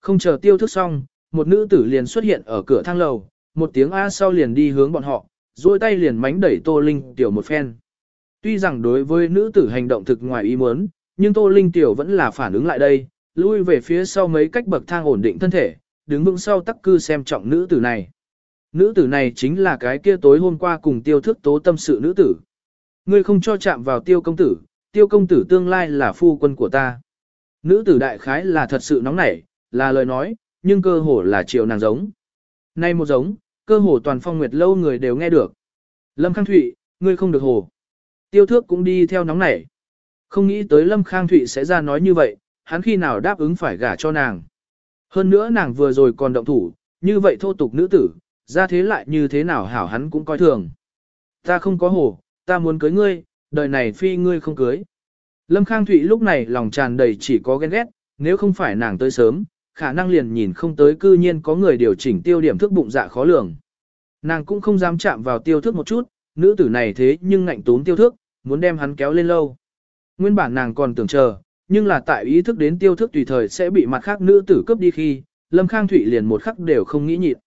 Không chờ tiêu thức xong, một nữ tử liền xuất hiện ở cửa thang lầu, một tiếng A sau liền đi hướng bọn họ, duỗi tay liền mánh đẩy Tô Linh Tiểu một phen. Tuy rằng đối với nữ tử hành động thực ngoài ý muốn, nhưng Tô Linh Tiểu vẫn là phản ứng lại đây, lui về phía sau mấy cách bậc thang ổn định thân thể, đứng vững sau tắc cư xem trọng nữ tử này. Nữ tử này chính là cái kia tối hôm qua cùng tiêu thức tố tâm sự nữ tử. Ngươi không cho chạm vào tiêu công tử, tiêu công tử tương lai là phu quân của ta. Nữ tử đại khái là thật sự nóng nảy, là lời nói, nhưng cơ hồ là chiều nàng giống. Nay một giống, cơ hồ toàn phong nguyệt lâu người đều nghe được. Lâm Khang Thụy, ngươi không được hồ. Tiêu thước cũng đi theo nóng nảy. Không nghĩ tới Lâm Khang Thụy sẽ ra nói như vậy, hắn khi nào đáp ứng phải gả cho nàng. Hơn nữa nàng vừa rồi còn động thủ, như vậy thô tục nữ tử, ra thế lại như thế nào hảo hắn cũng coi thường. Ta không có hồ, ta muốn cưới ngươi, đời này phi ngươi không cưới. Lâm Khang Thụy lúc này lòng tràn đầy chỉ có ghen ghét, nếu không phải nàng tới sớm, khả năng liền nhìn không tới cư nhiên có người điều chỉnh tiêu điểm thức bụng dạ khó lường. Nàng cũng không dám chạm vào tiêu thức một chút, nữ tử này thế nhưng ngạnh tốn tiêu thức, muốn đem hắn kéo lên lâu. Nguyên bản nàng còn tưởng chờ, nhưng là tại ý thức đến tiêu thức tùy thời sẽ bị mặt khác nữ tử cướp đi khi, Lâm Khang Thụy liền một khắc đều không nghĩ nhịn.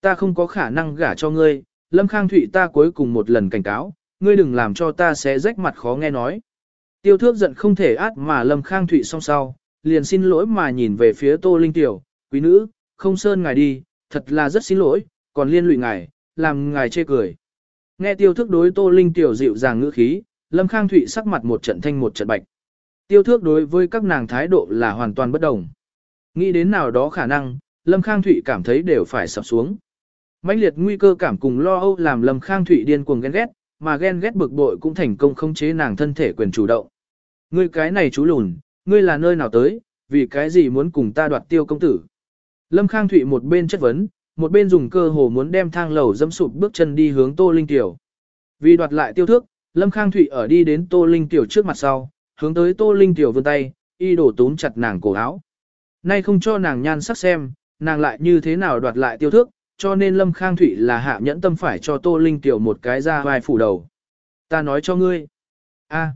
Ta không có khả năng gả cho ngươi, Lâm Khang Thụy ta cuối cùng một lần cảnh cáo, ngươi đừng làm cho ta sẽ rách mặt khó nghe nói. Tiêu thước giận không thể át mà Lâm Khang Thụy song sau, liền xin lỗi mà nhìn về phía Tô Linh Tiểu, quý nữ, không sơn ngài đi, thật là rất xin lỗi, còn liên lụy ngài, làm ngài chê cười. Nghe tiêu thước đối Tô Linh Tiểu dịu dàng ngữ khí, Lâm Khang Thụy sắc mặt một trận thanh một trận bạch. Tiêu thước đối với các nàng thái độ là hoàn toàn bất đồng. Nghĩ đến nào đó khả năng, Lâm Khang Thụy cảm thấy đều phải sập xuống. mãnh liệt nguy cơ cảm cùng lo âu làm Lâm Khang Thụy điên cuồng ghen ghét, mà ghen ghét bực bội cũng thành công khống chế nàng thân thể quyền chủ động. Ngươi cái này chú lùn, ngươi là nơi nào tới, vì cái gì muốn cùng ta đoạt tiêu công tử. Lâm Khang Thụy một bên chất vấn, một bên dùng cơ hồ muốn đem thang lầu dẫm sụp bước chân đi hướng Tô Linh Tiểu. Vì đoạt lại tiêu thước, Lâm Khang Thụy ở đi đến Tô Linh Tiểu trước mặt sau, hướng tới Tô Linh Tiểu vươn tay, y đổ túm chặt nàng cổ áo. Nay không cho nàng nhan sắc xem, nàng lại như thế nào đoạt lại tiêu thước, cho nên Lâm Khang Thụy là hạ nhẫn tâm phải cho Tô Linh Tiểu một cái ra vai phủ đầu. Ta nói cho ngươi. a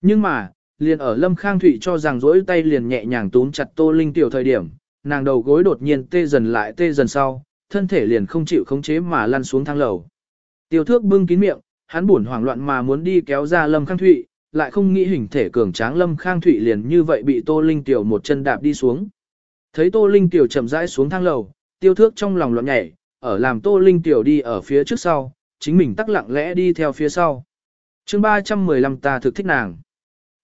nhưng mà, liền ở Lâm Khang Thụy cho rằng rỗi tay liền nhẹ nhàng túm chặt Tô Linh Tiểu thời điểm, nàng đầu gối đột nhiên tê dần lại tê dần sau, thân thể liền không chịu khống chế mà lăn xuống thang lầu. Tiêu thước bưng kín miệng, hắn buồn hoảng loạn mà muốn đi kéo ra Lâm Khang Thụy, lại không nghĩ hình thể cường tráng Lâm Khang Thụy liền như vậy bị Tô Linh Tiểu một chân đạp đi xuống. Thấy Tô Linh Tiểu chậm rãi xuống thang lầu, tiêu thước trong lòng loạn nhảy, ở làm Tô Linh Tiểu đi ở phía trước sau, chính mình tắc lặng lẽ đi theo phía sau. chương 315 ta thực thích nàng.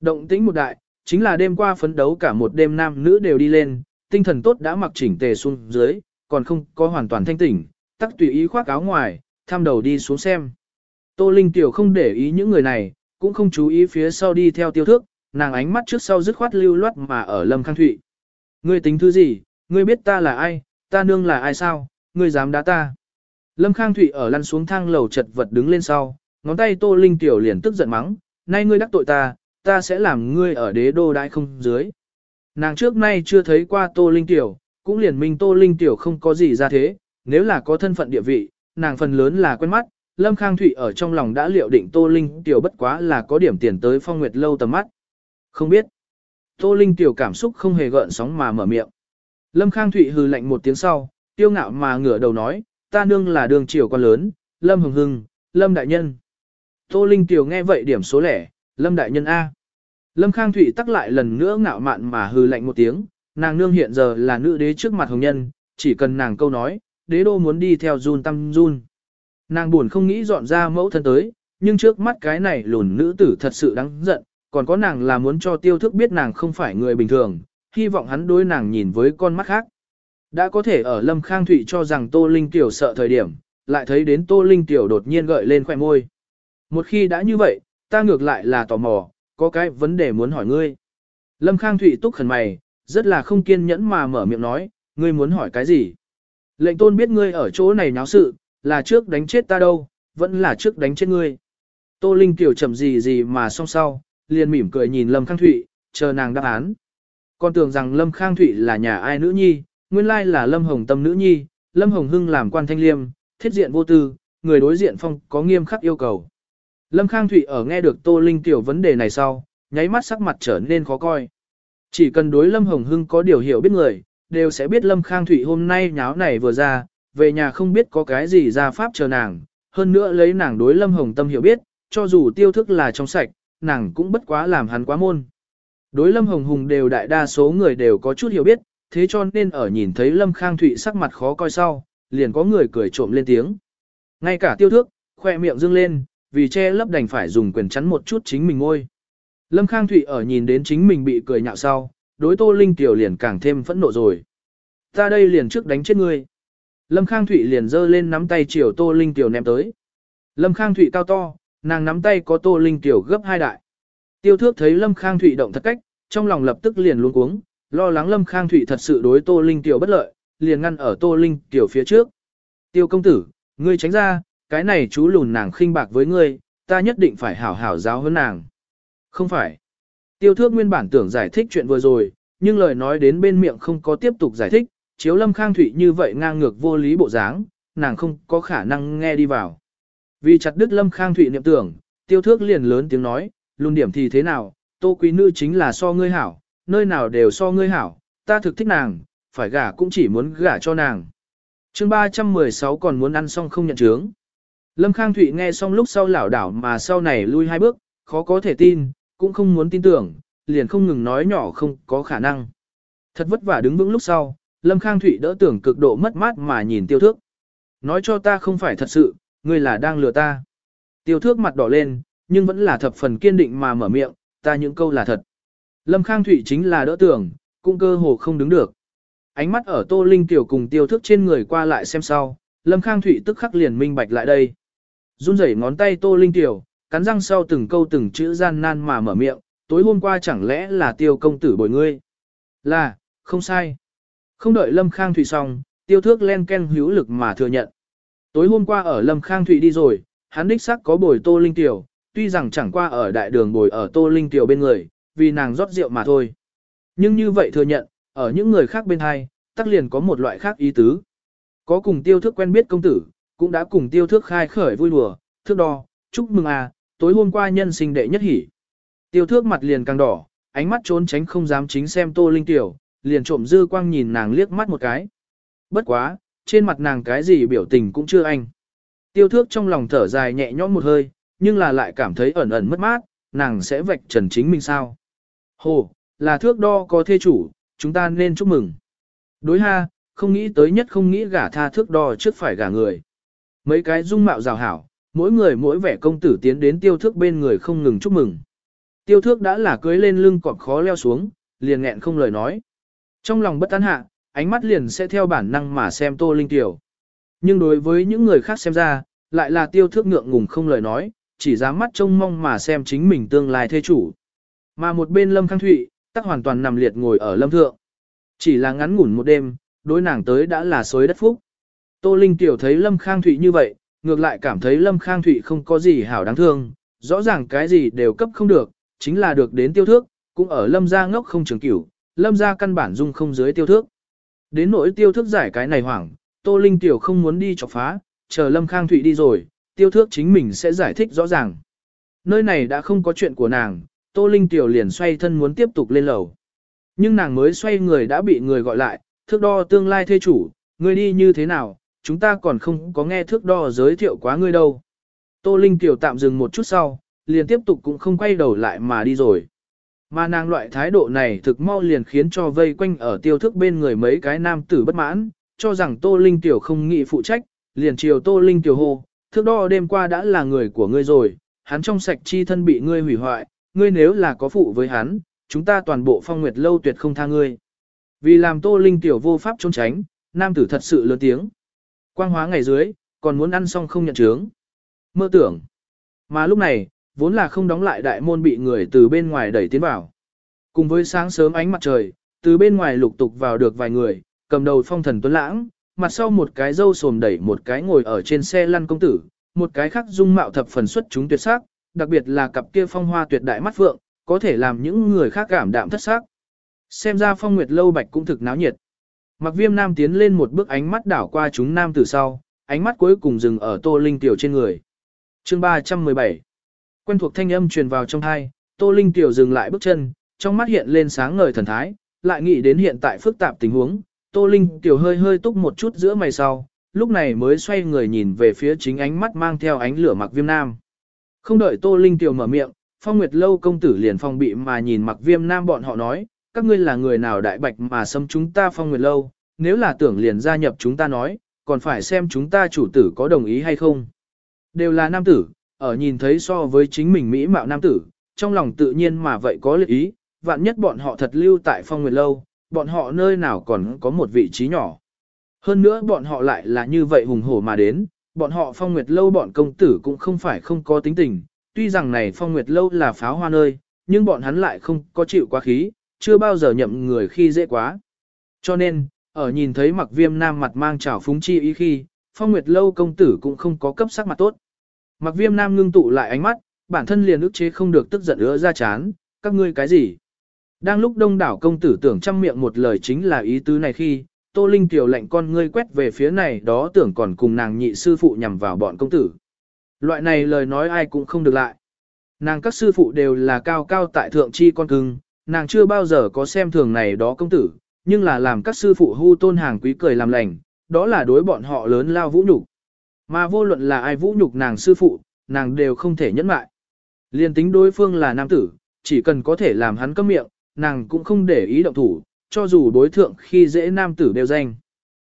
Động tĩnh một đại, chính là đêm qua phấn đấu cả một đêm nam nữ đều đi lên, tinh thần tốt đã mặc chỉnh tề xuống dưới, còn không có hoàn toàn thanh tỉnh, tắc tùy ý khoác áo ngoài, tham đầu đi xuống xem. Tô Linh Tiểu không để ý những người này, cũng không chú ý phía sau đi theo tiêu thước, nàng ánh mắt trước sau dứt khoát lưu loát mà ở Lâm Khang Thụy. Ngươi tính thứ gì, ngươi biết ta là ai, ta nương là ai sao, ngươi dám đá ta. Lâm Khang Thụy ở lăn xuống thang lầu chật vật đứng lên sau, ngón tay Tô Linh Tiểu liền tức giận mắng, nay ngươi đắc tội ta, ta sẽ làm ngươi ở đế đô đãi không dưới. Nàng trước nay chưa thấy qua Tô Linh Tiểu, cũng liền minh Tô Linh Tiểu không có gì ra thế, nếu là có thân phận địa vị, nàng phần lớn là quen mắt, Lâm Khang Thụy ở trong lòng đã liệu định Tô Linh Tiểu bất quá là có điểm tiền tới phong nguyệt lâu tầm mắt. Không biết. Tô Linh Tiểu cảm xúc không hề gợn sóng mà mở miệng. Lâm Khang Thụy hừ lạnh một tiếng sau, tiêu ngạo mà ngửa đầu nói, ta nương là đường triều con lớn, Lâm Hồng Hưng, Lâm Đại Nhân. Tô Linh Tiểu nghe vậy điểm số lẻ, Lâm Đại Nhân A. Lâm Khang Thụy tắc lại lần nữa ngạo mạn mà hừ lạnh một tiếng, nàng nương hiện giờ là nữ đế trước mặt hồng nhân, chỉ cần nàng câu nói, đế đô muốn đi theo run tâm run. Nàng buồn không nghĩ dọn ra mẫu thân tới, nhưng trước mắt cái này lùn nữ tử thật sự đáng giận, còn có nàng là muốn cho tiêu thức biết nàng không phải người bình thường, hy vọng hắn đối nàng nhìn với con mắt khác. Đã có thể ở Lâm Khang Thụy cho rằng Tô Linh Tiểu sợ thời điểm, lại thấy đến Tô Linh Tiểu đột nhiên gợi lên khoẻ môi. Một khi đã như vậy, ta ngược lại là tò mò, có cái vấn đề muốn hỏi ngươi. Lâm Khang Thụy túc khẩn mày, rất là không kiên nhẫn mà mở miệng nói, ngươi muốn hỏi cái gì? Lệnh tôn biết ngươi ở chỗ này náo sự, là trước đánh chết ta đâu, vẫn là trước đánh chết ngươi. Tô Linh tiểu chậm gì gì mà song sau, liền mỉm cười nhìn Lâm Khang Thụy, chờ nàng đáp án. Con tưởng rằng Lâm Khang Thụy là nhà ai nữ nhi, nguyên lai là Lâm Hồng Tâm nữ nhi, Lâm Hồng Hưng làm quan thanh liêm, thiết diện vô tư, người đối diện phong có nghiêm khắc yêu cầu. Lâm Khang Thụy ở nghe được Tô Linh tiểu vấn đề này sau, nháy mắt sắc mặt trở nên khó coi. Chỉ cần đối Lâm Hồng Hưng có điều hiểu biết người, đều sẽ biết Lâm Khang Thụy hôm nay nháo này vừa ra, về nhà không biết có cái gì ra pháp chờ nàng, hơn nữa lấy nàng đối Lâm Hồng Tâm hiểu biết, cho dù tiêu thức là trong sạch, nàng cũng bất quá làm hắn quá môn. Đối Lâm Hồng Hùng đều đại đa số người đều có chút hiểu biết, thế cho nên ở nhìn thấy Lâm Khang Thụy sắc mặt khó coi sau, liền có người cười trộm lên tiếng. Ngay cả tiêu thước, khoe miệng dương lên, vì che lấp đành phải dùng quyền chắn một chút chính mình ngôi. Lâm Khang Thụy ở nhìn đến chính mình bị cười nhạo sau, đối Tô Linh Tiểu liền càng thêm phẫn nộ rồi. Ta đây liền trước đánh chết ngươi. Lâm Khang Thụy liền giơ lên nắm tay chiều Tô Linh Tiểu ném tới. Lâm Khang Thụy cao to, nàng nắm tay có Tô Linh Tiểu gấp hai đại. Tiêu thước thấy Lâm Khang Thụy động thật cách, trong lòng lập tức liền luống cuống, lo lắng Lâm Khang Thụy thật sự đối Tô Linh Tiểu bất lợi, liền ngăn ở Tô Linh Tiểu phía trước. Tiêu công tử, ngươi tránh ra, cái này chú lùn nàng khinh bạc với ngươi, ta nhất định phải hảo hảo giáo hơn nàng. Không phải. Tiêu thước nguyên bản tưởng giải thích chuyện vừa rồi, nhưng lời nói đến bên miệng không có tiếp tục giải thích, chiếu lâm khang thụy như vậy ngang ngược vô lý bộ dáng, nàng không có khả năng nghe đi vào. Vì chặt đứt lâm khang thụy niệm tưởng, tiêu thước liền lớn tiếng nói, lùn điểm thì thế nào, tô quý nữ chính là so ngươi hảo, nơi nào đều so ngươi hảo, ta thực thích nàng, phải gả cũng chỉ muốn gả cho nàng. chương 316 còn muốn ăn xong không nhận chướng. Lâm Khang Thụy nghe xong lúc sau lảo đảo mà sau này lui hai bước, khó có thể tin, cũng không muốn tin tưởng, liền không ngừng nói nhỏ không có khả năng. Thật vất vả đứng vững lúc sau, Lâm Khang Thụy đỡ tưởng cực độ mất mát mà nhìn tiêu thước. Nói cho ta không phải thật sự, ngươi là đang lừa ta. Tiêu thước mặt đỏ lên, nhưng vẫn là thập phần kiên định mà mở miệng, ta những câu là thật. Lâm Khang Thụy chính là đỡ tưởng, cũng cơ hồ không đứng được. Ánh mắt ở Tô Linh Tiểu cùng tiêu thước trên người qua lại xem sau, Lâm Khang Thụy tức khắc liền minh bạch lại đây. Run rẩy ngón tay Tô Linh Tiểu, cắn răng sau từng câu từng chữ gian nan mà mở miệng, tối hôm qua chẳng lẽ là tiêu công tử bồi ngươi? Là, không sai. Không đợi Lâm Khang Thụy xong, tiêu thước len ken hữu lực mà thừa nhận. Tối hôm qua ở Lâm Khang Thụy đi rồi, hắn đích xác có bồi Tô Linh Tiểu, tuy rằng chẳng qua ở đại đường bồi ở Tô Linh Tiểu bên người, vì nàng rót rượu mà thôi. Nhưng như vậy thừa nhận, ở những người khác bên hai, tắc liền có một loại khác ý tứ. Có cùng tiêu thước quen biết công tử, cũng đã cùng tiêu thước khai khởi vui đùa, thước đo, chúc mừng à, tối hôm qua nhân sinh đệ nhất hỉ. Tiêu thước mặt liền càng đỏ, ánh mắt trốn tránh không dám chính xem tô linh tiểu, liền trộm dư quang nhìn nàng liếc mắt một cái. Bất quá, trên mặt nàng cái gì biểu tình cũng chưa anh. Tiêu thước trong lòng thở dài nhẹ nhõm một hơi, nhưng là lại cảm thấy ẩn ẩn mất mát, nàng sẽ vạch trần chính mình sao. Hồ, là thước đo có thê chủ, chúng ta nên chúc mừng. Đối ha, không nghĩ tới nhất không nghĩ gả tha thước đo trước phải gả người. Mấy cái dung mạo rào hảo, mỗi người mỗi vẻ công tử tiến đến tiêu thước bên người không ngừng chúc mừng. Tiêu thước đã là cưới lên lưng cọp khó leo xuống, liền nghẹn không lời nói. Trong lòng bất tán hạ, ánh mắt liền sẽ theo bản năng mà xem tô linh tiểu. Nhưng đối với những người khác xem ra, lại là tiêu thước ngượng ngùng không lời nói, chỉ dám mắt trông mong mà xem chính mình tương lai thê chủ. Mà một bên lâm khang thụy, tắc hoàn toàn nằm liệt ngồi ở lâm thượng. Chỉ là ngắn ngủn một đêm, đối nàng tới đã là xối đất phúc. Tô Linh Tiểu thấy Lâm Khang Thụy như vậy, ngược lại cảm thấy Lâm Khang Thụy không có gì hảo đáng thương, rõ ràng cái gì đều cấp không được, chính là được đến tiêu thước, cũng ở Lâm gia ngốc không trường cửu, Lâm gia căn bản dung không dưới tiêu thước. Đến nỗi tiêu thước giải cái này hoảng, Tô Linh Tiểu không muốn đi chọc phá, chờ Lâm Khang Thụy đi rồi, tiêu thước chính mình sẽ giải thích rõ ràng. Nơi này đã không có chuyện của nàng, Tô Linh Tiểu liền xoay thân muốn tiếp tục lên lầu. Nhưng nàng mới xoay người đã bị người gọi lại, thước đo tương lai thê chủ, người đi như thế nào, chúng ta còn không có nghe thước đo giới thiệu quá ngươi đâu. Tô Linh Tiểu tạm dừng một chút sau, liền tiếp tục cũng không quay đầu lại mà đi rồi. Mà nàng loại thái độ này thực mau liền khiến cho vây quanh ở tiêu thức bên người mấy cái nam tử bất mãn, cho rằng Tô Linh Tiểu không nghĩ phụ trách, liền chiều Tô Linh Tiểu hô, thước đo đêm qua đã là người của ngươi rồi, hắn trong sạch chi thân bị ngươi hủy hoại, ngươi nếu là có phụ với hắn, chúng ta toàn bộ phong nguyệt lâu tuyệt không tha ngươi. Vì làm Tô Linh Tiểu vô pháp trốn tránh, nam tử thật sự lớn tiếng. Quang hóa ngày dưới, còn muốn ăn xong không nhận chướng. Mơ tưởng. Mà lúc này, vốn là không đóng lại đại môn bị người từ bên ngoài đẩy tiến vào. Cùng với sáng sớm ánh mặt trời, từ bên ngoài lục tục vào được vài người, cầm đầu phong thần tuấn lãng, mặt sau một cái dâu sồm đẩy một cái ngồi ở trên xe lăn công tử, một cái khác dung mạo thập phần xuất chúng tuyệt sắc, đặc biệt là cặp kia phong hoa tuyệt đại mắt phượng, có thể làm những người khác cảm đạm thất sắc. Xem ra phong nguyệt lâu bạch cũng thực náo nhiệt. Mặc viêm nam tiến lên một bước ánh mắt đảo qua chúng nam từ sau, ánh mắt cuối cùng dừng ở tô linh tiểu trên người. chương 317 Quen thuộc thanh âm truyền vào trong thai, tô linh tiểu dừng lại bước chân, trong mắt hiện lên sáng ngời thần thái, lại nghĩ đến hiện tại phức tạp tình huống, Tô Linh tiểu hơi hơi túc một chút giữa mày sau, lúc này mới xoay người nhìn về phía chính ánh mắt mang theo ánh lửa mặc viêm nam. Không đợi Tô Linh tiểu mở miệng, Phong Nguyệt Lâu công tử liền phong bị mà nhìn mặc viêm nam bọn họ nói, các ngươi là người nào đại bạch mà xâm chúng ta Phong Nguyệt Lâu, nếu là tưởng liền gia nhập chúng ta nói, còn phải xem chúng ta chủ tử có đồng ý hay không. Đều là nam tử, ở nhìn thấy so với chính mình mỹ mạo nam tử, trong lòng tự nhiên mà vậy có liệt ý, vạn nhất bọn họ thật lưu tại Phong Nguyệt Lâu, bọn họ nơi nào còn có một vị trí nhỏ. Hơn nữa bọn họ lại là như vậy hùng hổ mà đến, bọn họ Phong Nguyệt Lâu bọn công tử cũng không phải không có tính tình, tuy rằng này Phong Nguyệt Lâu là pháo hoa nơi, nhưng bọn hắn lại không có chịu quá khí, chưa bao giờ nhậm người khi dễ quá. Cho nên, ở nhìn thấy mặc viêm nam mặt mang trào phúng chi ý khi, Phong Nguyệt Lâu công tử cũng không có cấp sắc mặt tốt. Mặc viêm nam ngưng tụ lại ánh mắt, bản thân liền ức chế không được tức giận ứa ra chán, các ngươi cái gì? Đang lúc đông đảo công tử tưởng trăm miệng một lời chính là ý tứ này khi, Tô Linh tiểu lệnh con ngươi quét về phía này đó tưởng còn cùng nàng nhị sư phụ nhằm vào bọn công tử. Loại này lời nói ai cũng không được lại. Nàng các sư phụ đều là cao cao tại thượng chi con cưng, nàng chưa bao giờ có xem thường này đó công tử, nhưng là làm các sư phụ hưu tôn hàng quý cười làm lành, đó là đối bọn họ lớn lao vũ nhục. Mà vô luận là ai vũ nhục nàng sư phụ, nàng đều không thể nhẫn mại. Liên tính đối phương là nam tử, chỉ cần có thể làm hắn câm miệng, nàng cũng không để ý động thủ, cho dù đối thượng khi dễ nam tử đều danh.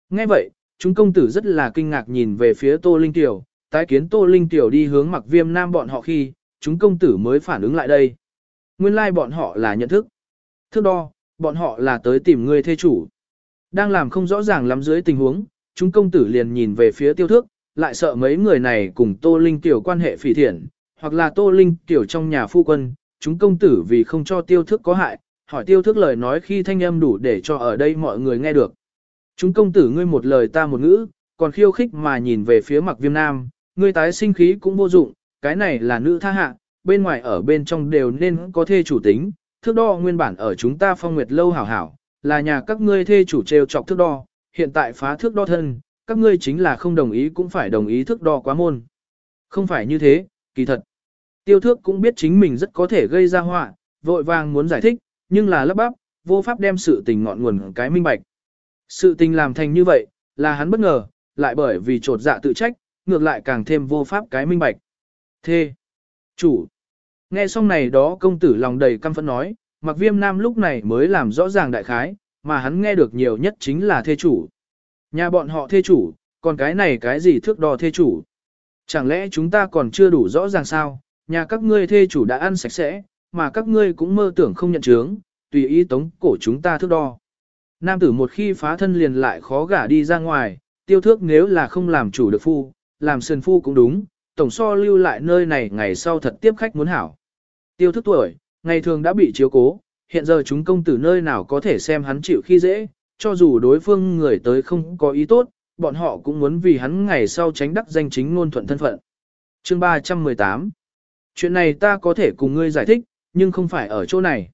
Nghe vậy, chúng công tử rất là kinh ngạc nhìn về phía Tô Linh Tiểu, tái kiến Tô Linh Tiểu đi hướng mặc viêm nam bọn họ khi, chúng công tử mới phản ứng lại đây. Nguyên lai like bọn họ là nhận thức. Thước đo, bọn họ là tới tìm người thê chủ. Đang làm không rõ ràng lắm dưới tình huống, chúng công tử liền nhìn về phía tiêu thước, lại sợ mấy người này cùng Tô Linh Tiểu quan hệ phỉ thiện, hoặc là Tô Linh Tiểu trong nhà phu quân, chúng công tử vì không cho tiêu thước có hại, hỏi tiêu thước lời nói khi thanh âm đủ để cho ở đây mọi người nghe được. Chúng công tử ngươi một lời ta một ngữ, còn khiêu khích mà nhìn về phía mặc viêm nam, ngươi tái sinh khí cũng vô dụng, cái này là nữ tha hạ, bên ngoài ở bên trong đều nên có thê chủ tính, thước đo nguyên bản ở chúng ta phong nguyệt lâu hảo hảo, là nhà các ngươi thê chủ trêu chọc thước đo, hiện tại phá thước đo thân, các ngươi chính là không đồng ý cũng phải đồng ý thước đo quá môn. Không phải như thế, kỳ thật. Tiêu thước cũng biết chính mình rất có thể gây ra họa, vội vàng muốn giải thích, nhưng là lấp bắp, vô pháp đem sự tình ngọn nguồn cái minh bạch. Sự tình làm thành như vậy, là hắn bất ngờ, lại bởi vì trột dạ tự trách, ngược lại càng thêm vô pháp cái minh bạch. Thê. Chủ. Nghe xong này đó công tử lòng đầy căm phẫn nói, mặc viêm nam lúc này mới làm rõ ràng đại khái, mà hắn nghe được nhiều nhất chính là thê chủ. Nhà bọn họ thê chủ, còn cái này cái gì thước đo thê chủ. Chẳng lẽ chúng ta còn chưa đủ rõ ràng sao, nhà các ngươi thê chủ đã ăn sạch sẽ, mà các ngươi cũng mơ tưởng không nhận chướng, tùy ý tống cổ chúng ta thước đo. Nam tử một khi phá thân liền lại khó gả đi ra ngoài, tiêu thước nếu là không làm chủ được phu, làm sườn phu cũng đúng, tổng so lưu lại nơi này ngày sau thật tiếp khách muốn hảo. Tiêu thức tuổi, ngày thường đã bị chiếu cố, hiện giờ chúng công tử nơi nào có thể xem hắn chịu khi dễ, cho dù đối phương người tới không có ý tốt, bọn họ cũng muốn vì hắn ngày sau tránh đắc danh chính ngôn thuận thân phận. Chương 318 Chuyện này ta có thể cùng ngươi giải thích, nhưng không phải ở chỗ này.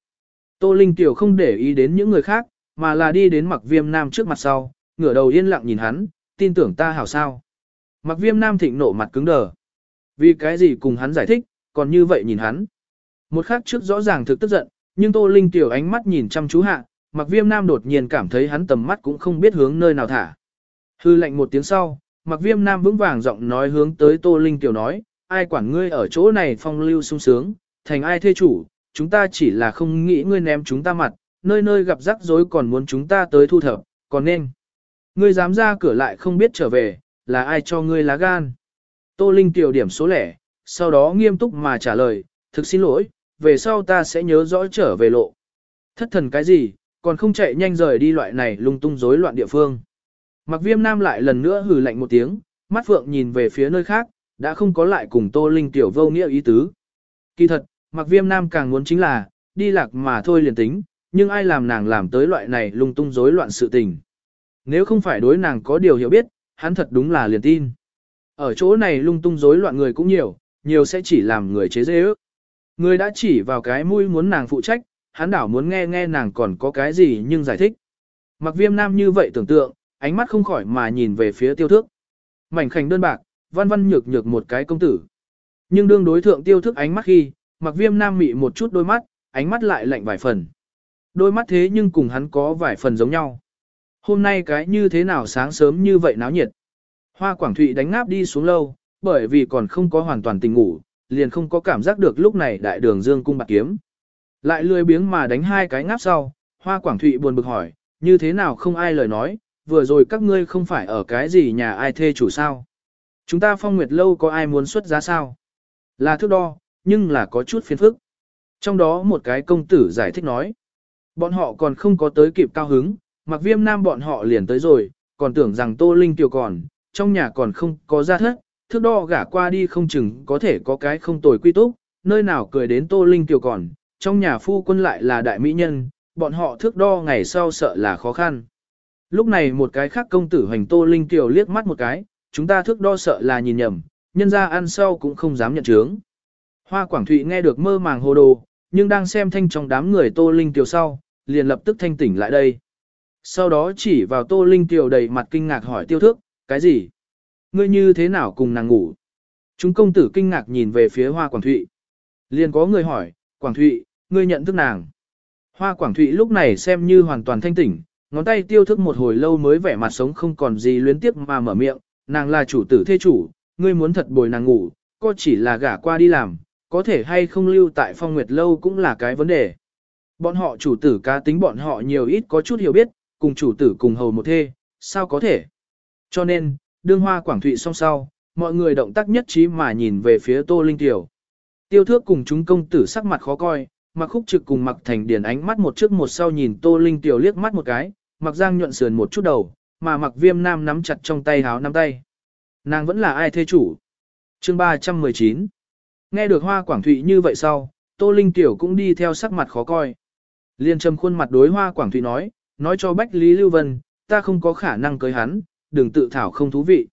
Tô Linh Tiểu không để ý đến những người khác, mà là đi đến mặc viêm nam trước mặt sau, ngửa đầu yên lặng nhìn hắn, tin tưởng ta hảo sao. Mặc viêm nam thịnh nộ mặt cứng đờ. Vì cái gì cùng hắn giải thích, còn như vậy nhìn hắn. Một khắc trước rõ ràng thực tức giận, nhưng Tô Linh Tiểu ánh mắt nhìn chăm chú hạ, mặc viêm nam đột nhiên cảm thấy hắn tầm mắt cũng không biết hướng nơi nào thả. Hư lạnh một tiếng sau, mặc viêm nam vững vàng giọng nói hướng tới Tô Linh Tiểu nói, ai quản ngươi ở chỗ này phong lưu sung sướng, thành ai thê chủ, chúng ta chỉ là không nghĩ ngươi ném chúng ta mặt, nơi nơi gặp rắc rối còn muốn chúng ta tới thu thập, còn nên. Ngươi dám ra cửa lại không biết trở về, là ai cho ngươi lá gan. Tô Linh tiểu điểm số lẻ, sau đó nghiêm túc mà trả lời, thực xin lỗi, về sau ta sẽ nhớ rõ trở về lộ. Thất thần cái gì, còn không chạy nhanh rời đi loại này lung tung rối loạn địa phương. Mặc viêm nam lại lần nữa hừ lạnh một tiếng, mắt phượng nhìn về phía nơi khác, đã không có lại cùng Tô Linh tiểu vô nghĩa ý tứ. Kỳ thật, mặc viêm nam càng muốn chính là, đi lạc mà thôi liền tính, nhưng ai làm nàng làm tới loại này lung tung rối loạn sự tình. Nếu không phải đối nàng có điều hiểu biết, hắn thật đúng là liền tin. Ở chỗ này lung tung rối loạn người cũng nhiều, nhiều sẽ chỉ làm người chế dễ ước. Người đã chỉ vào cái mũi muốn nàng phụ trách, hắn đảo muốn nghe nghe nàng còn có cái gì nhưng giải thích. Mặc viêm nam như vậy tưởng tượng, ánh mắt không khỏi mà nhìn về phía tiêu thước. Mảnh khảnh đơn bạc, văn văn nhược nhược một cái công tử. Nhưng đương đối thượng tiêu thước ánh mắt khi, mặc viêm nam mị một chút đôi mắt, ánh mắt lại lạnh vài phần. Đôi mắt thế nhưng cùng hắn có vài phần giống nhau. Hôm nay cái như thế nào sáng sớm như vậy náo nhiệt. Hoa Quảng Thụy đánh ngáp đi xuống lâu, bởi vì còn không có hoàn toàn tình ngủ, liền không có cảm giác được lúc này đại đường dương cung bạc kiếm. Lại lười biếng mà đánh hai cái ngáp sau, Hoa Quảng Thụy buồn bực hỏi, như thế nào không ai lời nói, vừa rồi các ngươi không phải ở cái gì nhà ai thê chủ sao. Chúng ta phong nguyệt lâu có ai muốn xuất giá sao? Là thước đo, nhưng là có chút phiền phức. Trong đó một cái công tử giải thích nói, bọn họ còn không có tới kịp cao hứng, mặc viêm nam bọn họ liền tới rồi, còn tưởng rằng tô linh tiểu còn, trong nhà còn không có gia thất, thước đo gả qua đi không chừng có thể có cái không tồi quy túc, nơi nào cười đến tô linh tiểu còn, trong nhà phu quân lại là đại mỹ nhân, bọn họ thước đo ngày sau sợ là khó khăn. Lúc này một cái khác công tử hoành tô linh tiểu liếc mắt một cái, chúng ta thước đo sợ là nhìn nhầm, nhân ra ăn sau cũng không dám nhận chướng. Hoa Quảng Thụy nghe được mơ màng hồ đồ, nhưng đang xem thanh trong đám người tô linh tiểu sau, liền lập tức thanh tỉnh lại đây. Sau đó chỉ vào tô linh kiều đầy mặt kinh ngạc hỏi tiêu thước, cái gì? Ngươi như thế nào cùng nàng ngủ? Chúng công tử kinh ngạc nhìn về phía Hoa Quảng Thụy. Liền có người hỏi, Quảng Thụy, ngươi nhận thức nàng. Hoa Quảng Thụy lúc này xem như hoàn toàn thanh tỉnh, ngón tay tiêu thức một hồi lâu mới vẻ mặt sống không còn gì luyến tiếp mà mở miệng, nàng là chủ tử thê chủ, ngươi muốn thật bồi nàng ngủ, có chỉ là gả qua đi làm, có thể hay không lưu tại phong nguyệt lâu cũng là cái vấn đề. Bọn họ chủ tử cá tính bọn họ nhiều ít có chút hiểu biết, cùng chủ tử cùng hầu một thê, sao có thể. Cho nên, đương hoa quảng thụy song sau, mọi người động tác nhất trí mà nhìn về phía tô linh tiểu. Tiêu thước cùng chúng công tử sắc mặt khó coi, mặc khúc trực cùng mặc thành điển ánh mắt một trước một sau nhìn tô linh tiểu liếc mắt một cái, mặc giang nhuận sườn một chút đầu, mà mặc viêm nam nắm chặt trong tay háo nắm tay. Nàng vẫn là ai thê chủ? Chương 319 Nghe được hoa quảng thụy như vậy sau, tô linh tiểu cũng đi theo sắc mặt khó coi. Liên trầm khuôn mặt đối hoa quảng thụy nói, nói cho Bách Lý Lưu Vân, ta không có khả năng cưới hắn, đừng tự thảo không thú vị.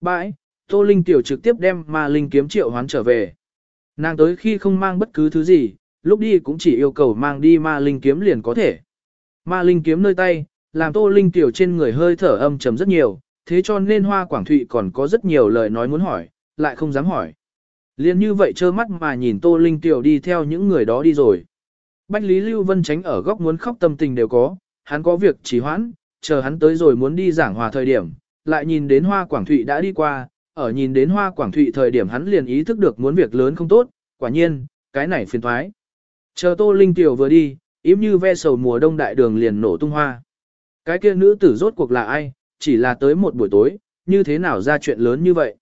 Bãi, Tô Linh Tiểu trực tiếp đem ma linh kiếm triệu hoán trở về. Nàng tới khi không mang bất cứ thứ gì, lúc đi cũng chỉ yêu cầu mang đi ma linh kiếm liền có thể. Ma linh kiếm nơi tay, làm Tô Linh Tiểu trên người hơi thở âm trầm rất nhiều, thế cho nên Hoa Quảng Thụy còn có rất nhiều lời nói muốn hỏi, lại không dám hỏi. Liên như vậy trơ mắt mà nhìn Tô Linh Tiểu đi theo những người đó đi rồi. Bách Lý Lưu Vân tránh ở góc muốn khóc tâm tình đều có, hắn có việc trì hoãn, chờ hắn tới rồi muốn đi giảng hòa thời điểm, lại nhìn đến Hoa Quảng Thụy đã đi qua, ở nhìn đến Hoa Quảng Thụy thời điểm hắn liền ý thức được muốn việc lớn không tốt, quả nhiên, cái này phiền thoái. Chờ Tô Linh Tiểu vừa đi, im như ve sầu mùa đông đại đường liền nổ tung hoa. Cái kia nữ tử rốt cuộc là ai, chỉ là tới một buổi tối, như thế nào ra chuyện lớn như vậy.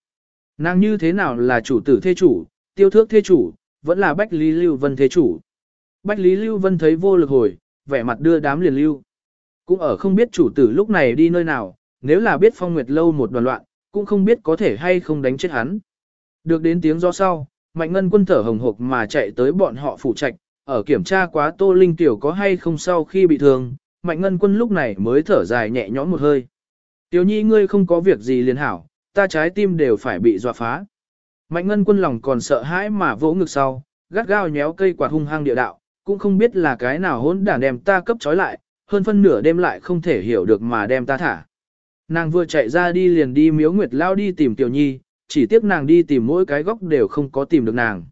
Nàng như thế nào là chủ tử thế chủ, tiêu thước thế chủ, vẫn là Bách Lý Lưu Vân thế chủ. Bách Lý Lưu Vân thấy vô lực hồi, vẻ mặt đưa đám liền lưu. Cũng ở không biết chủ tử lúc này đi nơi nào, nếu là biết phong nguyệt lâu một đoàn loạn, cũng không biết có thể hay không đánh chết hắn. Được đến tiếng do sau, Mạnh Ngân quân thở hồng hộc mà chạy tới bọn họ phủ trạch, ở kiểm tra quá Tô Linh Tiểu có hay không sau khi bị thương, Mạnh Ngân quân lúc này mới thở dài nhẹ nhõm một hơi. Tiểu nhi ngươi không có việc gì liền hảo, ta trái tim đều phải bị dọa phá. Mạnh Ngân quân lòng còn sợ hãi mà vỗ ngực sau, gắt gao nhéo cây quạt hung hăng địa đạo, cũng không biết là cái nào hỗn đản đem ta cấp trói lại, hơn phân nửa đêm lại không thể hiểu được mà đem ta thả. Nàng vừa chạy ra đi liền đi miếu nguyệt lao đi tìm tiểu nhi, chỉ tiếc nàng đi tìm mỗi cái góc đều không có tìm được nàng.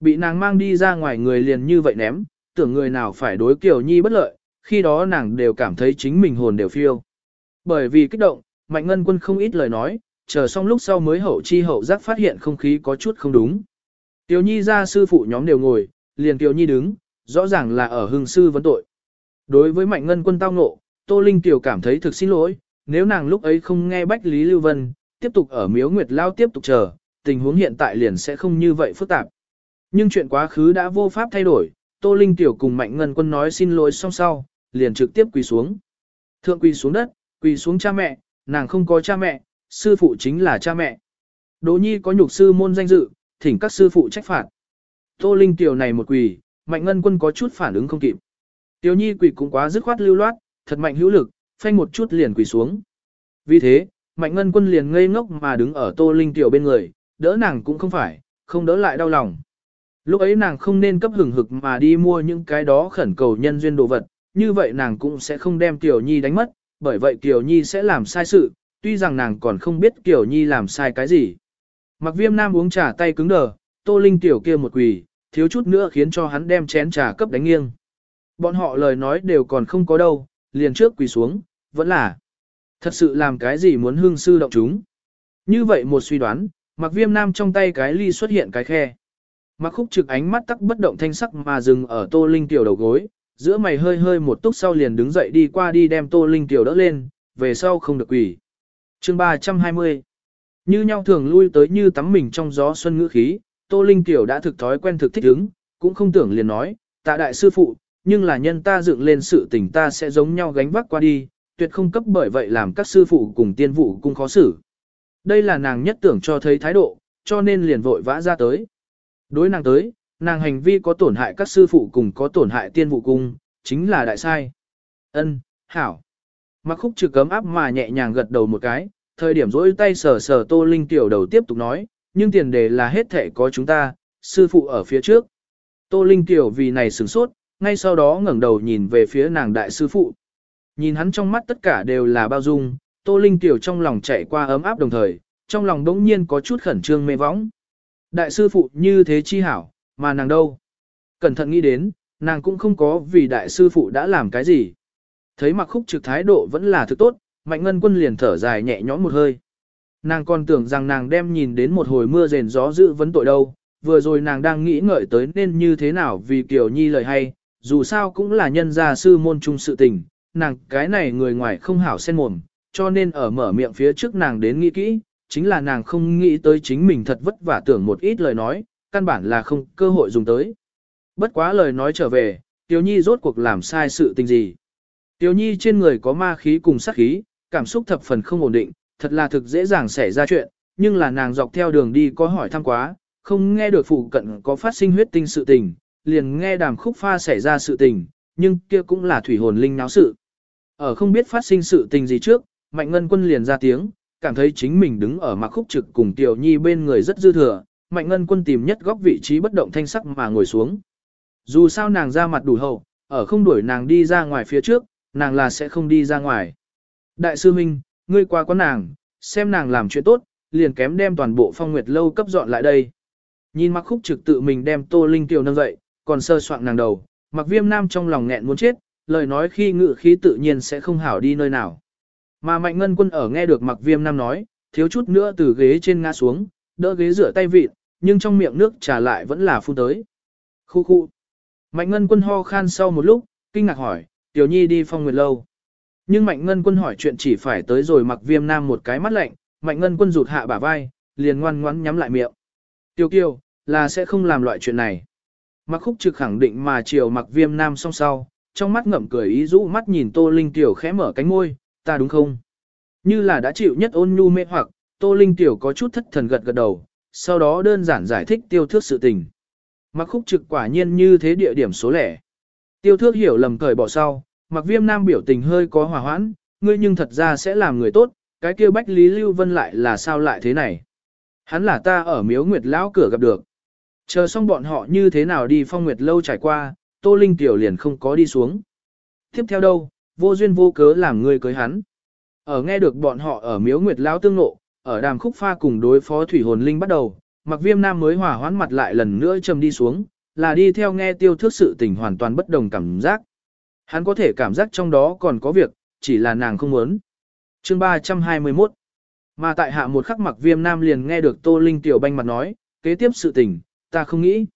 Bị nàng mang đi ra ngoài người liền như vậy ném, tưởng người nào phải đối kiểu nhi bất lợi, khi đó nàng đều cảm thấy chính mình hồn đều phiêu. Bởi vì kích động, mạnh ngân quân không ít lời nói, chờ xong lúc sau mới hậu chi hậu giác phát hiện không khí có chút không đúng. Tiểu nhi ra sư phụ nhóm đều ngồi, liền tiểu nhi đứng, rõ ràng là ở hưng sư vấn tội. Đối với mạnh ngân quân tao ngộ, Tô Linh Tiểu cảm thấy thực xin lỗi, nếu nàng lúc ấy không nghe Bách Lý Lưu Vân, tiếp tục ở miếu nguyệt lao tiếp tục chờ, tình huống hiện tại liền sẽ không như vậy phức tạp. Nhưng chuyện quá khứ đã vô pháp thay đổi, Tô Linh Tiểu cùng mạnh ngân quân nói xin lỗi xong sau, liền trực tiếp quỳ xuống. Thượng quỳ xuống đất, quỳ xuống cha mẹ, nàng không có cha mẹ, sư phụ chính là cha mẹ. Đỗ Nhi có nhục sư môn danh dự, thỉnh các sư phụ trách phạt. Tô Linh Tiểu này một quỳ, Mạnh Ngân Quân có chút phản ứng không kịp. Tiểu Nhi quỳ cũng quá dứt khoát lưu loát, thật mạnh hữu lực, phanh một chút liền quỳ xuống. Vì thế, Mạnh Ngân Quân liền ngây ngốc mà đứng ở Tô Linh Tiểu bên người, đỡ nàng cũng không phải, không đỡ lại đau lòng. Lúc ấy nàng không nên cấp hừng hực mà đi mua những cái đó khẩn cầu nhân duyên đồ vật, như vậy nàng cũng sẽ không đem Tiểu Nhi đánh mất, bởi vậy Tiểu Nhi sẽ làm sai sự, tuy rằng nàng còn không biết Tiểu Nhi làm sai cái gì. Mặc viêm nam uống trà tay cứng đờ, Tô Linh Tiểu kia một quỳ, thiếu chút nữa khiến cho hắn đem chén trà cấp đánh nghiêng. Bọn họ lời nói đều còn không có đâu, liền trước quỳ xuống, vẫn là thật sự làm cái gì muốn hương sư động chúng. Như vậy một suy đoán, mặc viêm nam trong tay cái ly xuất hiện cái khe. Mặc khúc trực ánh mắt tắc bất động thanh sắc mà dừng ở tô linh tiểu đầu gối, giữa mày hơi hơi một túc sau liền đứng dậy đi qua đi đem tô linh tiểu đỡ lên, về sau không được quỷ. chương 320 Như nhau thường lui tới như tắm mình trong gió xuân ngữ khí, tô linh tiểu đã thực thói quen thực thích ứng, cũng không tưởng liền nói, tạ đại sư phụ, nhưng là nhân ta dựng lên sự tình ta sẽ giống nhau gánh vác qua đi, tuyệt không cấp bởi vậy làm các sư phụ cùng tiên vụ cung khó xử. Đây là nàng nhất tưởng cho thấy thái độ, cho nên liền vội vã ra tới. Đối nàng tới, nàng hành vi có tổn hại các sư phụ cùng có tổn hại tiên vụ cung, chính là đại sai. Ân, hảo. Mặc khúc trừ cấm áp mà nhẹ nhàng gật đầu một cái, thời điểm rỗi tay sờ sờ tô linh tiểu đầu tiếp tục nói, nhưng tiền đề là hết thể có chúng ta, sư phụ ở phía trước. Tô linh tiểu vì này sửng sốt, ngay sau đó ngẩng đầu nhìn về phía nàng đại sư phụ. Nhìn hắn trong mắt tất cả đều là bao dung, tô linh tiểu trong lòng chạy qua ấm áp đồng thời, trong lòng đống nhiên có chút khẩn trương mê võng. Đại sư phụ như thế chi hảo, mà nàng đâu? Cẩn thận nghĩ đến, nàng cũng không có vì đại sư phụ đã làm cái gì. Thấy mặc khúc trực thái độ vẫn là thực tốt, mạnh ngân quân liền thở dài nhẹ nhõm một hơi. Nàng còn tưởng rằng nàng đem nhìn đến một hồi mưa rền gió dữ vấn tội đâu, vừa rồi nàng đang nghĩ ngợi tới nên như thế nào vì Kiều Nhi lời hay, dù sao cũng là nhân gia sư môn trung sự tình, nàng cái này người ngoài không hảo sen mồm, cho nên ở mở miệng phía trước nàng đến nghĩ kỹ, chính là nàng không nghĩ tới chính mình thật vất vả tưởng một ít lời nói, căn bản là không cơ hội dùng tới. Bất quá lời nói trở về, Tiểu Nhi rốt cuộc làm sai sự tình gì. Tiểu Nhi trên người có ma khí cùng sát khí, cảm xúc thập phần không ổn định, thật là thực dễ dàng xảy ra chuyện, nhưng là nàng dọc theo đường đi có hỏi thăm quá, không nghe được phụ cận có phát sinh huyết tinh sự tình, liền nghe đàm khúc pha xảy ra sự tình, nhưng kia cũng là thủy hồn linh náo sự. Ở không biết phát sinh sự tình gì trước, Mạnh Ngân Quân liền ra tiếng, cảm thấy chính mình đứng ở mặc khúc trực cùng Tiểu Nhi bên người rất dư thừa, Mạnh Ngân Quân tìm nhất góc vị trí bất động thanh sắc mà ngồi xuống. Dù sao nàng ra mặt đủ hậu, ở không đuổi nàng đi ra ngoài phía trước, nàng là sẽ không đi ra ngoài. Đại sư Minh, ngươi qua quán nàng, xem nàng làm chuyện tốt, liền kém đem toàn bộ phong nguyệt lâu cấp dọn lại đây. Nhìn mặc khúc trực tự mình đem tô linh tiểu nâng dậy, còn sơ soạn nàng đầu, mặc viêm nam trong lòng nghẹn muốn chết, lời nói khi ngự khí tự nhiên sẽ không hảo đi nơi nào. Mà mạnh ngân quân ở nghe được mặc viêm nam nói, thiếu chút nữa từ ghế trên ngã xuống, đỡ ghế rửa tay vịt, nhưng trong miệng nước trà lại vẫn là phun tới. Khu khu. Mạnh ngân quân ho khan sau một lúc, kinh ngạc hỏi, tiểu nhi đi phong nguyệt lâu. Nhưng mạnh ngân quân hỏi chuyện chỉ phải tới rồi mặc viêm nam một cái mắt lạnh, mạnh ngân quân rụt hạ bả vai, liền ngoan ngoãn nhắm lại miệng. Tiểu kiều, là sẽ không làm loại chuyện này. Mặc khúc trực khẳng định mà chiều mặc viêm nam song sau, trong mắt ngậm cười ý rũ mắt nhìn Tô Linh Tiểu khẽ mở cánh môi, ta đúng không? Như là đã chịu nhất ôn nhu mê hoặc, Tô Linh Tiểu có chút thất thần gật gật đầu, sau đó đơn giản giải thích tiêu thước sự tình. Mặc khúc trực quả nhiên như thế địa điểm số lẻ. Tiêu thước hiểu lầm cởi bỏ sau, mặc viêm nam biểu tình hơi có hòa hoãn, ngươi nhưng thật ra sẽ làm người tốt, cái kia bách Lý Lưu Vân lại là sao lại thế này? Hắn là ta ở miếu nguyệt lão cửa gặp được. Chờ xong bọn họ như thế nào đi phong nguyệt lâu trải qua, Tô Linh Tiểu liền không có đi xuống. Tiếp theo đâu, vô duyên vô cớ làm người cưới hắn. Ở nghe được bọn họ ở miếu nguyệt lão tương nộ, ở đàm khúc pha cùng đối phó thủy hồn linh bắt đầu, mặc viêm nam mới hòa hoãn mặt lại lần nữa trầm đi xuống, là đi theo nghe tiêu thước sự tình hoàn toàn bất đồng cảm giác. Hắn có thể cảm giác trong đó còn có việc, chỉ là nàng không muốn. Chương 321 Mà tại hạ một khắc mặc viêm nam liền nghe được Tô Linh tiểu banh mặt nói, kế tiếp sự tình, ta không nghĩ.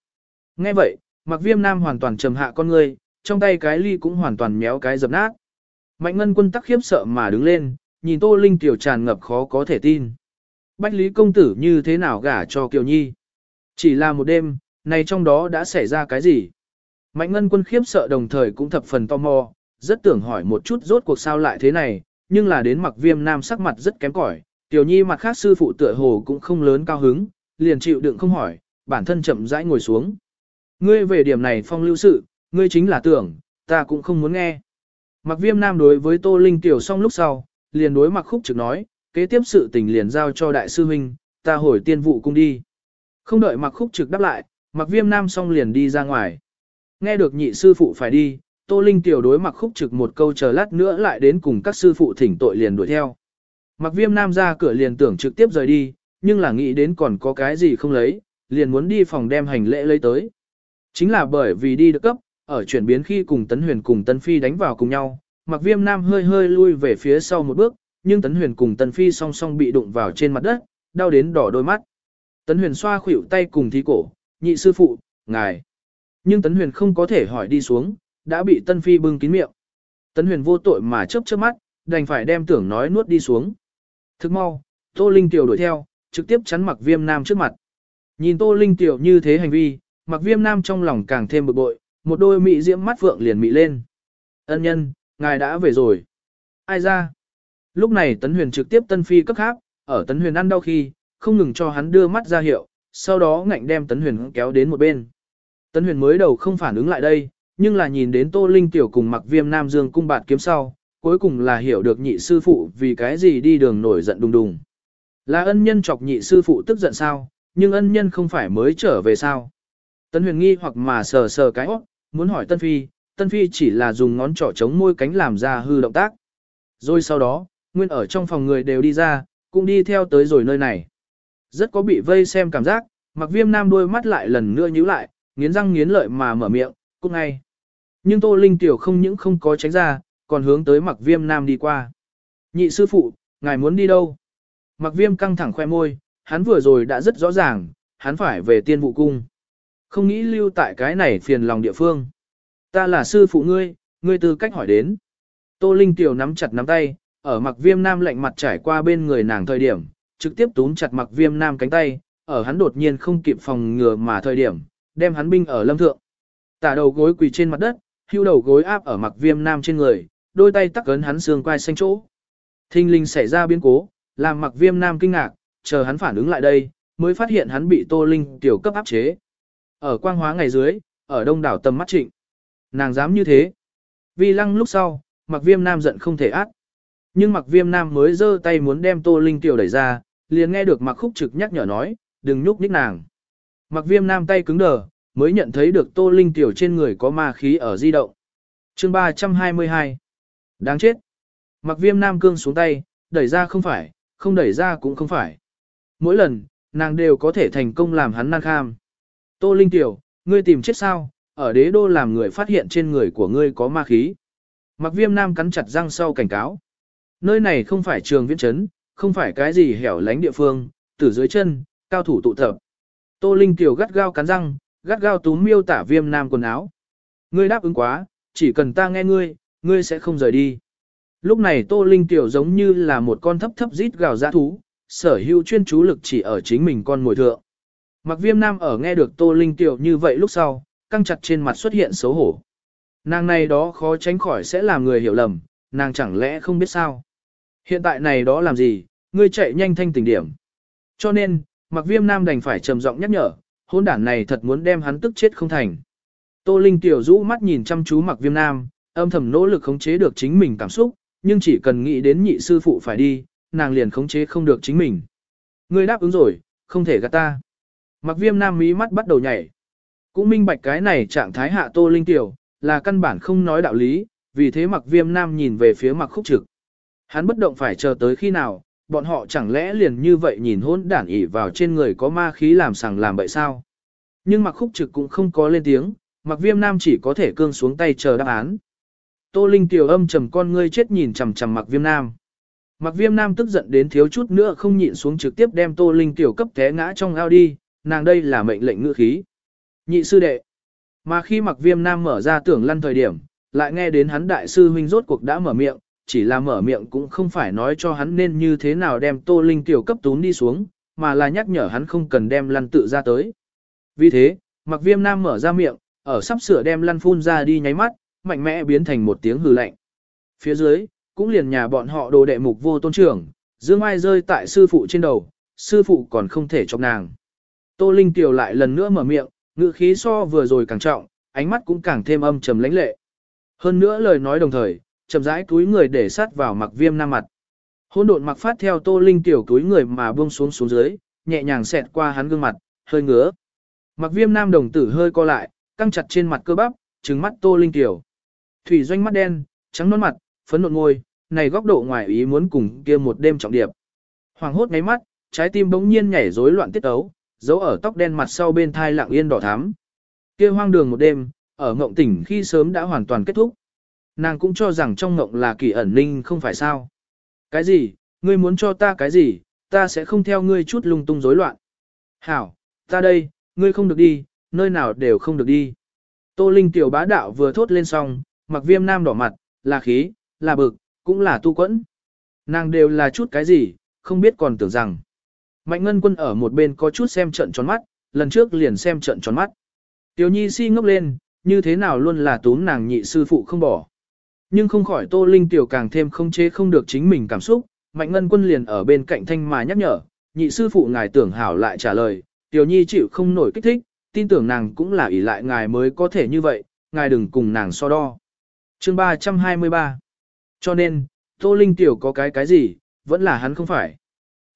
Nghe vậy, mặc viêm nam hoàn toàn trầm hạ con ngươi, trong tay cái ly cũng hoàn toàn méo cái dập nát. Mạnh ngân quân tắc khiếp sợ mà đứng lên, nhìn Tô Linh tiểu tràn ngập khó có thể tin. Bách Lý công tử như thế nào gả cho Kiều Nhi? Chỉ là một đêm, này trong đó đã xảy ra cái gì? Mạnh ngân quân khiếp sợ đồng thời cũng thập phần tò mò, rất tưởng hỏi một chút rốt cuộc sao lại thế này, nhưng là đến mặc viêm nam sắc mặt rất kém cỏi. Tiểu nhi mặt khác sư phụ tựa hồ cũng không lớn cao hứng, liền chịu đựng không hỏi, bản thân chậm rãi ngồi xuống. Ngươi về điểm này phong lưu sự, ngươi chính là tưởng, ta cũng không muốn nghe. Mặc viêm nam đối với Tô Linh tiểu xong lúc sau, liền đối mặc khúc trực nói, kế tiếp sự tình liền giao cho đại sư huynh, ta hồi tiên vụ cung đi. Không đợi mặc khúc trực đáp lại, mặc viêm nam xong liền đi ra ngoài. Nghe được nhị sư phụ phải đi, Tô Linh tiểu đối mặc khúc trực một câu chờ lát nữa lại đến cùng các sư phụ thỉnh tội liền đuổi theo. Mặc viêm nam ra cửa liền tưởng trực tiếp rời đi, nhưng là nghĩ đến còn có cái gì không lấy, liền muốn đi phòng đem hành lễ lấy tới. Chính là bởi vì đi được cấp, ở chuyển biến khi cùng Tấn Huyền cùng Tân Phi đánh vào cùng nhau, mặc viêm nam hơi hơi lui về phía sau một bước, nhưng Tấn Huyền cùng Tân Phi song song bị đụng vào trên mặt đất, đau đến đỏ đôi mắt. Tấn Huyền xoa khuỷu tay cùng thí cổ, nhị sư phụ, ngài. Nhưng Tấn Huyền không có thể hỏi đi xuống, đã bị Tân Phi bưng kín miệng. Tấn Huyền vô tội mà chớp chớp mắt, đành phải đem tưởng nói nuốt đi xuống. Thức mau, Tô Linh Tiểu đuổi theo, trực tiếp chắn mặc viêm nam trước mặt. Nhìn Tô Linh Tiểu như thế hành vi, mặc viêm nam trong lòng càng thêm bực bội, một đôi mị diễm mắt vượng liền mị lên. Ân nhân, ngài đã về rồi. Ai ra? Lúc này Tấn Huyền trực tiếp Tân Phi cấp háp, ở Tấn Huyền ăn đau khi, không ngừng cho hắn đưa mắt ra hiệu, sau đó ngạnh đem Tấn Huyền kéo đến một bên. Tấn Huyền mới đầu không phản ứng lại đây, nhưng là nhìn đến Tô Linh Tiểu cùng mặc viêm Nam Dương cung bạt kiếm sau, cuối cùng là hiểu được nhị sư phụ vì cái gì đi đường nổi giận đùng đùng. Là ân nhân chọc nhị sư phụ tức giận sao, nhưng ân nhân không phải mới trở về sao. Tân Huyền nghi hoặc mà sờ sờ cái óc, muốn hỏi Tân Phi, Tân Phi chỉ là dùng ngón trỏ chống môi cánh làm ra hư động tác. Rồi sau đó, nguyên ở trong phòng người đều đi ra, cũng đi theo tới rồi nơi này. Rất có bị vây xem cảm giác, mặc viêm nam đôi mắt lại lần nữa nhíu lại, nghiến răng nghiến lợi mà mở miệng, cũng ngay. Nhưng Tô Linh Tiểu không những không có tránh ra, còn hướng tới mặc viêm nam đi qua. Nhị sư phụ, ngài muốn đi đâu? Mặc viêm căng thẳng khoe môi, hắn vừa rồi đã rất rõ ràng, hắn phải về tiên vụ cung. Không nghĩ lưu tại cái này phiền lòng địa phương. Ta là sư phụ ngươi, ngươi tư cách hỏi đến. Tô Linh Tiểu nắm chặt nắm tay, ở mặc viêm nam lạnh mặt trải qua bên người nàng thời điểm, trực tiếp túm chặt mặc viêm nam cánh tay, ở hắn đột nhiên không kịp phòng ngừa mà thời điểm, đem hắn binh ở lâm thượng. Tả đầu gối quỳ trên mặt đất, hưu đầu gối áp ở mặc viêm nam trên người, đôi tay tắc ấn hắn xương quai xanh chỗ. Thinh linh xảy ra biến cố, làm mặc viêm nam kinh ngạc, chờ hắn phản ứng lại đây, mới phát hiện hắn bị tô linh tiểu cấp áp chế. Ở quang hóa ngày dưới, ở đông đảo tầm mắt trịnh. Nàng dám như thế. Vì lăng lúc sau, mặc viêm nam giận không thể át. Nhưng mặc viêm nam mới giơ tay muốn đem tô linh tiểu đẩy ra, liền nghe được mặc khúc trực nhắc nhở nói, đừng nhúc nhích nàng. Mặc viêm nam tay cứng đờ, mới nhận thấy được tô linh tiểu trên người có ma khí ở di động. chương 322 Đáng chết. Mặc viêm nam cương xuống tay, đẩy ra không phải, không đẩy ra cũng không phải. Mỗi lần, nàng đều có thể thành công làm hắn nan kham. Tô Linh Tiểu, ngươi tìm chết sao, ở đế đô làm người phát hiện trên người của ngươi có ma khí. Mặc viêm nam cắn chặt răng sau cảnh cáo. Nơi này không phải trường viễn trấn, không phải cái gì hẻo lánh địa phương, từ dưới chân, cao thủ tụ tập. Tô Linh Tiểu gắt gao cắn răng, gắt gao túm miêu tả viêm nam quần áo. Ngươi đáp ứng quá, chỉ cần ta nghe ngươi, ngươi sẽ không rời đi. Lúc này Tô Linh Tiểu giống như là một con thấp thấp rít gào dã thú, sở hữu chuyên chú lực chỉ ở chính mình con ngồi thượng. Mặc viêm nam ở nghe được Tô Linh Tiểu như vậy lúc sau, căng chặt trên mặt xuất hiện xấu hổ. Nàng này đó khó tránh khỏi sẽ làm người hiểu lầm, nàng chẳng lẽ không biết sao. Hiện tại này đó làm gì, ngươi chạy nhanh thanh tỉnh điểm. Cho nên, mặc viêm nam đành phải trầm giọng nhắc nhở, hôn đản này thật muốn đem hắn tức chết không thành. Tô Linh Tiểu rũ mắt nhìn chăm chú mặc viêm nam, âm thầm nỗ lực khống chế được chính mình cảm xúc, nhưng chỉ cần nghĩ đến nhị sư phụ phải đi, nàng liền khống chế không được chính mình. Ngươi đáp ứng rồi, không thể gạt ta. Mặc viêm nam mí mắt bắt đầu nhảy. Cũng minh bạch cái này trạng thái hạ tô linh tiểu, là căn bản không nói đạo lý, vì thế mặc viêm nam nhìn về phía mặc khúc trực. Hắn bất động phải chờ tới khi nào, bọn họ chẳng lẽ liền như vậy nhìn hôn đản ỉ vào trên người có ma khí làm sằng làm bậy sao. Nhưng mặc khúc trực cũng không có lên tiếng, mặc viêm nam chỉ có thể cương xuống tay chờ đáp án. Tô Linh tiểu âm trầm con ngươi chết nhìn chằm chằm mặc viêm nam. Mặc viêm nam tức giận đến thiếu chút nữa không nhịn xuống trực tiếp đem Tô Linh tiểu cấp té ngã trong ao đi, nàng đây là mệnh lệnh ngữ khí. Nhị sư đệ. Mà khi mặc viêm nam mở ra tưởng lăn thời điểm, lại nghe đến hắn đại sư huynh rốt cuộc đã mở miệng, chỉ là mở miệng cũng không phải nói cho hắn nên như thế nào đem Tô Linh tiểu cấp tún đi xuống, mà là nhắc nhở hắn không cần đem lăn tự ra tới. Vì thế, mặc viêm nam mở ra miệng, ở sắp sửa đem lăn phun ra đi nháy mắt, mạnh mẽ biến thành một tiếng hừ lạnh. Phía dưới, cũng liền nhà bọn họ đồ đệ mục vô tôn trưởng, dương ai rơi tại sư phụ trên đầu, sư phụ còn không thể chọc nàng. Tô Linh Tiểu lại lần nữa mở miệng, ngữ khí so vừa rồi càng trọng, ánh mắt cũng càng thêm âm trầm lãnh lệ. Hơn nữa lời nói đồng thời, chậm rãi túi người để sát vào mặc viêm nam mặt. Hôn độn mặc phát theo Tô Linh Tiểu túi người mà buông xuống xuống dưới, nhẹ nhàng xẹt qua hắn gương mặt, hơi ngứa. Mặc viêm nam đồng tử hơi co lại, căng chặt trên mặt cơ bắp, trừng mắt Tô Linh Tiểu. Thủy doanh mắt đen, trắng non mặt, phấn nộn ngôi, này góc độ ngoài ý muốn cùng kia một đêm trọng điệp. Hoàng hốt ngáy mắt, trái tim bỗng nhiên nhảy rối loạn tiết ấu, giấu ở tóc đen mặt sau bên thai lặng yên đỏ thắm. Kia hoang đường một đêm, ở ngộng tỉnh khi sớm đã hoàn toàn kết thúc. nàng cũng cho rằng trong ngộng là kỳ ẩn ninh không phải sao. Cái gì, ngươi muốn cho ta cái gì, ta sẽ không theo ngươi chút lung tung rối loạn. Hảo, ta đây, ngươi không được đi, nơi nào đều không được đi. Tô Linh tiểu bá đạo vừa thốt lên xong, mặc viêm nam đỏ mặt, là khí, là bực, cũng là tu quẫn. Nàng đều là chút cái gì, không biết còn tưởng rằng. Mạnh ngân quân ở một bên có chút xem trận tròn mắt, lần trước liền xem trận tròn mắt. Tiểu nhi si ngốc lên, như thế nào luôn là túm nàng nhị sư phụ không bỏ. Nhưng không khỏi Tô Linh tiểu càng thêm không chế không được chính mình cảm xúc, Mạnh Ngân Quân liền ở bên cạnh thanh mà nhắc nhở, nhị sư phụ ngài tưởng hảo lại trả lời, Tiểu Nhi chịu không nổi kích thích, tin tưởng nàng cũng là ỷ lại ngài mới có thể như vậy, ngài đừng cùng nàng so đo. Chương 323 cho nên, Tô Linh tiểu có cái cái gì, vẫn là hắn không phải.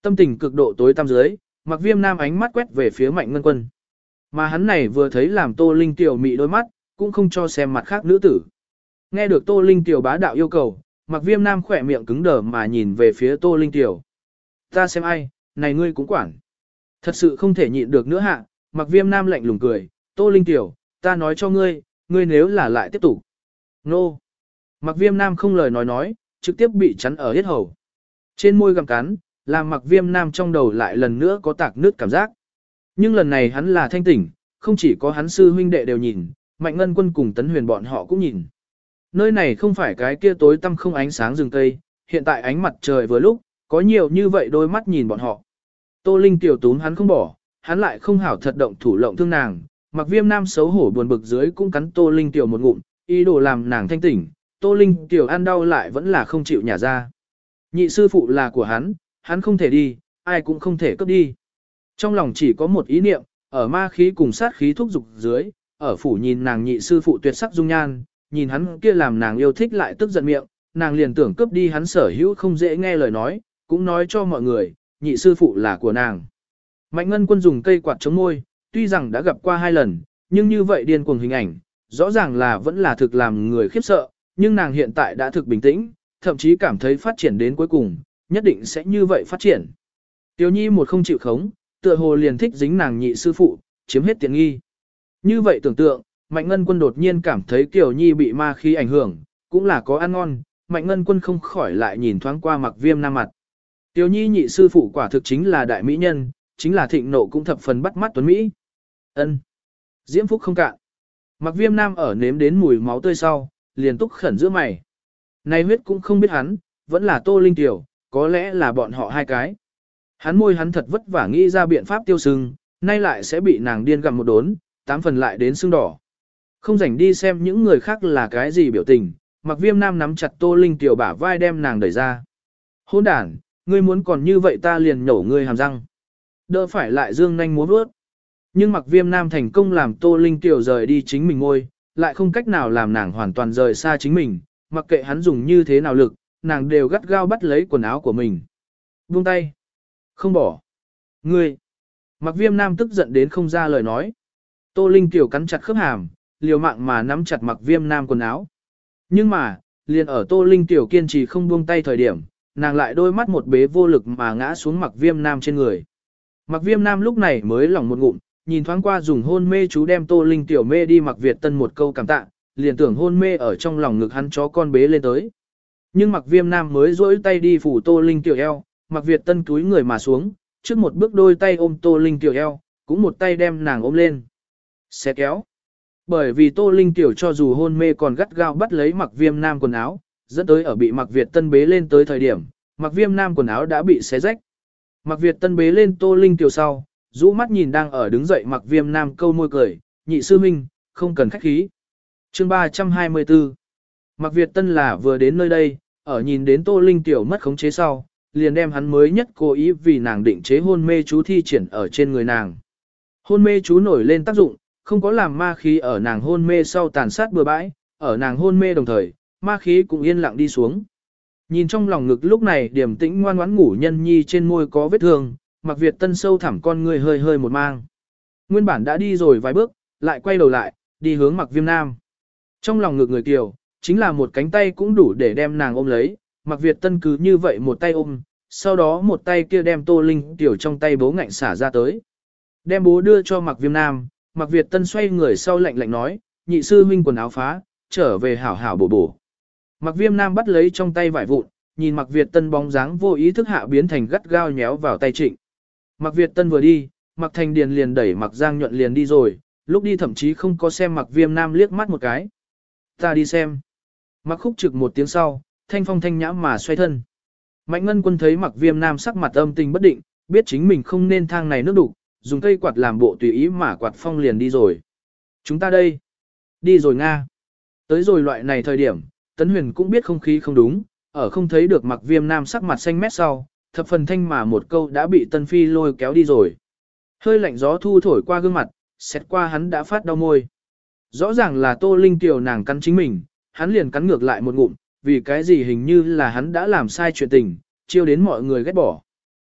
Tâm tình cực độ tối tăm dưới, mặc viêm nam ánh mắt quét về phía Mạnh Ngân Quân. Mà hắn này vừa thấy làm Tô Linh tiểu mị đôi mắt, cũng không cho xem mặt khác nữ tử. Nghe được Tô Linh tiểu bá đạo yêu cầu, Mặc viêm nam khỏe miệng cứng đờ mà nhìn về phía Tô Linh Tiểu. Ta xem ai, này ngươi cũng quản. Thật sự không thể nhịn được nữa hạ, mặc viêm nam lạnh lùng cười, Tô Linh Tiểu, ta nói cho ngươi, ngươi nếu là lại tiếp tục. Nô! Mặc viêm nam không lời nói nói, trực tiếp bị chắn ở hết hầu. Trên môi gặm cắn, làm mặc viêm nam trong đầu lại lần nữa có tạc nước cảm giác. Nhưng lần này hắn là thanh tỉnh, không chỉ có hắn sư huynh đệ đều nhìn, mạnh ngân quân cùng tấn huyền bọn họ cũng nhìn. Nơi này không phải cái kia tối tăm không ánh sáng rừng cây, hiện tại ánh mặt trời vừa lúc, có nhiều như vậy đôi mắt nhìn bọn họ. Tô Linh tiểu tún hắn không bỏ, hắn lại không hảo thật động thủ lộng thương nàng, mặc viêm nam xấu hổ buồn bực dưới cũng cắn Tô Linh tiểu một ngụm, ý đồ làm nàng thanh tỉnh, Tô Linh tiểu ăn đau lại vẫn là không chịu nhả ra. Nhị sư phụ là của hắn, hắn không thể đi, ai cũng không thể cướp đi. Trong lòng chỉ có một ý niệm, ở ma khí cùng sát khí thúc dục dưới, ở phủ nhìn nàng nhị sư phụ tuyệt sắc dung nhan, nhìn hắn kia làm nàng yêu thích lại tức giận miệng, nàng liền tưởng cướp đi hắn sở hữu không dễ nghe lời nói, cũng nói cho mọi người, nhị sư phụ là của nàng. Mạnh ngân quân dùng cây quạt chống môi, tuy rằng đã gặp qua hai lần, nhưng như vậy điên cuồng hình ảnh, rõ ràng là vẫn là thực làm người khiếp sợ, nhưng nàng hiện tại đã thực bình tĩnh, thậm chí cảm thấy phát triển đến cuối cùng, nhất định sẽ như vậy phát triển. Tiểu nhi một không chịu khống, tựa hồ liền thích dính nàng nhị sư phụ, chiếm hết tiện nghi. Như vậy tưởng tượng, Mạnh Ngân Quân đột nhiên cảm thấy tiểu Nhi bị ma khí ảnh hưởng, cũng là có ăn ngon, Mạnh Ngân Quân không khỏi lại nhìn thoáng qua mặc viêm nam mặt. tiểu Nhi nhị sư phụ quả thực chính là đại mỹ nhân, chính là thịnh nộ cũng thập phần bắt mắt tuấn Mỹ. ân Diễm Phúc không cạn. Mặc viêm nam ở nếm đến mùi máu tươi sau, liền túc khẩn giữa mày. Này huyết cũng không biết hắn, vẫn là tô linh tiểu, có lẽ là bọn họ hai cái. Hắn môi hắn thật vất vả nghĩ ra biện pháp tiêu sưng, nay lại sẽ bị nàng điên gặm một đốn, tám phần lại đến sưng đỏ. Không rảnh đi xem những người khác là cái gì biểu tình, mặc viêm nam nắm chặt tô linh tiểu bả vai đem nàng đẩy ra. Hôn đản, ngươi muốn còn như vậy ta liền nhổ ngươi hàm răng. Đỡ phải lại dương nhanh muốn bước. Nhưng mặc viêm nam thành công làm tô linh tiểu rời đi chính mình ngôi, lại không cách nào làm nàng hoàn toàn rời xa chính mình, mặc kệ hắn dùng như thế nào lực, nàng đều gắt gao bắt lấy quần áo của mình. Buông tay. Không bỏ. Ngươi. Mặc viêm nam tức giận đến không ra lời nói. Tô Linh tiểu cắn chặt khớp hàm, liều mạng mà nắm chặt mặc viêm nam quần áo. Nhưng mà, liền ở Tô Linh tiểu kiên trì không buông tay thời điểm, nàng lại đôi mắt một bế vô lực mà ngã xuống mặc viêm nam trên người. Mặc viêm nam lúc này mới lỏng một ngụm, nhìn thoáng qua dùng hôn mê chú đem Tô Linh tiểu mê đi mặc Việt tân một câu cảm tạ, liền tưởng hôn mê ở trong lòng ngực hắn chó con bế lên tới. Nhưng mặc viêm nam mới rỗi tay đi phủ Tô Linh tiểu eo, mặc Việt tân túi người mà xuống, trước một bước đôi tay ôm Tô Linh tiểu eo, cũng một tay đem nàng ôm lên. Xe kéo. Bởi vì Tô Linh tiểu cho dù hôn mê còn gắt gao bắt lấy mặc viêm nam quần áo, dẫn tới ở bị mặc Việt tân bế lên tới thời điểm, mặc viêm nam quần áo đã bị xé rách. Mặc Việt tân bế lên Tô Linh tiểu sau, rũ mắt nhìn đang ở đứng dậy mặc viêm nam câu môi cười, nhị sư minh, không cần khách khí. Chương 324 Mặc Việt tân là vừa đến nơi đây, ở nhìn đến Tô Linh tiểu mất khống chế sau, liền đem hắn mới nhất cố ý vì nàng định chế hôn mê chú thi triển ở trên người nàng. Hôn mê chú nổi lên tác dụng, không có làm ma khí ở nàng hôn mê sau tàn sát bừa bãi, ở nàng hôn mê đồng thời, ma khí cũng yên lặng đi xuống. Nhìn trong lòng ngực lúc này điểm tĩnh ngoan ngoãn ngủ nhân nhi trên môi có vết thương, mặc Việt tân sâu thẳm con người hơi hơi một mang. Nguyên bản đã đi rồi vài bước, lại quay đầu lại, đi hướng mặc viêm nam. Trong lòng ngực người kiều, chính là một cánh tay cũng đủ để đem nàng ôm lấy, mặc Việt tân cứ như vậy một tay ôm, sau đó một tay kia đem tô linh tiểu trong tay bố ngạnh xả ra tới. Đem bố đưa cho mặc viêm nam, Mạc Việt Tân xoay người sau lạnh lạnh nói, nhị sư huynh quần áo phá, trở về hảo hảo bổ bổ. Mặc viêm nam bắt lấy trong tay vải vụn, nhìn mặc Việt tân bóng dáng vô ý thức hạ biến thành gắt gao nhéo vào tay trịnh. Mạc Việt tân vừa đi, Mạc thành điền liền đẩy Mạc giang nhuận liền đi rồi, lúc đi thậm chí không có xem Mạc viêm nam liếc mắt một cái. Ta đi xem. Mạc khúc trực một tiếng sau, thanh phong thanh nhã mà xoay thân. Mạnh ngân quân thấy Mạc viêm nam sắc mặt âm tình bất định, biết chính mình không nên thang này nước đục, dùng cây quạt làm bộ tùy ý mà quạt phong liền đi rồi. Chúng ta đây. Đi rồi Nga. Tới rồi loại này thời điểm, Tấn Huyền cũng biết không khí không đúng, ở không thấy được Mạc viêm nam sắc mặt xanh mét sau, thập phần thanh mà một câu đã bị Tân Phi lôi kéo đi rồi. Hơi lạnh gió thu thổi qua gương mặt, xét qua hắn đã phát đau môi. Rõ ràng là Tô Linh tiểu nàng cắn chính mình, hắn liền cắn ngược lại một ngụm, vì cái gì hình như là hắn đã làm sai chuyện tình, chiêu đến mọi người ghét bỏ.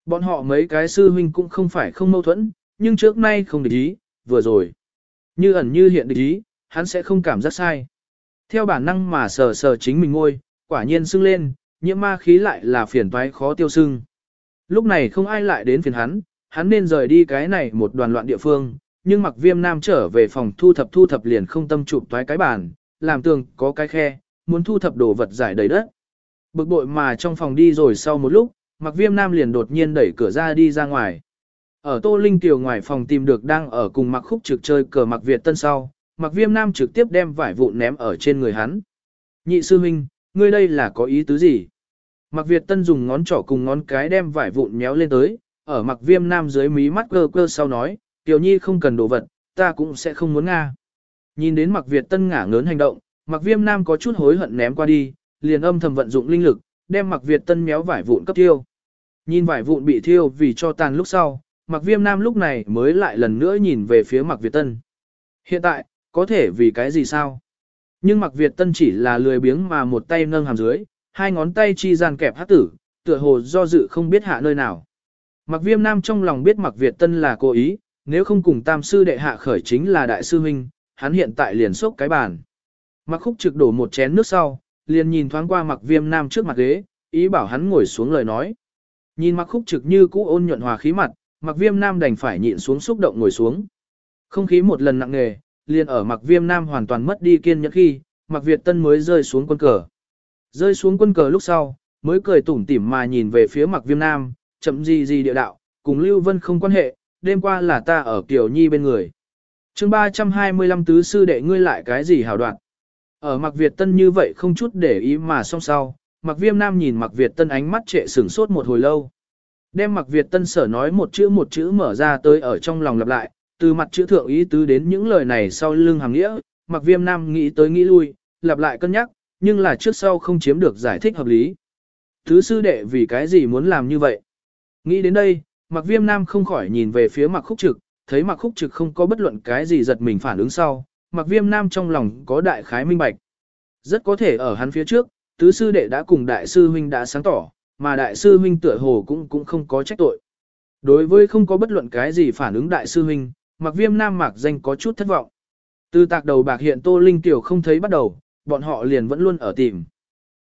Bọn họ mấy cái sư huynh cũng không phải không mâu thuẫn, nhưng trước nay không địch ý, vừa rồi. Như ẩn như hiện địch ý, hắn sẽ không cảm giác sai. Theo bản năng mà sờ sờ chính mình ngôi, quả nhiên sưng lên, nhiễm ma khí lại là phiền toái khó tiêu sưng. Lúc này không ai lại đến phiền hắn, hắn nên rời đi cái này một đoàn loạn địa phương, nhưng mặc viêm nam trở về phòng thu thập thu thập liền không tâm chụp toái cái bàn, làm tường có cái khe, muốn thu thập đồ vật giải đầy đất. Bực bội mà trong phòng đi rồi sau một lúc, mặc viêm nam liền đột nhiên đẩy cửa ra đi ra ngoài. Ở Tô Linh Tiểu ngoài phòng tìm được đang ở cùng mặc khúc trực chơi cờ mặc Việt tân sau, mặc viêm nam trực tiếp đem vải vụn ném ở trên người hắn. Nhị sư huynh, ngươi đây là có ý tứ gì? Mặc Việt tân dùng ngón trỏ cùng ngón cái đem vải vụn méo lên tới, ở mặc viêm nam dưới mí mắt cơ cơ sau nói, Tiểu Nhi không cần đồ vật, ta cũng sẽ không muốn Nga. Nhìn đến mặc Việt tân ngả ngớn hành động, mặc viêm nam có chút hối hận ném qua đi, liền âm thầm vận dụng linh lực, đem mặc Việt tân méo vải vụn cấp tiêu. Nhìn vải vụn bị thiêu vì cho tàn lúc sau, mặc viêm nam lúc này mới lại lần nữa nhìn về phía mặc Việt tân. Hiện tại, có thể vì cái gì sao? Nhưng mặc Việt tân chỉ là lười biếng mà một tay nâng hàm dưới, hai ngón tay chi gian kẹp hát tử, tựa hồ do dự không biết hạ nơi nào. Mặc viêm nam trong lòng biết mặc Việt tân là cố ý, nếu không cùng tam sư đệ hạ khởi chính là đại sư huynh, hắn hiện tại liền sốc cái bàn. Mặc khúc trực đổ một chén nước sau, liền nhìn thoáng qua mặc viêm nam trước mặt ghế, ý bảo hắn ngồi xuống lời nói. Nhìn mặc khúc trực như cũ ôn nhuận hòa khí mặt, mặc viêm nam đành phải nhịn xuống xúc động ngồi xuống. Không khí một lần nặng nề, liền ở mặc viêm nam hoàn toàn mất đi kiên nhẫn khi, mặc Việt Tân mới rơi xuống quân cờ. Rơi xuống quân cờ lúc sau, mới cười tủm tỉm mà nhìn về phía mặc viêm nam, chậm gì gì địa đạo, cùng Lưu Vân không quan hệ, đêm qua là ta ở Kiều Nhi bên người. chương 325 tứ sư đệ ngươi lại cái gì hào đoạn. Ở mặc Việt Tân như vậy không chút để ý mà song sau, mặc viêm nam nhìn mặc Việt Tân ánh mắt trệ sửng sốt một hồi lâu. Đem mặc Việt Tân sở nói một chữ một chữ mở ra tới ở trong lòng lặp lại, từ mặt chữ thượng ý tứ đến những lời này sau lưng hàng nghĩa, mặc viêm nam nghĩ tới nghĩ lui, lặp lại cân nhắc, nhưng là trước sau không chiếm được giải thích hợp lý. Thứ sư đệ vì cái gì muốn làm như vậy? Nghĩ đến đây, mặc viêm nam không khỏi nhìn về phía mặc khúc trực, thấy mặc khúc trực không có bất luận cái gì giật mình phản ứng sau, mặc viêm nam trong lòng có đại khái minh bạch. Rất có thể ở hắn phía trước, tứ sư đệ đã cùng đại sư huynh đã sáng tỏ, mà đại sư huynh tựa hồ cũng cũng không có trách tội. Đối với không có bất luận cái gì phản ứng đại sư huynh, mặc viêm nam mạc danh có chút thất vọng. Từ tạc đầu bạc hiện Tô Linh Tiểu không thấy bắt đầu, bọn họ liền vẫn luôn ở tìm.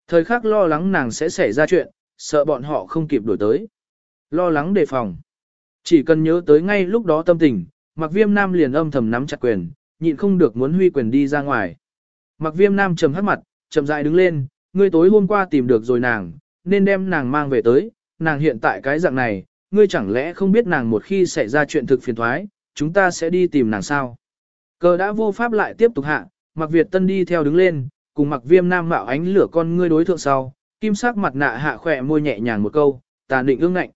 Thời khắc lo lắng nàng sẽ xảy ra chuyện, sợ bọn họ không kịp đổi tới. Lo lắng đề phòng. Chỉ cần nhớ tới ngay lúc đó tâm tình, mặc viêm nam liền âm thầm nắm chặt quyền, nhịn không được muốn huy quyền đi ra ngoài. Mặc viêm nam trầm hắt mặt, chậm dại đứng lên, ngươi tối hôm qua tìm được rồi nàng, nên đem nàng mang về tới, nàng hiện tại cái dạng này, ngươi chẳng lẽ không biết nàng một khi xảy ra chuyện thực phiền thoái, chúng ta sẽ đi tìm nàng sao. Cờ đã vô pháp lại tiếp tục hạ, mặc Việt Tân đi theo đứng lên, cùng mặc viêm nam mạo ánh lửa con ngươi đối thượng sau, kim sắc mặt nạ hạ khỏe môi nhẹ nhàng một câu, tà định ương ngạnh.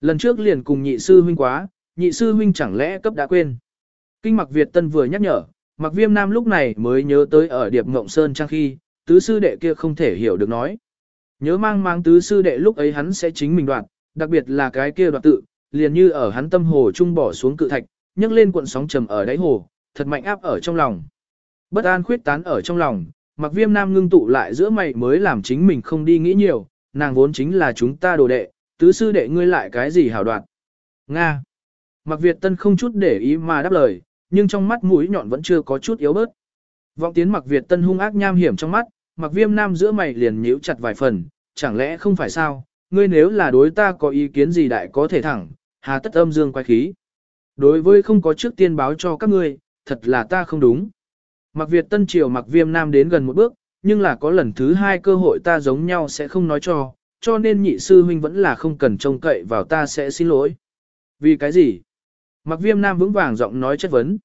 Lần trước liền cùng nhị sư huynh quá, nhị sư huynh chẳng lẽ cấp đã quên. Kinh mặc Việt Tân vừa nhắc nhở, mặc viêm nam lúc này mới nhớ tới ở điệp ngộng sơn trang khi, tứ sư đệ kia không thể hiểu được nói. Nhớ mang mang tứ sư đệ lúc ấy hắn sẽ chính mình đoạn, đặc biệt là cái kia đoạn tự, liền như ở hắn tâm hồ trung bỏ xuống cự thạch, nhấc lên cuộn sóng trầm ở đáy hồ, thật mạnh áp ở trong lòng. Bất an khuyết tán ở trong lòng, mặc viêm nam ngưng tụ lại giữa mày mới làm chính mình không đi nghĩ nhiều, nàng vốn chính là chúng ta đồ đệ, tứ sư đệ ngươi lại cái gì hảo đoạn. Nga. Mặc Việt Tân không chút để ý mà đáp lời, nhưng trong mắt mũi nhọn vẫn chưa có chút yếu bớt. Vọng tiến Mặc Việt Tân hung ác nham hiểm trong mắt, Mặc Viêm Nam giữa mày liền nhíu chặt vài phần, chẳng lẽ không phải sao, ngươi nếu là đối ta có ý kiến gì đại có thể thẳng, hà tất âm dương quay khí. Đối với không có trước tiên báo cho các ngươi, thật là ta không đúng. Mặc Việt Tân Triều Mặc Viêm Nam đến gần một bước, nhưng là có lần thứ hai cơ hội ta giống nhau sẽ không nói cho, cho nên nhị sư huynh vẫn là không cần trông cậy vào ta sẽ xin lỗi. Vì cái gì? Mặc viêm nam vững vàng giọng nói chất vấn.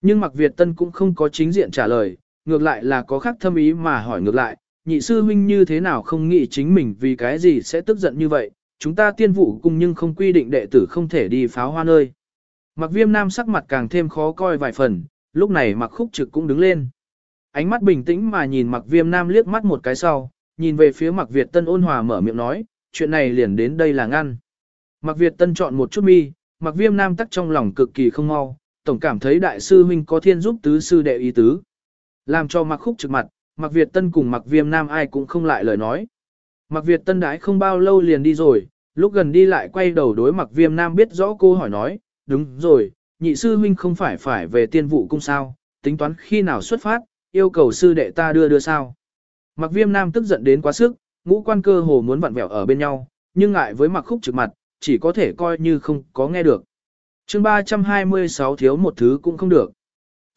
Nhưng mặc Việt Tân cũng không có chính diện trả lời, ngược lại là có khác thâm ý mà hỏi ngược lại, nhị sư huynh như thế nào không nghĩ chính mình vì cái gì sẽ tức giận như vậy, chúng ta tiên vụ cung nhưng không quy định đệ tử không thể đi pháo hoa nơi. Mặc viêm nam sắc mặt càng thêm khó coi vài phần, lúc này mặc khúc trực cũng đứng lên. Ánh mắt bình tĩnh mà nhìn mặc viêm nam liếc mắt một cái sau, nhìn về phía mặc Việt Tân ôn hòa mở miệng nói, chuyện này liền đến đây là ngăn. Mặc Việt Tân chọn một chút mi, mặc viêm nam tắc trong lòng cực kỳ không mau, tổng cảm thấy đại sư huynh có thiên giúp tứ sư đệ ý tứ. Làm cho mặc khúc trực mặt, mặc Việt Tân cùng mặc viêm nam ai cũng không lại lời nói. Mặc Việt Tân đãi không bao lâu liền đi rồi, lúc gần đi lại quay đầu đối mặc viêm nam biết rõ cô hỏi nói, đúng rồi, nhị sư huynh không phải phải về tiên vụ cung sao, tính toán khi nào xuất phát, yêu cầu sư đệ ta đưa đưa sao. Mặc viêm nam tức giận đến quá sức, ngũ quan cơ hồ muốn vặn vẹo ở bên nhau, nhưng ngại với mặc khúc trực mặt, chỉ có thể coi như không có nghe được. chương 326 thiếu một thứ cũng không được.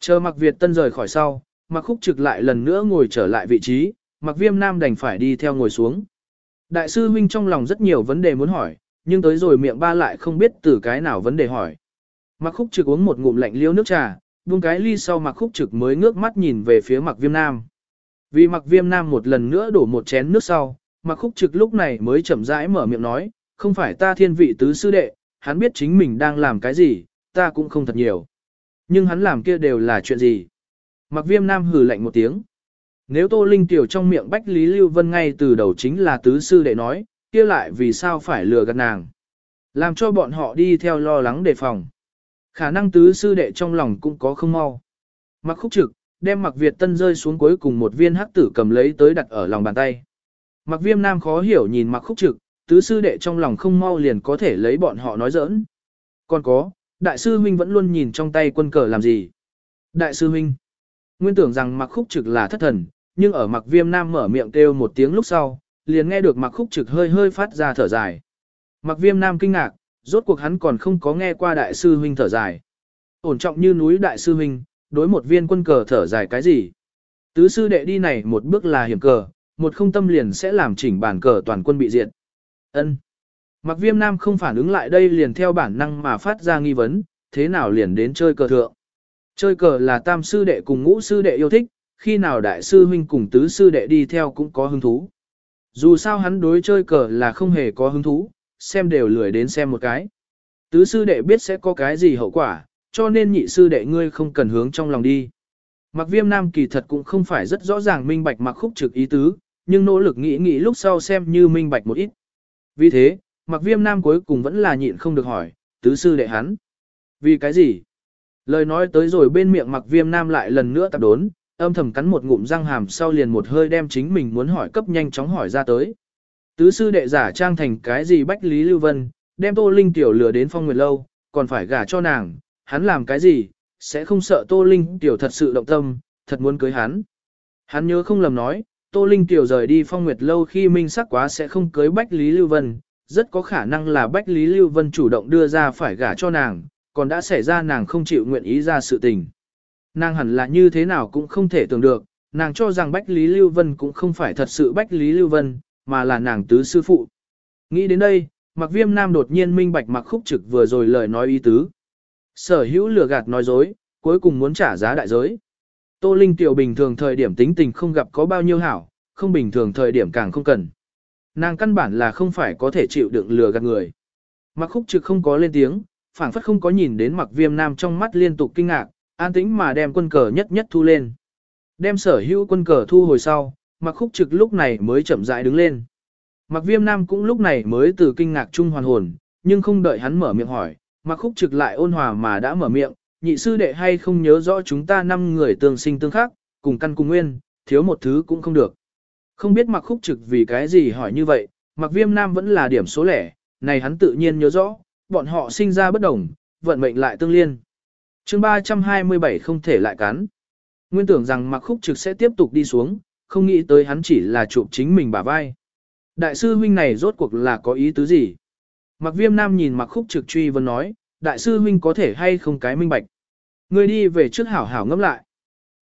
Chờ mặc Việt Tân rời khỏi sau, mặc khúc trực lại lần nữa ngồi trở lại vị trí, mặc viêm nam đành phải đi theo ngồi xuống. Đại sư huynh trong lòng rất nhiều vấn đề muốn hỏi, nhưng tới rồi miệng ba lại không biết từ cái nào vấn đề hỏi. Mặc khúc trực uống một ngụm lạnh liêu nước trà, buông cái ly sau mặc khúc trực mới ngước mắt nhìn về phía mặc viêm nam. Vì mặc viêm nam một lần nữa đổ một chén nước sau, mặc khúc trực lúc này mới chậm rãi mở miệng nói, không phải ta thiên vị tứ sư đệ, hắn biết chính mình đang làm cái gì, ta cũng không thật nhiều. Nhưng hắn làm kia đều là chuyện gì? Mặc viêm nam hừ lạnh một tiếng. Nếu Tô Linh tiểu trong miệng Bách Lý Lưu Vân ngay từ đầu chính là tứ sư đệ nói, kia lại vì sao phải lừa gạt nàng. Làm cho bọn họ đi theo lo lắng đề phòng. Khả năng tứ sư đệ trong lòng cũng có không mau. Mặc khúc trực, đem mặc Việt Tân rơi xuống cuối cùng một viên hắc tử cầm lấy tới đặt ở lòng bàn tay. Mặc viêm nam khó hiểu nhìn mặc khúc trực, tứ sư đệ trong lòng không mau liền có thể lấy bọn họ nói giỡn. Còn có, đại sư huynh vẫn luôn nhìn trong tay quân cờ làm gì. Đại sư huynh, nguyên tưởng rằng mặc khúc trực là thất thần, nhưng ở mặc viêm nam mở miệng kêu một tiếng lúc sau, liền nghe được mặc khúc trực hơi hơi phát ra thở dài. Mặc viêm nam kinh ngạc, rốt cuộc hắn còn không có nghe qua đại sư huynh thở dài. Ổn trọng như núi đại sư huynh, đối một viên quân cờ thở dài cái gì? Tứ sư đệ đi này một bước là hiểm cờ, một không tâm liền sẽ làm chỉnh bản cờ toàn quân bị diệt. Ân. Mặc viêm nam không phản ứng lại đây liền theo bản năng mà phát ra nghi vấn, thế nào liền đến chơi cờ thượng. Chơi cờ là tam sư đệ cùng ngũ sư đệ yêu thích, khi nào đại sư huynh cùng tứ sư đệ đi theo cũng có hứng thú. Dù sao hắn đối chơi cờ là không hề có hứng thú, xem đều lười đến xem một cái. Tứ sư đệ biết sẽ có cái gì hậu quả, cho nên nhị sư đệ ngươi không cần hướng trong lòng đi. Mặc viêm nam kỳ thật cũng không phải rất rõ ràng minh bạch mặc khúc trực ý tứ, nhưng nỗ lực nghĩ nghĩ lúc sau xem như minh bạch một ít. Vì thế, mặc viêm nam cuối cùng vẫn là nhịn không được hỏi, tứ sư đệ hắn. Vì cái gì? Lời nói tới rồi bên miệng mặc viêm nam lại lần nữa tạp đốn, âm thầm cắn một ngụm răng hàm sau liền một hơi đem chính mình muốn hỏi cấp nhanh chóng hỏi ra tới. Tứ sư đệ giả trang thành cái gì Bách Lý Lưu Vân, đem Tô Linh tiểu lừa đến phong nguyệt lâu, còn phải gả cho nàng, hắn làm cái gì, sẽ không sợ Tô Linh tiểu thật sự động tâm, thật muốn cưới hắn. Hắn nhớ không lầm nói, Tô Linh tiểu rời đi phong nguyệt lâu khi minh sắc quá sẽ không cưới Bách Lý Lưu Vân, rất có khả năng là Bách Lý Lưu Vân chủ động đưa ra phải gả cho nàng, còn đã xảy ra nàng không chịu nguyện ý ra sự tình. Nàng hẳn là như thế nào cũng không thể tưởng được, nàng cho rằng Bách Lý Lưu Vân cũng không phải thật sự Bách Lý Lưu Vân, mà là nàng tứ sư phụ. Nghĩ đến đây, Mặc Viêm Nam đột nhiên minh bạch Mặc Khúc Trực vừa rồi lời nói ý tứ. Sở hữu lừa gạt nói dối, cuối cùng muốn trả giá đại giới. Tô Linh tiểu bình thường thời điểm tính tình không gặp có bao nhiêu hảo, không bình thường thời điểm càng không cần. Nàng căn bản là không phải có thể chịu đựng lừa gạt người. Mặc Khúc Trực không có lên tiếng, phảng phất không có nhìn đến Mặc Viêm Nam trong mắt liên tục kinh ngạc, an tĩnh mà đem quân cờ nhất nhất thu lên. Đem sở hữu quân cờ thu hồi sau, mặc khúc trực lúc này mới chậm rãi đứng lên. Mặc viêm nam cũng lúc này mới từ kinh ngạc trung hoàn hồn, nhưng không đợi hắn mở miệng hỏi, mặc khúc trực lại ôn hòa mà đã mở miệng, nhị sư đệ hay không nhớ rõ chúng ta năm người tương sinh tương khắc, cùng căn cùng nguyên, thiếu một thứ cũng không được. Không biết mặc khúc trực vì cái gì hỏi như vậy, mặc viêm nam vẫn là điểm số lẻ, này hắn tự nhiên nhớ rõ, bọn họ sinh ra bất đồng, vận mệnh lại tương liên chương 327 không thể lại cắn. Nguyên tưởng rằng mặc khúc trực sẽ tiếp tục đi xuống, không nghĩ tới hắn chỉ là chụp chính mình bả vai. Đại sư huynh này rốt cuộc là có ý tứ gì? Mặc viêm nam nhìn mặc khúc trực truy vấn nói, đại sư huynh có thể hay không cái minh bạch. Người đi về trước hảo hảo ngẫm lại.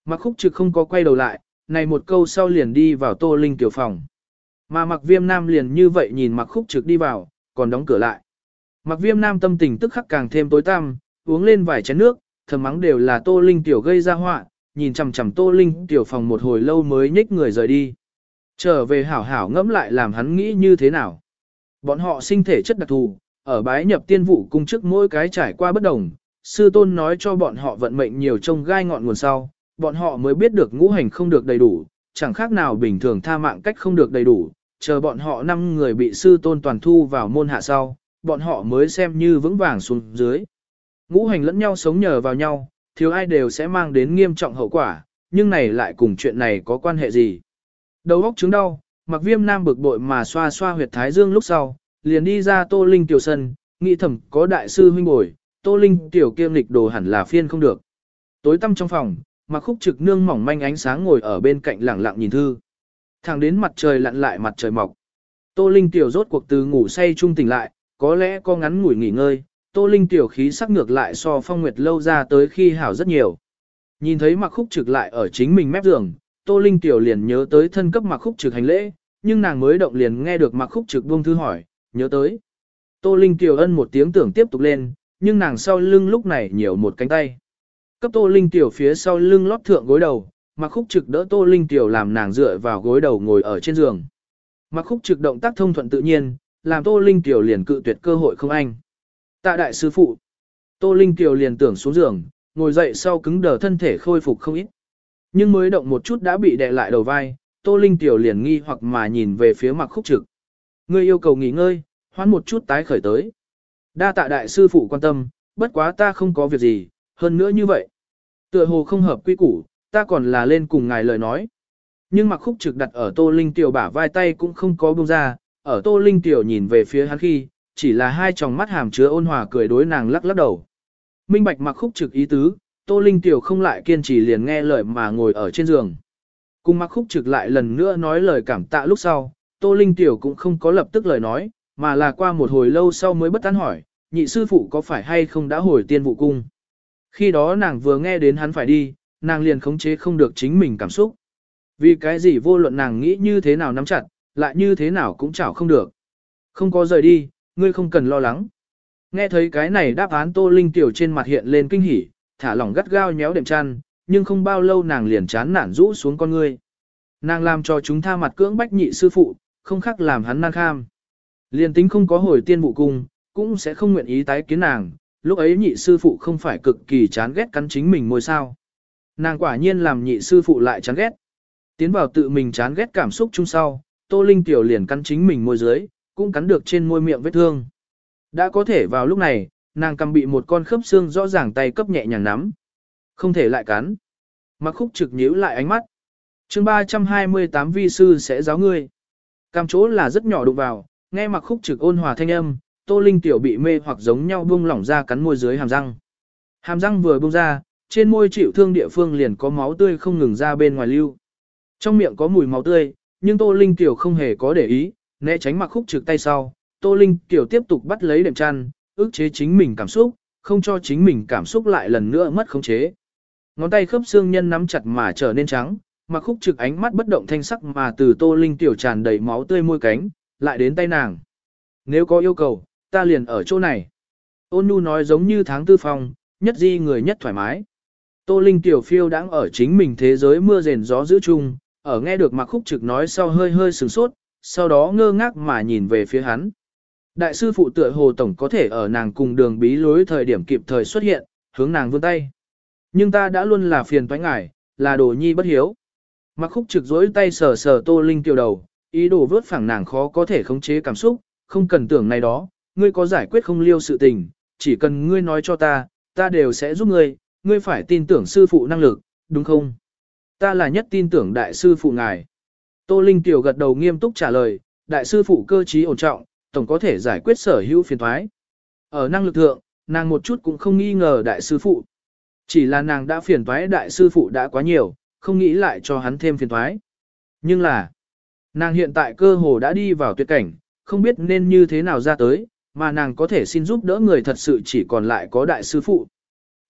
Mặc khúc trực không có quay đầu lại, này một câu sau liền đi vào Tô Linh tiểu phòng. Mà mặc viêm nam liền như vậy nhìn mặc khúc trực đi vào, còn đóng cửa lại. Mặc viêm nam tâm tình tức khắc càng thêm tối tăm, uống lên vài chén nước, thầm mắng đều là Tô Linh tiểu gây ra họa, nhìn chằm chằm Tô Linh tiểu phòng một hồi lâu mới nhích người rời đi. Trở về hảo hảo ngẫm lại làm hắn nghĩ như thế nào. Bọn họ sinh thể chất đặc thù, ở bái nhập tiên vụ cung chức mỗi cái trải qua bất đồng, sư tôn nói cho bọn họ vận mệnh nhiều trông gai ngọn nguồn sau, bọn họ mới biết được ngũ hành không được đầy đủ, chẳng khác nào bình thường tha mạng cách không được đầy đủ, chờ bọn họ năm người bị sư tôn toàn thu vào môn hạ sau, bọn họ mới xem như vững vàng xuống dưới. Ngũ hành lẫn nhau sống nhờ vào nhau, thiếu ai đều sẽ mang đến nghiêm trọng hậu quả, nhưng này lại cùng chuyện này có quan hệ gì. Đầu óc chứng đau, mặc viêm nam bực bội mà xoa xoa huyệt thái dương lúc sau, liền đi ra tô linh tiểu sân, nghĩ thầm có đại sư huynh bồi, tô linh tiểu kiêm lịch đồ hẳn là phiên không được. Tối tăm trong phòng, mặc khúc trực nương mỏng manh ánh sáng ngồi ở bên cạnh lẳng lặng nhìn thư. Thẳng đến mặt trời lặn lại mặt trời mọc. Tô Linh tiểu rốt cuộc từ ngủ say trung tỉnh lại, có lẽ có ngắn ngủi nghỉ ngơi, Tô Linh tiểu khí sắc ngược lại so phong nguyệt lâu ra tới khi hảo rất nhiều. Nhìn thấy mặc khúc trực lại ở chính mình mép giường, Tô Linh tiểu liền nhớ tới thân cấp mặc khúc trực hành lễ, nhưng nàng mới động liền nghe được mặc khúc trực buông thư hỏi, nhớ tới. Tô Linh tiểu ân một tiếng tưởng tiếp tục lên, nhưng nàng sau lưng lúc này nhiều một cánh tay. Cấp Tô Linh tiểu phía sau lưng lót thượng gối đầu, mặc khúc trực đỡ Tô Linh tiểu làm nàng dựa vào gối đầu ngồi ở trên giường. Mặc khúc trực động tác thông thuận tự nhiên, làm Tô Linh tiểu liền cự tuyệt cơ hội không anh. Tạ đại sư phụ. Tô Linh tiểu liền tưởng xuống giường, ngồi dậy sau cứng đờ thân thể khôi phục không ít. Nhưng mới động một chút đã bị đè lại đầu vai, Tô Linh tiểu liền nghi hoặc mà nhìn về phía mặc khúc trực. Ngươi yêu cầu nghỉ ngơi, hoãn một chút tái khởi tới. Đa tạ đại sư phụ quan tâm, bất quá ta không có việc gì, hơn nữa như vậy. Tựa hồ không hợp quy củ, ta còn là lên cùng ngài lời nói. Nhưng mặc khúc trực đặt ở Tô Linh Tiểu bả vai tay cũng không có buông ra, ở Tô Linh Tiểu nhìn về phía hắn khi, chỉ là hai tròng mắt hàm chứa ôn hòa cười đối nàng lắc lắc đầu. Minh bạch mặc khúc trực ý tứ, Tô Linh Tiểu không lại kiên trì liền nghe lời mà ngồi ở trên giường. Cùng mặc khúc trực lại lần nữa nói lời cảm tạ lúc sau, Tô Linh Tiểu cũng không có lập tức lời nói, mà là qua một hồi lâu sau mới bất tán hỏi, nhị sư phụ có phải hay không đã hồi tiên vụ cung. Khi đó nàng vừa nghe đến hắn phải đi, nàng liền khống chế không được chính mình cảm xúc. Vì cái gì vô luận nàng nghĩ như thế nào nắm chặt, lại như thế nào cũng chảo không được. Không có rời đi, ngươi không cần lo lắng. Nghe thấy cái này đáp án Tô Linh Tiểu trên mặt hiện lên kinh hỉ, thả lỏng gắt gao nhéo đệm chăn, nhưng không bao lâu nàng liền chán nản rũ xuống con ngươi. Nàng làm cho chúng tha mặt cưỡng bách nhị sư phụ, không khác làm hắn nan kham. Liền tính không có hồi tiên vụ cung, cũng sẽ không nguyện ý tái kiến nàng, lúc ấy nhị sư phụ không phải cực kỳ chán ghét cắn chính mình môi sao. Nàng quả nhiên làm nhị sư phụ lại chán ghét. Tiến vào tự mình chán ghét cảm xúc chung sau, Tô Linh tiểu liền cắn chính mình môi dưới, cũng cắn được trên môi miệng vết thương. Đã có thể vào lúc này, nàng cầm bị một con khớp xương rõ ràng tay cấp nhẹ nhàng nắm. Không thể lại cắn. Mặc khúc trực nhíu lại ánh mắt. chương 328 vi sư sẽ giáo ngươi. Cam chỗ là rất nhỏ đụng vào, nghe mặc khúc trực ôn hòa thanh âm, Tô Linh tiểu bị mê hoặc giống nhau buông lỏng ra cắn môi dưới hàm răng. Hàm răng vừa buông ra, trên môi chịu thương địa phương liền có máu tươi không ngừng ra bên ngoài lưu. Trong miệng có mùi máu tươi, nhưng Tô Linh tiểu không hề có để ý, né tránh mặc khúc trực tay sau, Tô Linh kiều tiếp tục bắt lấy đệm chăn, ức chế chính mình cảm xúc, không cho chính mình cảm xúc lại lần nữa mất khống chế. Ngón tay khớp xương nhân nắm chặt mà trở nên trắng, mặc khúc trực ánh mắt bất động thanh sắc mà từ Tô Linh tiểu tràn đầy máu tươi môi cánh, lại đến tay nàng. Nếu có yêu cầu, ta liền ở chỗ này. Ôn nhu nói giống như tháng tư phong, nhất di người nhất thoải mái. Tô Linh tiểu phiêu đang ở chính mình thế giới mưa rền gió giữ chung, ở nghe được Mạc Khúc Trực nói sau hơi hơi sửng sốt, sau đó ngơ ngác mà nhìn về phía hắn. Đại sư phụ tựa hồ tổng có thể ở nàng cùng đường bí lối thời điểm kịp thời xuất hiện, hướng nàng vươn tay. Nhưng ta đã luôn là phiền toái ngải, là đồ nhi bất hiếu. mặc Khúc Trực dối tay sờ sờ Tô Linh tiểu đầu, ý đồ vớt phẳng nàng khó có thể khống chế cảm xúc, không cần tưởng này đó, ngươi có giải quyết không liêu sự tình, chỉ cần ngươi nói cho ta, ta đều sẽ giúp ngươi, ngươi phải tin tưởng sư phụ năng lực, đúng không? Ta là nhất tin tưởng đại sư phụ ngài. Tô Linh Tiểu gật đầu nghiêm túc trả lời, đại sư phụ cơ trí ổn trọng, tổng có thể giải quyết sở hữu phiền thoái. Ở năng lực thượng, nàng một chút cũng không nghi ngờ đại sư phụ. Chỉ là nàng đã phiền thoái đại sư phụ đã quá nhiều, không nghĩ lại cho hắn thêm phiền thoái. Nhưng là, nàng hiện tại cơ hồ đã đi vào tuyệt cảnh, không biết nên như thế nào ra tới, mà nàng có thể xin giúp đỡ người thật sự chỉ còn lại có đại sư phụ.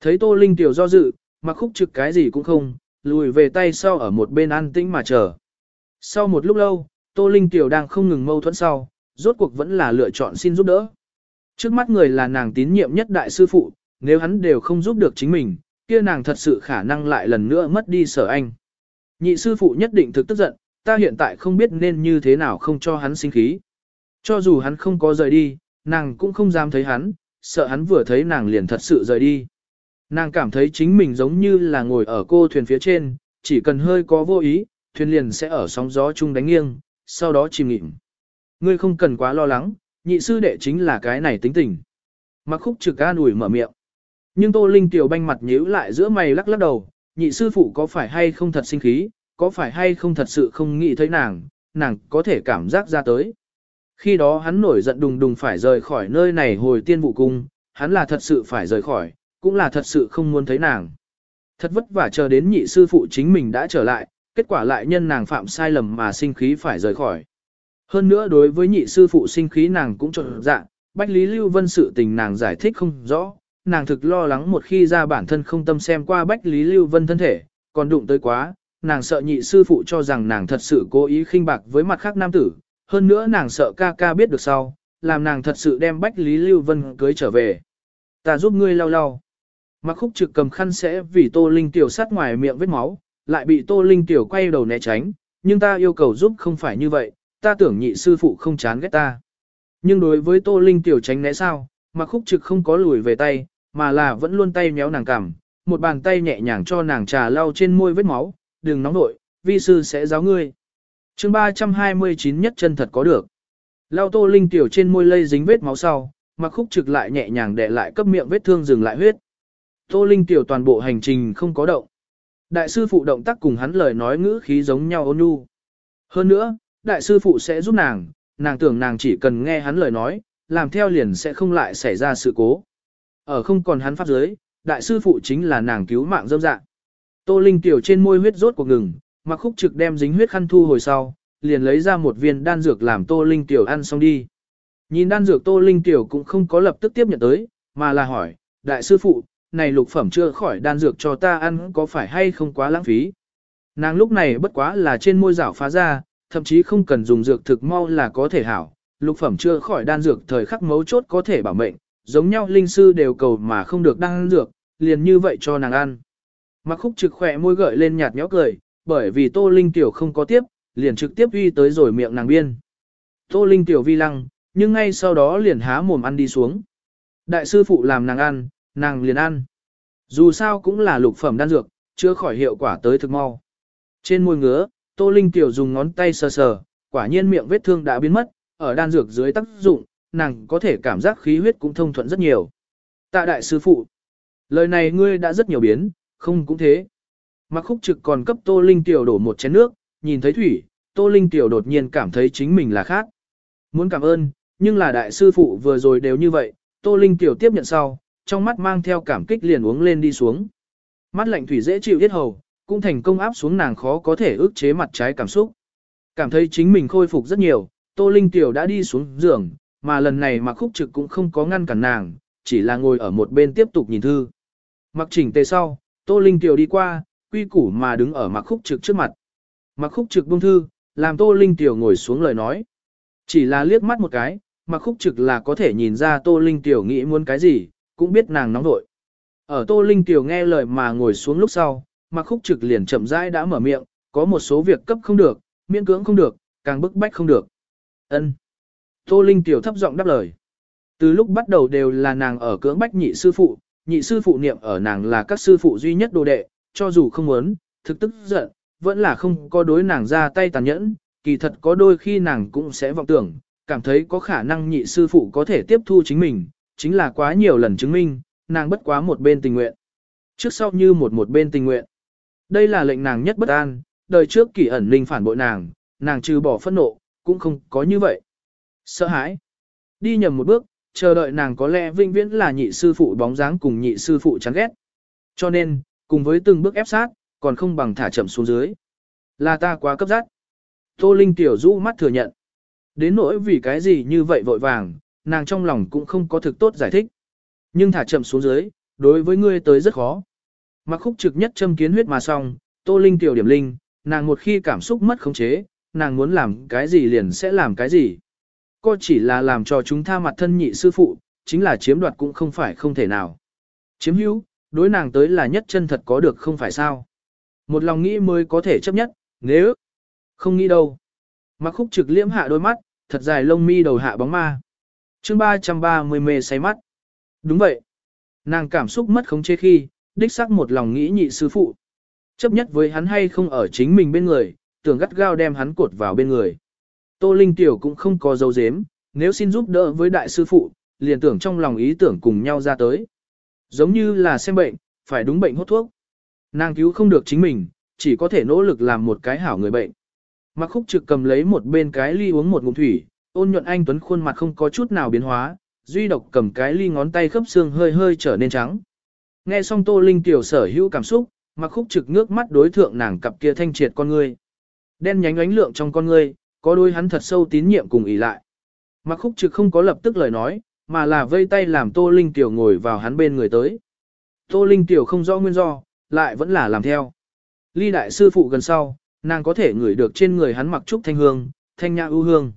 Thấy Tô Linh tiểu do dự, mặc khúc trực cái gì cũng không, lùi về tay sau ở một bên an tĩnh mà chờ. Sau một lúc lâu, Tô Linh Tiểu đang không ngừng mâu thuẫn sau, rốt cuộc vẫn là lựa chọn xin giúp đỡ. Trước mắt người là nàng tín nhiệm nhất đại sư phụ, nếu hắn đều không giúp được chính mình, kia nàng thật sự khả năng lại lần nữa mất đi sở anh. Nhị sư phụ nhất định thực tức giận, ta hiện tại không biết nên như thế nào không cho hắn sinh khí. Cho dù hắn không có rời đi, nàng cũng không dám thấy hắn, sợ hắn vừa thấy nàng liền thật sự rời đi. Nàng cảm thấy chính mình giống như là ngồi ở cô thuyền phía trên, chỉ cần hơi có vô ý, thuyền liền sẽ ở sóng gió chung đánh nghiêng, sau đó chìm nghịm. Ngươi không cần quá lo lắng, nhị sư đệ chính là cái này tính tình. Mặc khúc trực an ủi mở miệng. Nhưng Tô Linh tiểu banh mặt nhíu lại giữa mày lắc lắc đầu, nhị sư phụ có phải hay không thật sinh khí, có phải hay không thật sự không nghĩ thấy nàng, nàng có thể cảm giác ra tới. Khi đó hắn nổi giận đùng đùng phải rời khỏi nơi này hồi tiên vụ cung, hắn là thật sự phải rời khỏi, cũng là thật sự không muốn thấy nàng. Thật vất vả chờ đến nhị sư phụ chính mình đã trở lại, kết quả lại nhân nàng phạm sai lầm mà sinh khí phải rời khỏi. Hơn nữa đối với nhị sư phụ sinh khí nàng cũng trộn dạ, Bách Lý Lưu Vân sự tình nàng giải thích không rõ, nàng thực lo lắng một khi ra bản thân không tâm xem qua Bách Lý Lưu Vân thân thể, còn đụng tới quá, nàng sợ nhị sư phụ cho rằng nàng thật sự cố ý khinh bạc với mặt khác nam tử, hơn nữa nàng sợ ca ca biết được sau, làm nàng thật sự đem Bách Lý Lưu Vân cưới trở về. Ta giúp ngươi lau lau. Mặc khúc trực cầm khăn sẽ vì Tô Linh Tiểu sát ngoài miệng vết máu, lại bị Tô Linh Tiểu quay đầu né tránh, nhưng ta yêu cầu giúp không phải như vậy, ta tưởng nhị sư phụ không chán ghét ta. Nhưng đối với Tô Linh Tiểu tránh né sao, mặc khúc trực không có lùi về tay, mà là vẫn luôn tay méo nàng cằm, một bàn tay nhẹ nhàng cho nàng trà lau trên môi vết máu, đừng nóng nội, vi sư sẽ giáo ngươi. chương 329 nhất chân thật có được. Lau Tô Linh Tiểu trên môi lây dính vết máu sau, mặc khúc trực lại nhẹ nhàng để lại cấp miệng vết thương dừng lại huyết. Tô Linh Tiểu toàn bộ hành trình không có động. Đại sư phụ động tác cùng hắn lời nói ngữ khí giống nhau ôn nhu. Hơn nữa, đại sư phụ sẽ giúp nàng, nàng tưởng nàng chỉ cần nghe hắn lời nói, làm theo liền sẽ không lại xảy ra sự cố. Ở không còn hắn pháp giới, đại sư phụ chính là nàng cứu mạng dâm dạng. Tô Linh tiểu trên môi huyết rốt cuộc ngừng, mặc khúc trực đem dính huyết khăn thu hồi sau, liền lấy ra một viên đan dược làm Tô Linh tiểu ăn xong đi. Nhìn đan dược Tô Linh tiểu cũng không có lập tức tiếp nhận tới, mà là hỏi, đại sư phụ, này lục phẩm chưa khỏi đan dược cho ta ăn có phải hay không quá lãng phí. Nàng lúc này bất quá là trên môi rảo phá ra, thậm chí không cần dùng dược thực mau là có thể hảo, lục phẩm chưa khỏi đan dược thời khắc mấu chốt có thể bảo mệnh, giống nhau linh sư đều cầu mà không được đan dược, liền như vậy cho nàng ăn. Mặc khúc trực khỏe môi gợi lên nhạt nhẽo cười, bởi vì tô linh tiểu không có tiếp, liền trực tiếp uy tới rồi miệng nàng biên. Tô linh tiểu vi lăng, nhưng ngay sau đó liền há mồm ăn đi xuống. Đại sư phụ làm nàng ăn, nàng liền ăn. Dù sao cũng là lục phẩm đan dược, chưa khỏi hiệu quả tới thực mau. Trên môi ngứa, Tô Linh Tiểu dùng ngón tay sờ sờ, quả nhiên miệng vết thương đã biến mất, ở đan dược dưới tác dụng, nàng có thể cảm giác khí huyết cũng thông thuận rất nhiều. Tạ đại sư phụ, lời này ngươi đã rất nhiều biến, không cũng thế. Mặc khúc trực còn cấp Tô Linh Tiểu đổ một chén nước, nhìn thấy thủy, Tô Linh Tiểu đột nhiên cảm thấy chính mình là khác. Muốn cảm ơn, nhưng là đại sư phụ vừa rồi đều như vậy, Tô Linh Tiểu tiếp nhận sau, trong mắt mang theo cảm kích liền uống lên đi xuống. Mắt lạnh thủy dễ chịu hết hầu, cũng thành công áp xuống nàng khó có thể ức chế mặt trái cảm xúc. Cảm thấy chính mình khôi phục rất nhiều, Tô Linh Tiểu đã đi xuống giường, mà lần này mặc khúc trực cũng không có ngăn cản nàng, chỉ là ngồi ở một bên tiếp tục nhìn thư. Mặc chỉnh tề sau, Tô Linh Tiểu đi qua, quy củ mà đứng ở mặc khúc trực trước mặt. Mặc khúc trực buông thư, làm Tô Linh Tiểu ngồi xuống lời nói. Chỉ là liếc mắt một cái, mặc khúc trực là có thể nhìn ra Tô Linh Tiểu nghĩ muốn cái gì, cũng biết nàng nóng vội. Ở Tô Linh Tiểu nghe lời mà ngồi xuống lúc sau, mặc khúc trực liền chậm rãi đã mở miệng, có một số việc cấp không được, miễn cưỡng không được, càng bức bách không được. Ân. Tô Linh Tiểu thấp giọng đáp lời. Từ lúc bắt đầu đều là nàng ở cưỡng bách nhị sư phụ, nhị sư phụ niệm ở nàng là các sư phụ duy nhất đồ đệ, cho dù không muốn, thực tức giận, vẫn là không có đối nàng ra tay tàn nhẫn, kỳ thật có đôi khi nàng cũng sẽ vọng tưởng, cảm thấy có khả năng nhị sư phụ có thể tiếp thu chính mình, chính là quá nhiều lần chứng minh, nàng bất quá một bên tình nguyện. Trước sau như một một bên tình nguyện. Đây là lệnh nàng nhất bất an, đời trước kỳ ẩn linh phản bội nàng, nàng trừ bỏ phẫn nộ, cũng không có như vậy. Sợ hãi. Đi nhầm một bước, chờ đợi nàng có lẽ vinh viễn là nhị sư phụ bóng dáng cùng nhị sư phụ chán ghét. Cho nên, cùng với từng bước ép sát, còn không bằng thả chậm xuống dưới. Là ta quá cấp giác Tô Linh tiểu rũ mắt thừa nhận. Đến nỗi vì cái gì như vậy vội vàng, nàng trong lòng cũng không có thực tốt giải thích. Nhưng thả chậm xuống dưới, đối với ngươi tới rất khó. Mặc khúc trực nhất châm kiến huyết mà xong, Tô Linh tiểu điểm linh, nàng một khi cảm xúc mất khống chế, nàng muốn làm cái gì liền sẽ làm cái gì. Cô chỉ là làm cho chúng tha mặt thân nhị sư phụ, chính là chiếm đoạt cũng không phải không thể nào. Chiếm hữu, đối nàng tới là nhất chân thật có được không phải sao. Một lòng nghĩ mới có thể chấp nhất, nếu không nghĩ đâu. Mặc khúc trực liễm hạ đôi mắt, thật dài lông mi đầu hạ bóng ma chương 330 mê say mắt. Đúng vậy. Nàng cảm xúc mất khống chế khi, đích xác một lòng nghĩ nhị sư phụ. Chấp nhất với hắn hay không ở chính mình bên người, tưởng gắt gao đem hắn cột vào bên người. Tô Linh Tiểu cũng không có dấu dếm, nếu xin giúp đỡ với đại sư phụ, liền tưởng trong lòng ý tưởng cùng nhau ra tới. Giống như là xem bệnh, phải đúng bệnh hốt thuốc. Nàng cứu không được chính mình, chỉ có thể nỗ lực làm một cái hảo người bệnh. Mặc khúc trực cầm lấy một bên cái ly uống một ngụm thủy, ôn nhuận anh tuấn khuôn mặt không có chút nào biến hóa, duy độc cầm cái ly ngón tay khớp xương hơi hơi trở nên trắng. Nghe xong Tô Linh tiểu sở hữu cảm xúc, mặc khúc trực ngước mắt đối thượng nàng cặp kia thanh triệt con ngươi. Đen nhánh ánh lượng trong con ngươi, có đôi hắn thật sâu tín nhiệm cùng ỉ lại. Mặc khúc trực không có lập tức lời nói, mà là vây tay làm Tô Linh tiểu ngồi vào hắn bên người tới. Tô Linh tiểu không rõ nguyên do, lại vẫn là làm theo. Ly đại sư phụ gần sau, nàng có thể ngửi được trên người hắn mặc trúc thanh hương, thanh nhã ưu hương.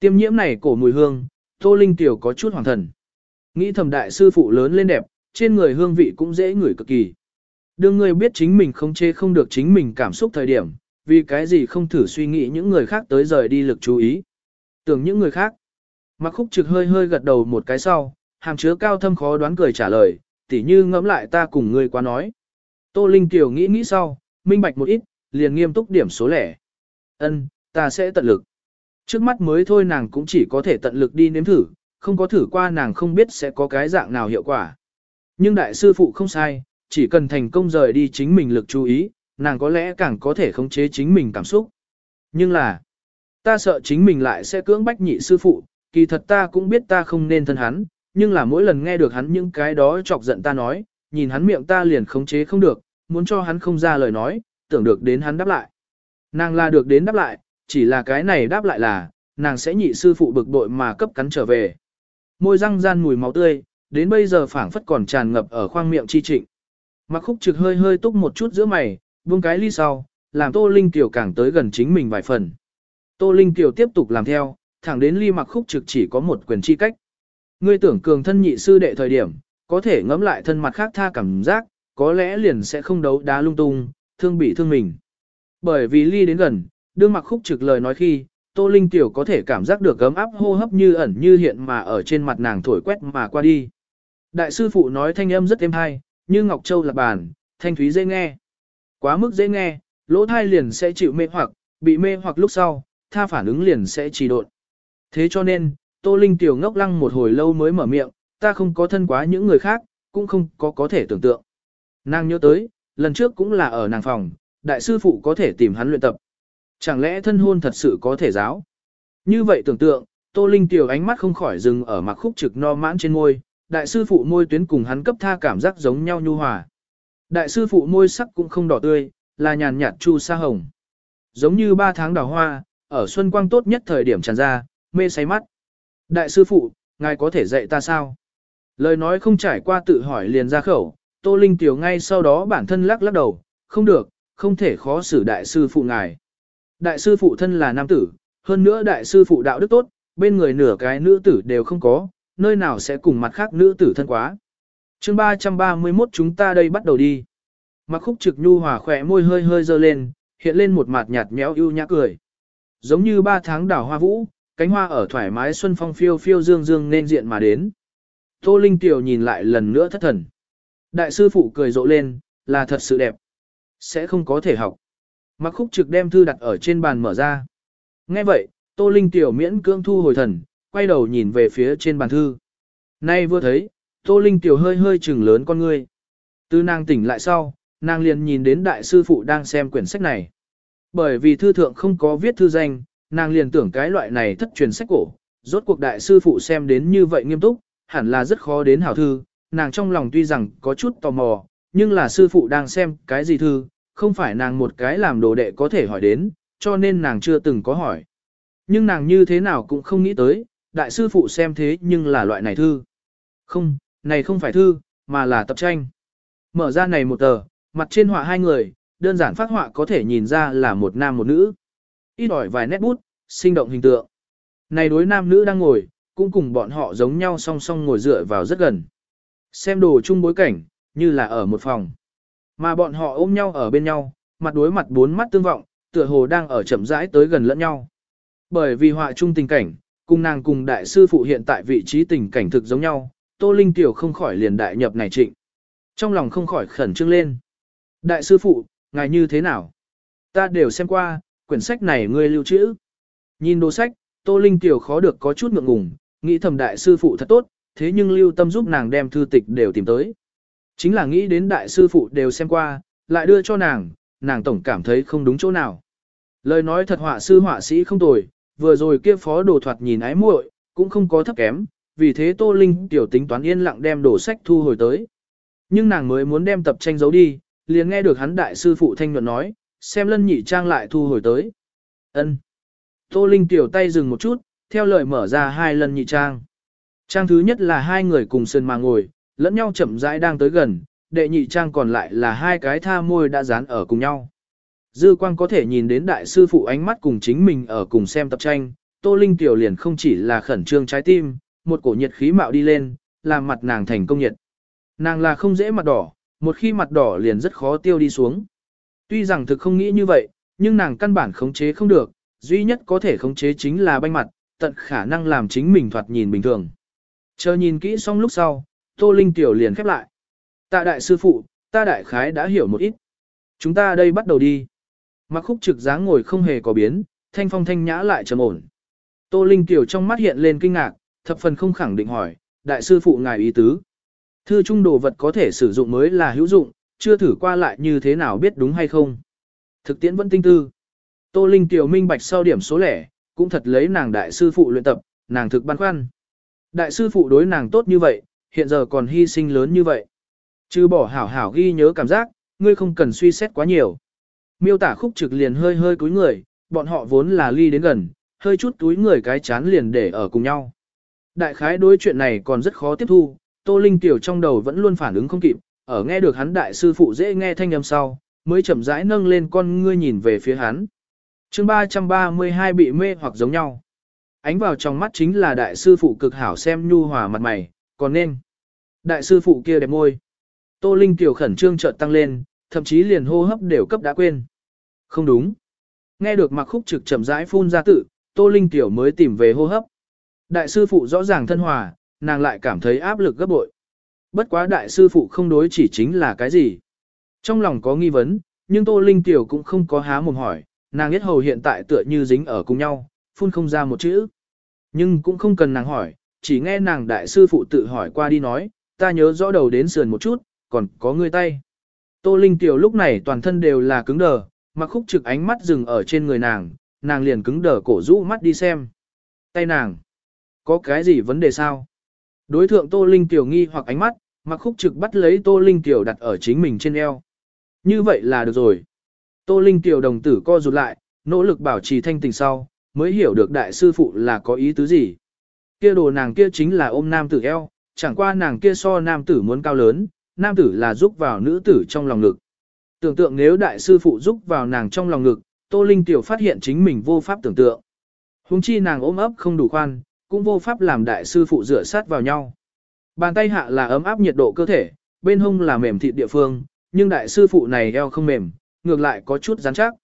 Tiêm nhiễm này cổ mùi hương, Tô Linh tiểu có chút hoàng thần. Nghĩ thầm đại sư phụ lớn lên đẹp, trên người hương vị cũng dễ ngửi cực kỳ. Đương người biết chính mình không chê không được chính mình cảm xúc thời điểm, vì cái gì không thử suy nghĩ những người khác tới rời đi lực chú ý. Tưởng những người khác. Mặc khúc trực hơi hơi gật đầu một cái sau, hàm chứa cao thâm khó đoán cười trả lời, tỉ như ngẫm lại ta cùng ngươi quá nói. Tô Linh Tiểu nghĩ nghĩ sau, minh bạch một ít, liền nghiêm túc điểm số lẻ. Ân, ta sẽ tận lực. Trước mắt mới thôi nàng cũng chỉ có thể tận lực đi nếm thử, không có thử qua nàng không biết sẽ có cái dạng nào hiệu quả. Nhưng đại sư phụ không sai, chỉ cần thành công rời đi chính mình lực chú ý, nàng có lẽ càng có thể khống chế chính mình cảm xúc. Nhưng là, ta sợ chính mình lại sẽ cưỡng bách nhị sư phụ, kỳ thật ta cũng biết ta không nên thân hắn, nhưng là mỗi lần nghe được hắn những cái đó chọc giận ta nói, nhìn hắn miệng ta liền khống chế không được, muốn cho hắn không ra lời nói, tưởng được đến hắn đáp lại. Nàng là được đến đáp lại, chỉ là cái này đáp lại là, nàng sẽ nhị sư phụ bực bội mà cấp cắn trở về. Môi răng gian mùi máu tươi, đến bây giờ phảng phất còn tràn ngập ở khoang miệng chi trịnh. Mặc khúc trực hơi hơi túc một chút giữa mày, buông cái ly sau, làm Tô Linh Tiểu càng tới gần chính mình vài phần. Tô Linh Tiểu tiếp tục làm theo, thẳng đến ly mặc khúc trực chỉ có một quyền chi cách. Ngươi tưởng cường thân nhị sư đệ thời điểm, có thể ngẫm lại thân mặt khác tha cảm giác, có lẽ liền sẽ không đấu đá lung tung, thương bị thương mình. Bởi vì ly đến gần, đương mặc khúc trực lời nói khi, Tô Linh Tiểu có thể cảm giác được gấm áp hô hấp như ẩn như hiện mà ở trên mặt nàng thổi quét mà qua đi. Đại sư phụ nói thanh âm rất êm hay, như Ngọc Châu lạc bàn, thanh thúy dễ nghe. Quá mức dễ nghe, lỗ thai liền sẽ chịu mê hoặc, bị mê hoặc lúc sau, tha phản ứng liền sẽ trì độn. Thế cho nên, Tô Linh tiểu ngốc lăng một hồi lâu mới mở miệng, ta không có thân quá những người khác, cũng không có có thể tưởng tượng. Nàng nhớ tới, lần trước cũng là ở nàng phòng, đại sư phụ có thể tìm hắn luyện tập. Chẳng lẽ thân hôn thật sự có thể giáo? Như vậy tưởng tượng, Tô Linh tiểu ánh mắt không khỏi dừng ở mặc khúc trực no mãn trên môi, đại sư phụ môi tuyến cùng hắn cấp tha cảm giác giống nhau nhu hòa. Đại sư phụ môi sắc cũng không đỏ tươi, là nhàn nhạt chu sa hồng. Giống như ba tháng đào hoa, ở xuân quang tốt nhất thời điểm tràn ra, mê say mắt. Đại sư phụ, ngài có thể dạy ta sao? Lời nói không trải qua tự hỏi liền ra khẩu, Tô Linh Tiểu ngay sau đó bản thân lắc lắc đầu, không được, không thể khó xử đại sư phụ ngài. Đại sư phụ thân là nam tử, hơn nữa đại sư phụ đạo đức tốt, bên người nửa cái nữ tử đều không có, nơi nào sẽ cùng mặt khác nữ tử thân quá. chương 331 chúng ta đây bắt đầu đi. Mặc khúc trực nhu hòa khỏe môi hơi hơi dơ lên, hiện lên một mặt nhạt méo ưu nhã cười. Giống như ba tháng đảo hoa vũ, cánh hoa ở thoải mái xuân phong phiêu phiêu dương dương nên diện mà đến. Tô Linh Tiểu nhìn lại lần nữa thất thần. Đại sư phụ cười rộ lên, là thật sự đẹp. Sẽ không có thể học. Mặc khúc trực đem thư đặt ở trên bàn mở ra. Nghe vậy, Tô Linh Tiểu miễn cưỡng thu hồi thần, quay đầu nhìn về phía trên bàn thư. Nay vừa thấy, Tô Linh Tiểu hơi hơi trừng lớn con ngươi. Từ nàng tỉnh lại sau, nàng liền nhìn đến đại sư phụ đang xem quyển sách này. Bởi vì thư thượng không có viết thư danh, nàng liền tưởng cái loại này thất truyền sách cổ. Rốt cuộc đại sư phụ xem đến như vậy nghiêm túc, hẳn là rất khó đến hảo thư. Nàng trong lòng tuy rằng có chút tò mò, nhưng là sư phụ đang xem cái gì thư, không phải nàng một cái làm đồ đệ có thể hỏi đến, cho nên nàng chưa từng có hỏi. Nhưng nàng như thế nào cũng không nghĩ tới, đại sư phụ xem thế nhưng là loại này thư. Không, này không phải thư, mà là tập tranh. Mở ra này một tờ, mặt trên họa hai người, đơn giản phát họa có thể nhìn ra là một nam một nữ. Ít ỏi vài nét bút, sinh động hình tượng. Này đối nam nữ đang ngồi, cũng cùng bọn họ giống nhau song song ngồi dựa vào rất gần. Xem đồ chung bối cảnh, như là ở một phòng. Mà bọn họ ôm nhau ở bên nhau, mặt đối mặt bốn mắt tương vọng, tựa hồ đang ở chậm rãi tới gần lẫn nhau. Bởi vì họa chung tình cảnh, cùng nàng cùng đại sư phụ hiện tại vị trí tình cảnh thực giống nhau, Tô Linh Tiểu không khỏi liền đại nhập này trịnh. Trong lòng không khỏi khẩn trương lên. Đại sư phụ, ngài như thế nào? Ta đều xem qua, quyển sách này ngươi lưu trữ. Nhìn đồ sách, Tô Linh Tiểu khó được có chút ngượng ngùng, nghĩ thầm đại sư phụ thật tốt, thế nhưng lưu tâm giúp nàng đem thư tịch đều tìm tới. Chính là nghĩ đến đại sư phụ đều xem qua, lại đưa cho nàng, nàng tổng cảm thấy không đúng chỗ nào. Lời nói thật họa sư họa sĩ không tồi, vừa rồi kia phó đồ thoạt nhìn ái muội, cũng không có thấp kém, vì thế Tô Linh tiểu tính toán yên lặng đem đồ sách thu hồi tới. Nhưng nàng mới muốn đem tập tranh giấu đi, liền nghe được hắn đại sư phụ thanh nhuận nói, xem lân nhị trang lại thu hồi tới. ân Tô Linh tiểu tay dừng một chút, theo lời mở ra hai lần nhị trang. Trang thứ nhất là hai người cùng sơn mà ngồi, lẫn nhau chậm rãi đang tới gần, đệ nhị trang còn lại là hai cái tha môi đã dán ở cùng nhau. Dư quang có thể nhìn đến đại sư phụ ánh mắt cùng chính mình ở cùng xem tập tranh, Tô Linh tiểu liền không chỉ là khẩn trương trái tim, một cổ nhiệt khí mạo đi lên, làm mặt nàng thành công nhiệt. Nàng là không dễ mặt đỏ, một khi mặt đỏ liền rất khó tiêu đi xuống. Tuy rằng thực không nghĩ như vậy, nhưng nàng căn bản khống chế không được, duy nhất có thể khống chế chính là banh mặt, tận khả năng làm chính mình thoạt nhìn bình thường. Chờ nhìn kỹ xong lúc sau, Tô Linh tiểu liền khép lại. Tạ đại sư phụ, ta đại khái đã hiểu một ít. Chúng ta đây bắt đầu đi. Mặc khúc trực dáng ngồi không hề có biến, thanh phong thanh nhã lại trầm ổn. Tô Linh tiểu trong mắt hiện lên kinh ngạc, thập phần không khẳng định hỏi, đại sư phụ ngài ý tứ. Thư trung đồ vật có thể sử dụng mới là hữu dụng, chưa thử qua lại như thế nào biết đúng hay không. Thực tiễn vẫn tinh tư. Tô Linh tiểu minh bạch sau điểm số lẻ, cũng thật lấy nàng đại sư phụ luyện tập, nàng thực băn khoăn. Đại sư phụ đối nàng tốt như vậy, hiện giờ còn hy sinh lớn như vậy. Chứ bỏ hảo hảo ghi nhớ cảm giác, ngươi không cần suy xét quá nhiều. Miêu tả khúc trực liền hơi hơi cúi người, bọn họ vốn là ly đến gần, hơi chút túi người cái chán liền để ở cùng nhau. Đại khái đối chuyện này còn rất khó tiếp thu, Tô Linh tiểu trong đầu vẫn luôn phản ứng không kịp, ở nghe được hắn đại sư phụ dễ nghe thanh âm sau, mới chậm rãi nâng lên con ngươi nhìn về phía hắn. Chương 332 bị mê hoặc giống nhau. Ánh vào trong mắt chính là đại sư phụ cực hảo xem nhu hòa mặt mày, còn nên. Đại sư phụ kia đẹp môi. Tô Linh tiểu khẩn trương chợt tăng lên, thậm chí liền hô hấp đều cấp đã quên. Không đúng. Nghe được mặc khúc trực chậm rãi phun ra tự, Tô Linh tiểu mới tìm về hô hấp. Đại sư phụ rõ ràng thân hòa, nàng lại cảm thấy áp lực gấp bội. Bất quá đại sư phụ không đối chỉ chính là cái gì. Trong lòng có nghi vấn, nhưng Tô Linh tiểu cũng không có há mồm hỏi, nàng biết hầu hiện tại tựa như dính ở cùng nhau, phun không ra một chữ. Nhưng cũng không cần nàng hỏi, chỉ nghe nàng đại sư phụ tự hỏi qua đi nói, ta nhớ rõ đầu đến sườn một chút, còn có người tay. Tô Linh tiểu lúc này toàn thân đều là cứng đờ, mà khúc trực ánh mắt dừng ở trên người nàng, nàng liền cứng đờ cổ rũ mắt đi xem. Tay nàng, có cái gì vấn đề sao? Đối thượng Tô Linh tiểu nghi hoặc ánh mắt, mặc khúc trực bắt lấy Tô Linh tiểu đặt ở chính mình trên eo. Như vậy là được rồi. Tô Linh tiểu đồng tử co rụt lại, nỗ lực bảo trì thanh tình sau, mới hiểu được đại sư phụ là có ý tứ gì. Kia đồ nàng kia chính là ôm nam tử eo, chẳng qua nàng kia so nam tử muốn cao lớn, nam tử là giúp vào nữ tử trong lòng ngực. Tưởng tượng nếu đại sư phụ giúp vào nàng trong lòng ngực, Tô Linh tiểu phát hiện chính mình vô pháp tưởng tượng. Hùng chi nàng ôm ấp không đủ khoan, cũng vô pháp làm đại sư phụ rửa sát vào nhau. Bàn tay hạ là ấm áp nhiệt độ cơ thể, bên hông là mềm thịt địa phương, nhưng đại sư phụ này eo không mềm, ngược lại có chút rắn chắc.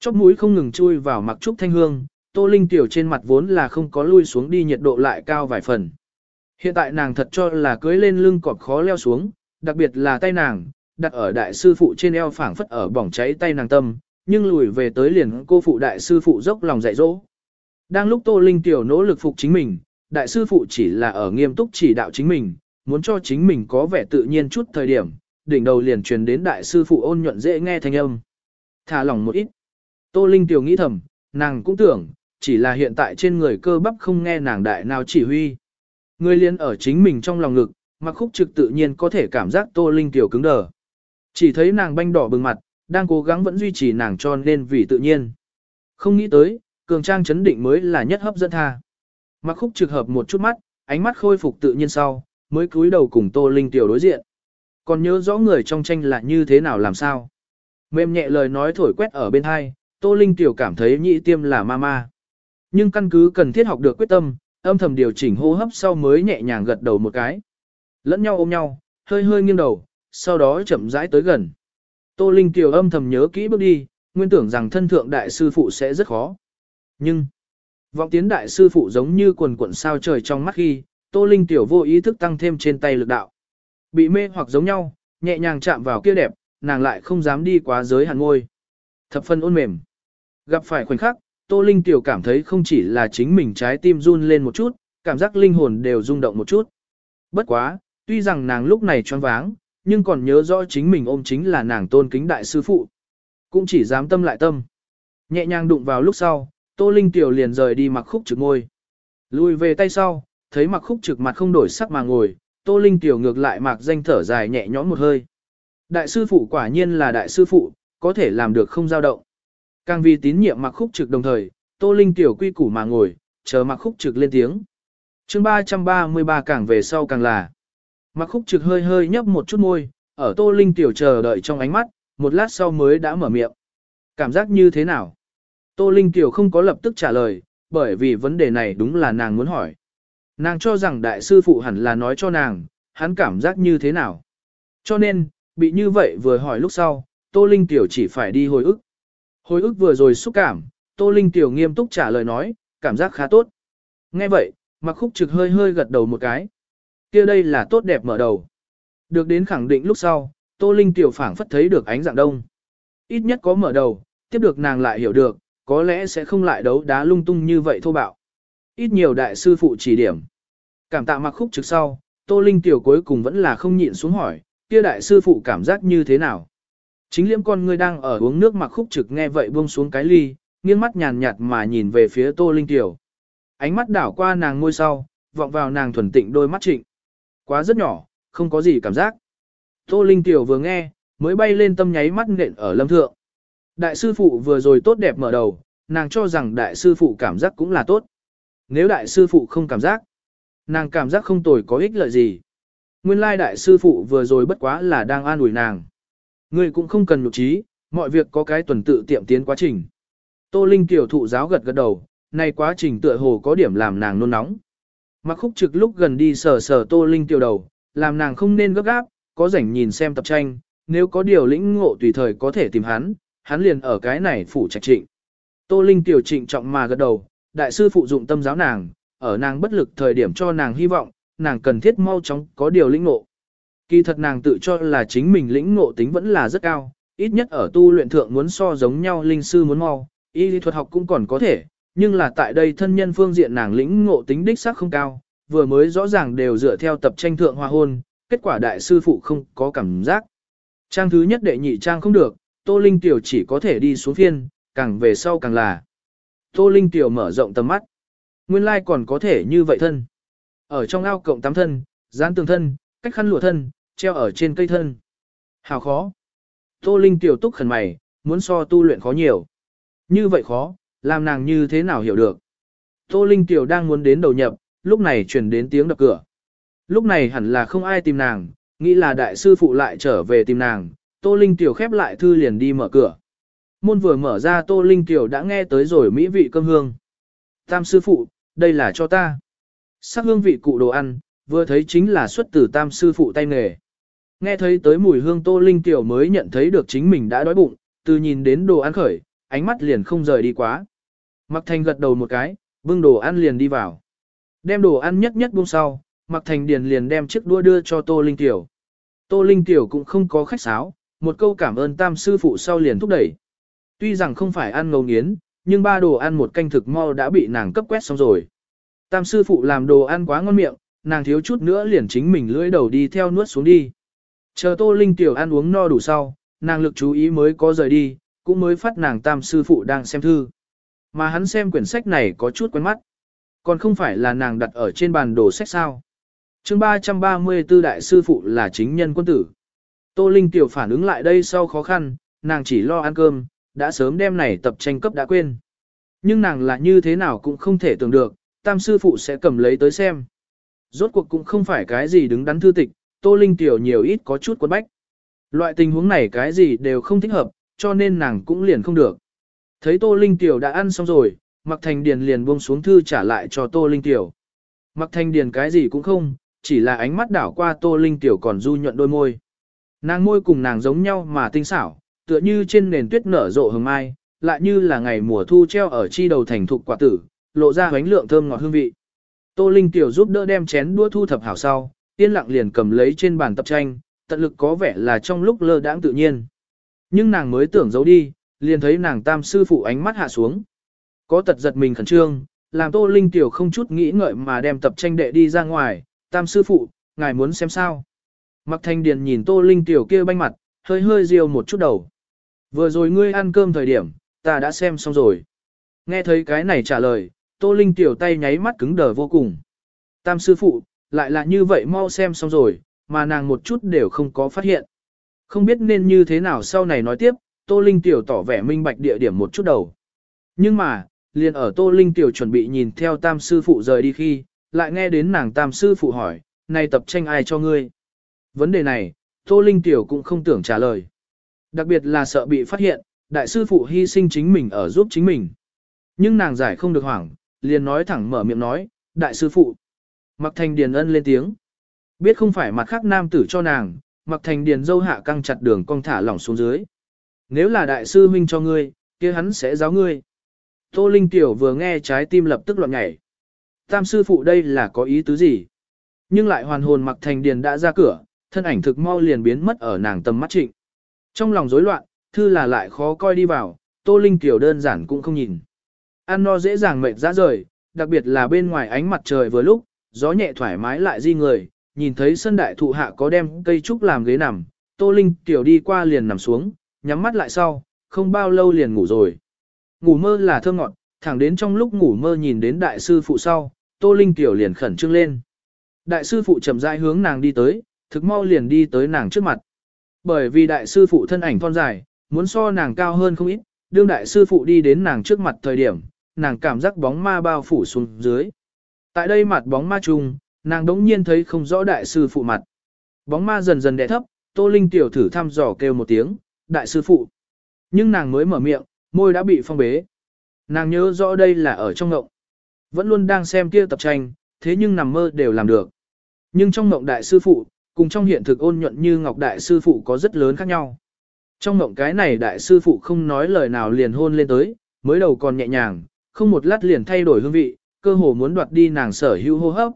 Chóp mũi không ngừng chui vào mặc trúc thanh hương, Tô Linh tiểu trên mặt vốn là không có lui xuống đi nhiệt độ lại cao vài phần. Hiện tại nàng thật cho là cưới lên lưng cọp khó leo xuống, đặc biệt là tay nàng, đặt ở đại sư phụ trên eo phảng phất ở bỏng cháy tay nàng tâm, nhưng lùi về tới liền cô phụ đại sư phụ dốc lòng dạy dỗ. Đang lúc Tô Linh tiểu nỗ lực phục chính mình, đại sư phụ chỉ là ở nghiêm túc chỉ đạo chính mình, muốn cho chính mình có vẻ tự nhiên chút thời điểm, đỉnh đầu liền truyền đến đại sư phụ ôn nhuận dễ nghe thanh âm. Thả lỏng một ít. Tô Linh tiểu nghĩ thầm, nàng cũng tưởng, chỉ là hiện tại trên người cơ bắp không nghe nàng đại nào chỉ huy. Người liền ở chính mình trong lòng ngực, mặc khúc trực tự nhiên có thể cảm giác Tô Linh tiểu cứng đờ. Chỉ thấy nàng banh đỏ bừng mặt, đang cố gắng vẫn duy trì nàng cho nên vì tự nhiên. Không nghĩ tới, cường trang chấn định mới là nhất hấp dẫn tha. Mặc khúc trực hợp một chút mắt, ánh mắt khôi phục tự nhiên sau, mới cúi đầu cùng Tô Linh tiểu đối diện. Còn nhớ rõ người trong tranh là như thế nào làm sao. Mềm nhẹ lời nói thổi quét ở bên hai, Tô Linh Tiểu cảm thấy nhị tiêm là ma ma, Nhưng căn cứ cần thiết học được quyết tâm, âm thầm điều chỉnh hô hấp sau mới nhẹ nhàng gật đầu một cái. Lẫn nhau ôm nhau, hơi hơi nghiêng đầu, sau đó chậm rãi tới gần. Tô Linh Kiều âm thầm nhớ kỹ bước đi, nguyên tưởng rằng thân thượng đại sư phụ sẽ rất khó. Nhưng, vọng tiến đại sư phụ giống như quần quần sao trời trong mắt khi, Tô Linh Tiểu vô ý thức tăng thêm trên tay lực đạo. Bị mê hoặc giống nhau, nhẹ nhàng chạm vào kia đẹp, nàng lại không dám đi quá giới hàn ngôi. Thập phân ôn mềm. Gặp phải khoảnh khắc, Tô Linh Tiểu cảm thấy không chỉ là chính mình trái tim run lên một chút, cảm giác linh hồn đều rung động một chút. Bất quá, tuy rằng nàng lúc này choáng váng, nhưng còn nhớ rõ chính mình ôm chính là nàng tôn kính đại sư phụ. Cũng chỉ dám tâm lại tâm. Nhẹ nhàng đụng vào lúc sau, Tô Linh Tiểu liền rời đi mặc khúc trực ngôi. Lùi về tay sau, thấy mặc khúc trực mặt không đổi sắc mà ngồi, Tô Linh Tiểu ngược lại mặc danh thở dài nhẹ nhõm một hơi. Đại sư phụ quả nhiên là đại sư phụ, có thể làm được không dao động. Càng vì tín nhiệm mặc khúc trực đồng thời, Tô Linh Tiểu quy củ mà ngồi, chờ mặc khúc trực lên tiếng. chương 333 càng về sau càng là. Mặc khúc trực hơi hơi nhấp một chút môi, ở Tô Linh Tiểu chờ đợi trong ánh mắt, một lát sau mới đã mở miệng. Cảm giác như thế nào? Tô Linh Tiểu không có lập tức trả lời, bởi vì vấn đề này đúng là nàng muốn hỏi. Nàng cho rằng đại sư phụ hẳn là nói cho nàng, hắn cảm giác như thế nào. Cho nên, bị như vậy vừa hỏi lúc sau, Tô Linh Tiểu chỉ phải đi hồi ức. Hồi ức vừa rồi xúc cảm, Tô Linh Tiểu nghiêm túc trả lời nói, cảm giác khá tốt. Nghe vậy, mặc khúc trực hơi hơi gật đầu một cái. kia đây là tốt đẹp mở đầu. Được đến khẳng định lúc sau, Tô Linh Tiểu phảng phất thấy được ánh dạng đông. Ít nhất có mở đầu, tiếp được nàng lại hiểu được, có lẽ sẽ không lại đấu đá lung tung như vậy thô bạo. Ít nhiều đại sư phụ chỉ điểm. Cảm tạ mặc khúc trực sau, Tô Linh Tiểu cuối cùng vẫn là không nhịn xuống hỏi, kia đại sư phụ cảm giác như thế nào? Chính liễm con ngươi đang ở uống nước mặc khúc trực nghe vậy buông xuống cái ly, nghiêng mắt nhàn nhạt mà nhìn về phía Tô Linh Tiểu. Ánh mắt đảo qua nàng ngôi sau, vọng vào nàng thuần tịnh đôi mắt trịnh. Quá rất nhỏ, không có gì cảm giác. Tô Linh Tiểu vừa nghe, mới bay lên tâm nháy mắt nện ở lâm thượng. Đại sư phụ vừa rồi tốt đẹp mở đầu, nàng cho rằng đại sư phụ cảm giác cũng là tốt. Nếu đại sư phụ không cảm giác, nàng cảm giác không tồi có ích lợi gì. Nguyên lai đại sư phụ vừa rồi bất quá là đang an ủi nàng. Ngươi cũng không cần nhục trí, mọi việc có cái tuần tự tiệm tiến quá trình. Tô Linh tiểu thụ giáo gật gật đầu, này quá trình tựa hồ có điểm làm nàng nôn nóng. Mặc khúc trực lúc gần đi sờ sờ Tô Linh tiểu đầu, làm nàng không nên gấp gáp, có rảnh nhìn xem tập tranh, nếu có điều lĩnh ngộ tùy thời có thể tìm hắn, hắn liền ở cái này phủ trạch trịnh. Tô Linh tiểu trịnh trọng mà gật đầu, đại sư phụ dụng tâm giáo nàng, ở nàng bất lực thời điểm cho nàng hy vọng, nàng cần thiết mau chóng có điều lĩnh ngộ. Kỳ thật nàng tự cho là chính mình lĩnh ngộ tính vẫn là rất cao, ít nhất ở tu luyện thượng muốn so giống nhau linh sư muốn mau, y lý thuật học cũng còn có thể, nhưng là tại đây thân nhân phương diện nàng lĩnh ngộ tính đích xác không cao, vừa mới rõ ràng đều dựa theo tập tranh thượng hòa hôn, kết quả đại sư phụ không có cảm giác. Trang thứ nhất đệ nhị trang không được, Tô Linh Tiểu chỉ có thể đi xuống phiên, càng về sau càng là. Tô Linh Tiểu mở rộng tầm mắt. Nguyên lai còn có thể như vậy thân. Ở trong ao cộng tám thân, gián tường thân, cách khăn lụa thân, treo ở trên cây thân. Hào khó. Tô Linh tiểu túc khẩn mày, muốn so tu luyện khó nhiều. Như vậy khó, làm nàng như thế nào hiểu được. Tô Linh tiểu đang muốn đến đầu nhập, lúc này truyền đến tiếng đập cửa. Lúc này hẳn là không ai tìm nàng, nghĩ là đại sư phụ lại trở về tìm nàng. Tô Linh tiểu khép lại thư liền đi mở cửa. Môn vừa mở ra Tô Linh tiểu đã nghe tới rồi mỹ vị cơm hương. Tam sư phụ, đây là cho ta. Sắc hương vị cụ đồ ăn, vừa thấy chính là xuất từ tam sư phụ tay nghề. Nghe thấy tới mùi hương Tô Linh Tiểu mới nhận thấy được chính mình đã đói bụng, từ nhìn đến đồ ăn khởi, ánh mắt liền không rời đi quá. Mặc Thành gật đầu một cái, bưng đồ ăn liền đi vào. Đem đồ ăn nhất nhất buông sau, Mặc Thành Điền liền đem chiếc đũa đưa cho Tô Linh Tiểu. Tô Linh Tiểu cũng không có khách sáo, một câu cảm ơn tam sư phụ sau liền thúc đẩy. Tuy rằng không phải ăn ngấu nghiến, nhưng ba đồ ăn một canh thực mau đã bị nàng cấp quét xong rồi. Tam sư phụ làm đồ ăn quá ngon miệng, nàng thiếu chút nữa liền chính mình lưỡi đầu đi theo nuốt xuống đi. Chờ Tô Linh tiểu ăn uống no đủ sau, nàng lực chú ý mới có rời đi, cũng mới phát nàng tam sư phụ đang xem thư. Mà hắn xem quyển sách này có chút quen mắt. Còn không phải là nàng đặt ở trên bàn đồ sách sao. chương 334 đại sư phụ là chính nhân quân tử. Tô Linh tiểu phản ứng lại đây sau khó khăn, nàng chỉ lo ăn cơm, đã sớm đem này tập tranh cấp đã quên. Nhưng nàng là như thế nào cũng không thể tưởng được, tam sư phụ sẽ cầm lấy tới xem. Rốt cuộc cũng không phải cái gì đứng đắn thư tịch, Tô Linh Tiểu nhiều ít có chút quấn bách. Loại tình huống này cái gì đều không thích hợp, cho nên nàng cũng liền không được. Thấy Tô Linh Tiểu đã ăn xong rồi, Mạc Thành Điền liền buông xuống thư trả lại cho Tô Linh Tiểu. Mạc Thành Điền cái gì cũng không, chỉ là ánh mắt đảo qua Tô Linh Tiểu còn du nhuận đôi môi. Nàng môi cùng nàng giống nhau mà tinh xảo, tựa như trên nền tuyết nở rộ hồng mai, lại như là ngày mùa thu treo ở chi đầu thành thục quả tử, lộ ra ánh lượng thơm ngọt hương vị. Tô Linh Tiểu giúp đỡ đem chén đua thu thập hảo sau, yên lặng liền cầm lấy trên bàn tập tranh, tận lực có vẻ là trong lúc lơ đãng tự nhiên. Nhưng nàng mới tưởng giấu đi, liền thấy nàng tam sư phụ ánh mắt hạ xuống. Có tật giật mình khẩn trương, làm Tô Linh Tiểu không chút nghĩ ngợi mà đem tập tranh đệ đi ra ngoài, tam sư phụ, ngài muốn xem sao. Mặc thanh điền nhìn Tô Linh Tiểu kia banh mặt, hơi hơi riêu một chút đầu. Vừa rồi ngươi ăn cơm thời điểm, ta đã xem xong rồi. Nghe thấy cái này trả lời, Tô Linh Tiểu tay nháy mắt cứng đờ vô cùng. Tam sư phụ, lại là như vậy mau xem xong rồi, mà nàng một chút đều không có phát hiện. Không biết nên như thế nào sau này nói tiếp, Tô Linh Tiểu tỏ vẻ minh bạch địa điểm một chút đầu. Nhưng mà, liền ở Tô Linh Tiểu chuẩn bị nhìn theo tam sư phụ rời đi khi, lại nghe đến nàng tam sư phụ hỏi, này tập tranh ai cho ngươi? Vấn đề này, Tô Linh Tiểu cũng không tưởng trả lời. Đặc biệt là sợ bị phát hiện, đại sư phụ hy sinh chính mình ở giúp chính mình. Nhưng nàng giải không được hoảng, liền nói thẳng mở miệng nói, đại sư phụ. Mặc thành điền ân lên tiếng. Biết không phải mặt khác nam tử cho nàng, mặc thành điền dâu hạ căng chặt đường cong thả lỏng xuống dưới. Nếu là đại sư huynh cho ngươi, kia hắn sẽ giáo ngươi. Tô Linh Tiểu vừa nghe trái tim lập tức loạn nhảy. Tam sư phụ đây là có ý tứ gì? Nhưng lại hoàn hồn mặc thành điền đã ra cửa, thân ảnh thực mau liền biến mất ở nàng tầm mắt trịnh. Trong lòng rối loạn, thư là lại khó coi đi vào, Tô Linh Tiểu đơn giản cũng không nhìn. Ăn no dễ dàng mệt ra rời, đặc biệt là bên ngoài ánh mặt trời vừa lúc, gió nhẹ thoải mái lại di người, nhìn thấy sân đại thụ hạ có đem cây trúc làm ghế nằm, Tô Linh Tiểu đi qua liền nằm xuống, nhắm mắt lại sau, không bao lâu liền ngủ rồi. Ngủ mơ là thơ ngọt, thẳng đến trong lúc ngủ mơ nhìn đến đại sư phụ sau, Tô Linh Tiểu liền khẩn trương lên. Đại sư phụ chậm rãi hướng nàng đi tới, thực mau liền đi tới nàng trước mặt. Bởi vì đại sư phụ thân ảnh thon dài, muốn so nàng cao hơn không ít, đương đại sư phụ đi đến nàng trước mặt thời điểm, nàng cảm giác bóng ma bao phủ xuống dưới. Tại đây mặt bóng ma trùng, nàng đống nhiên thấy không rõ đại sư phụ mặt. Bóng ma dần dần đè thấp, Tô Linh tiểu thử thăm dò kêu một tiếng, đại sư phụ. Nhưng nàng mới mở miệng, môi đã bị phong bế. Nàng nhớ rõ đây là ở trong ngộng. Vẫn luôn đang xem kia tập tranh, thế nhưng nằm mơ đều làm được. Nhưng trong ngộng đại sư phụ, cùng trong hiện thực ôn nhuận như ngọc đại sư phụ có rất lớn khác nhau. Trong ngộng cái này đại sư phụ không nói lời nào liền hôn lên tới, mới đầu còn nhẹ nhàng, không một lát liền thay đổi hương vị, cơ hồ muốn đoạt đi nàng sở hữu hô hấp.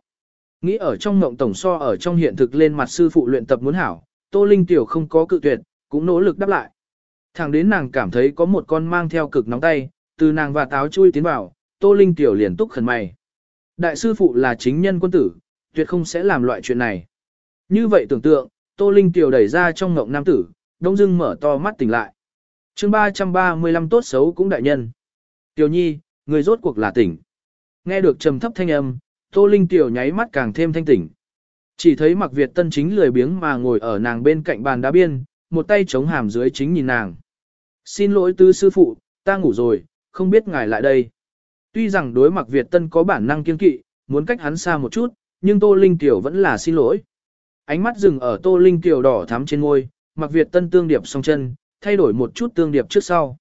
Nghĩ ở trong ngộng tổng so ở trong hiện thực lên mặt sư phụ luyện tập muốn hảo, Tô Linh tiểu không có cự tuyệt, cũng nỗ lực đáp lại. Thẳng đến nàng cảm thấy có một con mang theo cực nóng tay, từ nàng và táo chui tiến vào, Tô Linh tiểu liền túc khẩn mày. Đại sư phụ là chính nhân quân tử, tuyệt không sẽ làm loại chuyện này. Như vậy tưởng tượng, Tô Linh tiểu đẩy ra trong ngộng nam tử, đông dưng mở to mắt tỉnh lại. chương 335 tốt xấu cũng đại nhân. Tiểu nhi, người rốt cuộc là tỉnh. Nghe được trầm thấp thanh âm, Tô Linh tiểu nháy mắt càng thêm thanh tỉnh. Chỉ thấy Mặc Việt Tân chính lười biếng mà ngồi ở nàng bên cạnh bàn đá biên, một tay chống hàm dưới chính nhìn nàng. Xin lỗi tư sư phụ, ta ngủ rồi, không biết ngài lại đây. Tuy rằng đối Mặc Việt Tân có bản năng kiên kỵ, muốn cách hắn xa một chút, nhưng Tô Linh tiểu vẫn là xin lỗi. Ánh mắt dừng ở Tô Linh tiểu đỏ thắm trên môi, Mặc Việt Tân tương điệp song chân, thay đổi một chút tương điệp trước sau.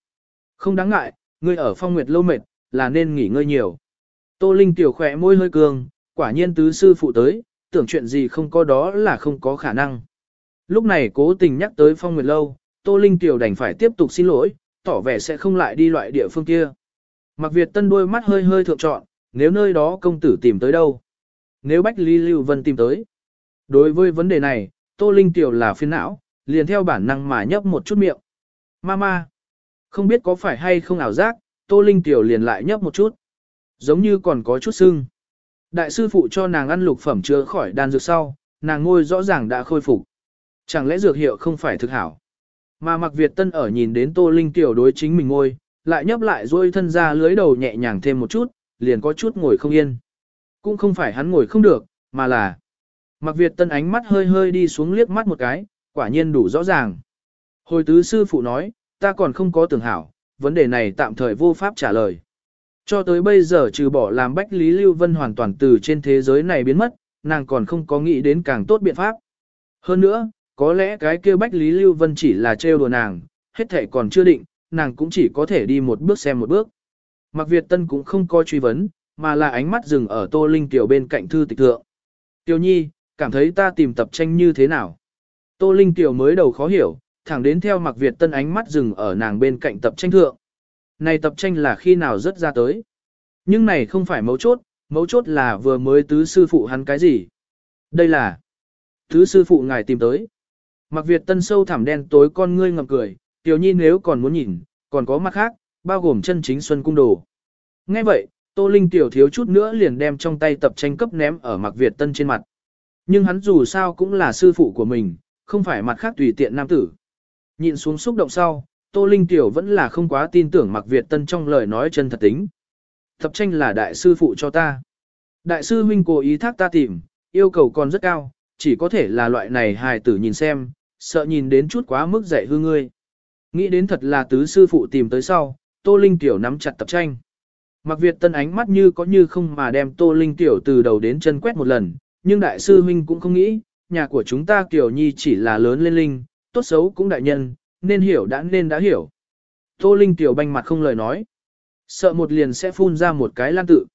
Không đáng ngại, ngươi ở phong nguyệt lâu mệt, là nên nghỉ ngơi nhiều. Tô Linh tiểu khỏe môi hơi cường, quả nhiên tứ sư phụ tới, tưởng chuyện gì không có đó là không có khả năng. Lúc này cố tình nhắc tới phong nguyệt lâu, Tô Linh tiểu đành phải tiếp tục xin lỗi, tỏ vẻ sẽ không lại đi loại địa phương kia. Mặc Việt Tân đôi mắt hơi hơi thượng trọn, nếu nơi đó công tử tìm tới đâu? Nếu Bách Lý Lưu Vân tìm tới? Đối với vấn đề này, Tô Linh tiểu là phiền não, liền theo bản năng mà nhấp một chút miệng. Mama, không biết có phải hay không ảo giác, Tô Linh tiểu liền lại nhấp một chút. Giống như còn có chút sưng. Đại sư phụ cho nàng ăn lục phẩm chữa khỏi đan dược sau, nàng ngôi rõ ràng đã khôi phục. Chẳng lẽ dược hiệu không phải thực hảo? Mà mặc Việt Tân ở nhìn đến Tô Linh tiểu đối chính mình ngôi, lại nhấp lại duỗi thân ra lưới đầu nhẹ nhàng thêm một chút, liền có chút ngồi không yên. Cũng không phải hắn ngồi không được, mà là Mặc Việt Tân ánh mắt hơi hơi đi xuống liếc mắt một cái, quả nhiên đủ rõ ràng. Hồi tứ sư phụ nói, ta còn không có tưởng hảo, vấn đề này tạm thời vô pháp trả lời. Cho tới bây giờ trừ bỏ làm Bách Lý Lưu Vân hoàn toàn từ trên thế giới này biến mất, nàng còn không có nghĩ đến càng tốt biện pháp. Hơn nữa, có lẽ cái kia Bách Lý Lưu Vân chỉ là trêu đùa nàng, hết thể còn chưa định, nàng cũng chỉ có thể đi một bước xem một bước. Mặc Việt Tân cũng không có truy vấn, mà là ánh mắt dừng ở Tô Linh Tiểu bên cạnh thư tịch thượng. Tiểu Nhi, cảm thấy ta tìm tập tranh như thế nào? Tô Linh Tiểu mới đầu khó hiểu, thẳng đến theo Mặc Việt Tân ánh mắt dừng ở nàng bên cạnh tập tranh thượng. Này tập tranh là khi nào rất ra tới? Nhưng này không phải mấu chốt, mấu chốt là vừa mới tứ sư phụ hắn cái gì? Đây là tứ sư phụ ngài tìm tới. mặc Việt Tân sâu thẳm đen tối con ngươi ngầm cười, Tiểu Nhi nếu còn muốn nhìn, còn có mặt khác, bao gồm chân chính xuân cung đồ. Nghe vậy, Tô Linh tiểu thiếu chút nữa liền đem trong tay tập tranh cấp ném ở Mạc Việt Tân trên mặt. Nhưng hắn dù sao cũng là sư phụ của mình, không phải mặt khác tùy tiện nam tử. Nhìn xuống xúc động sau, Tô Linh tiểu vẫn là không quá tin tưởng Mạc Việt Tân trong lời nói chân thật tính. Tập tranh là đại sư phụ cho ta. Đại sư huynh cố ý thác ta tìm, yêu cầu còn rất cao, chỉ có thể là loại này hài tử nhìn xem, sợ nhìn đến chút quá mức dạy hư ngươi. Nghĩ đến thật là tứ sư phụ tìm tới sau, Tô Linh Tiểu nắm chặt tập tranh. Mặc Việt Tân ánh mắt như có như không mà đem Tô Linh Tiểu từ đầu đến chân quét một lần, nhưng đại sư huynh cũng không nghĩ, nhà của chúng ta Tiểu Nhi chỉ là lớn lên linh, tốt xấu cũng đại nhân, nên hiểu đã nên đã hiểu. Tô Linh Tiểu banh mặt không lời nói. Sợ một liền sẽ phun ra một cái lan tự.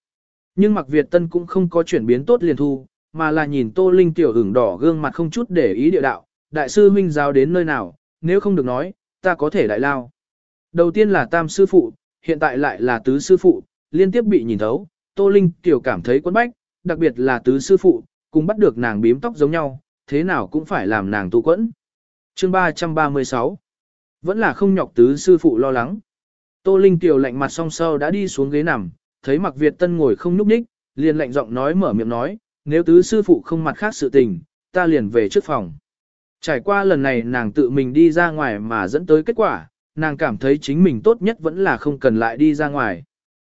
Nhưng Mặc Việt Tân cũng không có chuyển biến tốt liền thu, mà là nhìn Tô Linh Tiểu hưởng đỏ gương mặt không chút để ý địa đạo, đại sư huynh giáo đến nơi nào, nếu không được nói, ta có thể đại lao. Đầu tiên là tam sư phụ, hiện tại lại là tứ sư phụ, liên tiếp bị nhìn thấu, Tô Linh tiểu cảm thấy quấn bách, đặc biệt là tứ sư phụ, cùng bắt được nàng bím tóc giống nhau, thế nào cũng phải làm nàng tụ quẫn. Chương 336 vẫn là không nhọc tứ sư phụ lo lắng. Tô Linh tiểu lạnh mặt song sâu đã đi xuống ghế nằm, thấy Mặc Việt Tân ngồi không nhúc nhích, liền lạnh giọng nói mở miệng nói, nếu tứ sư phụ không mặt khác sự tình, ta liền về trước phòng. Trải qua lần này nàng tự mình đi ra ngoài mà dẫn tới kết quả, nàng cảm thấy chính mình tốt nhất vẫn là không cần lại đi ra ngoài.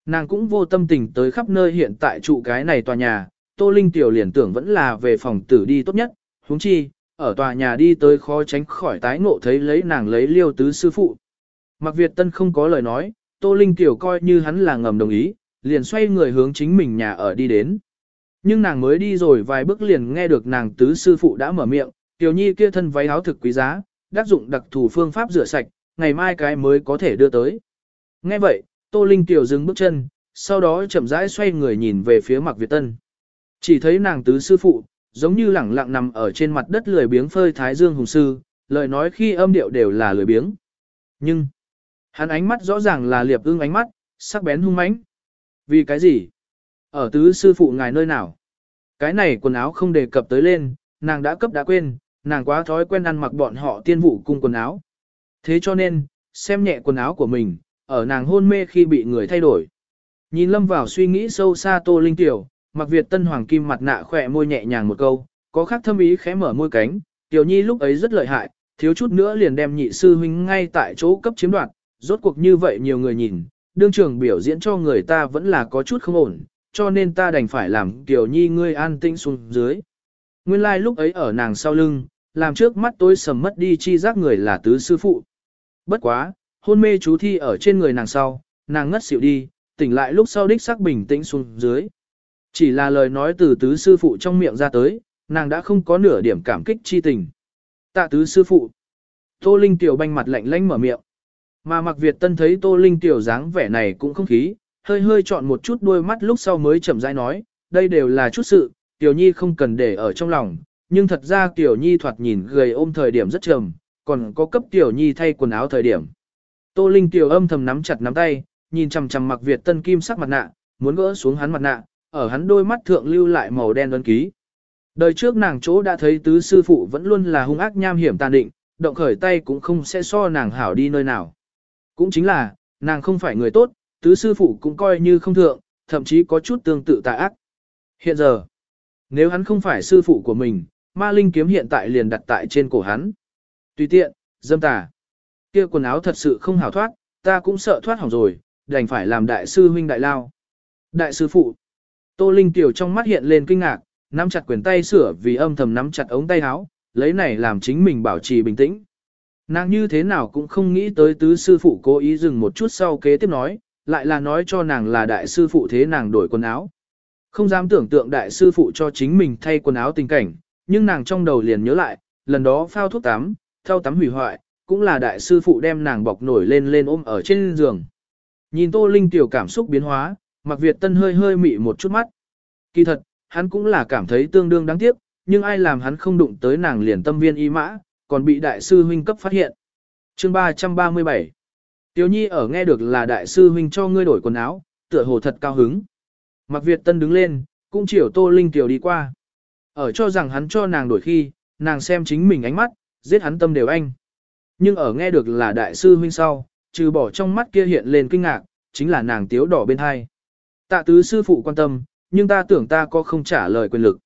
Nàng cũng vô tâm tình tới khắp nơi hiện tại trụ cái này tòa nhà, Tô Linh Tiểu liền tưởng vẫn là về phòng tử đi tốt nhất, huống chi, ở tòa nhà đi tới khó tránh khỏi tái ngộ thấy lấy nàng lấy liêu tứ sư phụ. Mặc Việt Tân không có lời nói, Tô Linh Tiểu coi như hắn là ngầm đồng ý, liền xoay người hướng chính mình nhà ở đi đến. Nhưng nàng mới đi rồi vài bước liền nghe được nàng tứ sư phụ đã mở miệng, Tiểu Nhi kia thân váy áo thực quý giá, đắc dụng đặc thù phương pháp rửa sạch, ngày mai cái mới có thể đưa tới. Nghe vậy, Tô Linh Tiểu dừng bước chân, sau đó chậm rãi xoay người nhìn về phía Mạc Việt Tân. Chỉ thấy nàng tứ sư phụ, giống như lẳng lặng nằm ở trên mặt đất lười biếng phơi thái dương hùng sư, lời nói khi âm điệu đều là lười biếng. Nhưng, hắn ánh mắt rõ ràng là liệp ưng ánh mắt, sắc bén hung mãnh. Vì cái gì? Ở tứ sư phụ ngài nơi nào? Cái này quần áo không đề cập tới lên, nàng đã cấp đã quên, nàng quá thói quen ăn mặc bọn họ tiên vụ cung quần áo. Thế cho nên, xem nhẹ quần áo của mình, ở nàng hôn mê khi bị người thay đổi. Nhìn lâm vào suy nghĩ sâu xa Tô Linh Tiểu, mặc Việt tân hoàng kim mặt nạ khỏe môi nhẹ nhàng một câu, có khác thâm ý khẽ mở môi cánh, Tiểu Nhi lúc ấy rất lợi hại, thiếu chút nữa liền đem nhị sư huynh ngay tại chỗ cấp chiếm đoạt, rốt cuộc như vậy nhiều người nhìn, đương trường biểu diễn cho người ta vẫn là có chút không ổn, cho nên ta đành phải làm Tiểu Nhi ngươi an tĩnh xuống dưới. Nguyên lai like lúc ấy ở nàng sau lưng, làm trước mắt tôi sầm mất đi chi giác người là tứ sư phụ. Bất quá, hôn mê chú thi ở trên người nàng sau, nàng ngất xỉu đi, tỉnh lại lúc sau đích xác bình tĩnh xuống dưới. Chỉ là lời nói từ tứ sư phụ trong miệng ra tới, nàng đã không có nửa điểm cảm kích chi tình. Tạ tứ sư phụ. Tô Linh tiểu banh mặt lạnh lanh mở miệng. Mà mặc Việt Tân thấy Tô Linh tiểu dáng vẻ này cũng không khí, hơi hơi chọn một chút đôi mắt lúc sau mới chậm rãi nói, đây đều là chút sự, Tiểu Nhi không cần để ở trong lòng, nhưng thật ra Tiểu Nhi thoạt nhìn gầy ôm thời điểm rất trầm, còn có cấp Tiểu Nhi thay quần áo thời điểm. Tô Linh Tiểu âm thầm nắm chặt nắm tay, nhìn chằm chằm mặc Việt Tân Kim sắc mặt nạ, muốn gỡ xuống hắn mặt nạ, ở hắn đôi mắt thượng lưu lại màu đen ấn ký. Đời trước nàng chỗ đã thấy tứ sư phụ vẫn luôn là hung ác nham hiểm tàn định, động khởi tay cũng không sẽ so nàng hảo đi nơi nào. Cũng chính là, nàng không phải người tốt, tứ sư phụ cũng coi như không thượng, thậm chí có chút tương tự tà ác. Hiện giờ, nếu hắn không phải sư phụ của mình, ma linh kiếm hiện tại liền đặt tại trên cổ hắn. Tùy tiện, dâm tà. kia quần áo thật sự không hảo thoát, ta cũng sợ thoát hỏng rồi, đành phải làm đại sư huynh đại lao. Đại sư phụ. Tô Linh tiểu trong mắt hiện lên kinh ngạc, nắm chặt quyền tay sửa vì âm thầm nắm chặt ống tay áo, lấy này làm chính mình bảo trì bình tĩnh. Nàng như thế nào cũng không nghĩ tới tứ sư phụ cố ý dừng một chút sau kế tiếp nói, lại là nói cho nàng là đại sư phụ thế nàng đổi quần áo. Không dám tưởng tượng đại sư phụ cho chính mình thay quần áo tình cảnh, nhưng nàng trong đầu liền nhớ lại, lần đó phao thuốc tắm, thao tắm hủy hoại, cũng là đại sư phụ đem nàng bọc nổi lên lên ôm ở trên giường. Nhìn Tô Linh tiểu cảm xúc biến hóa, Mạc Việt Tân hơi hơi mị một chút mắt. Kỳ thật, hắn cũng là cảm thấy tương đương đáng tiếc, nhưng ai làm hắn không đụng tới nàng liền tâm viên y mã, còn bị đại sư huynh cấp phát hiện. Chương 337 Tiểu Nhi ở nghe được là đại sư huynh cho ngươi đổi quần áo, tựa hồ thật cao hứng. Mạc Việt Tân đứng lên, cũng chiều Tô Linh tiểu đi qua. Ở cho rằng hắn cho nàng đổi khi, nàng xem chính mình ánh mắt, giết hắn tâm đều anh. Nhưng ở nghe được là đại sư huynh sau, trừ bỏ trong mắt kia hiện lên kinh ngạc, chính là nàng tiếu đỏ bên hai. Tạ tứ sư phụ quan tâm, nhưng ta tưởng ta có không trả lời quyền lực.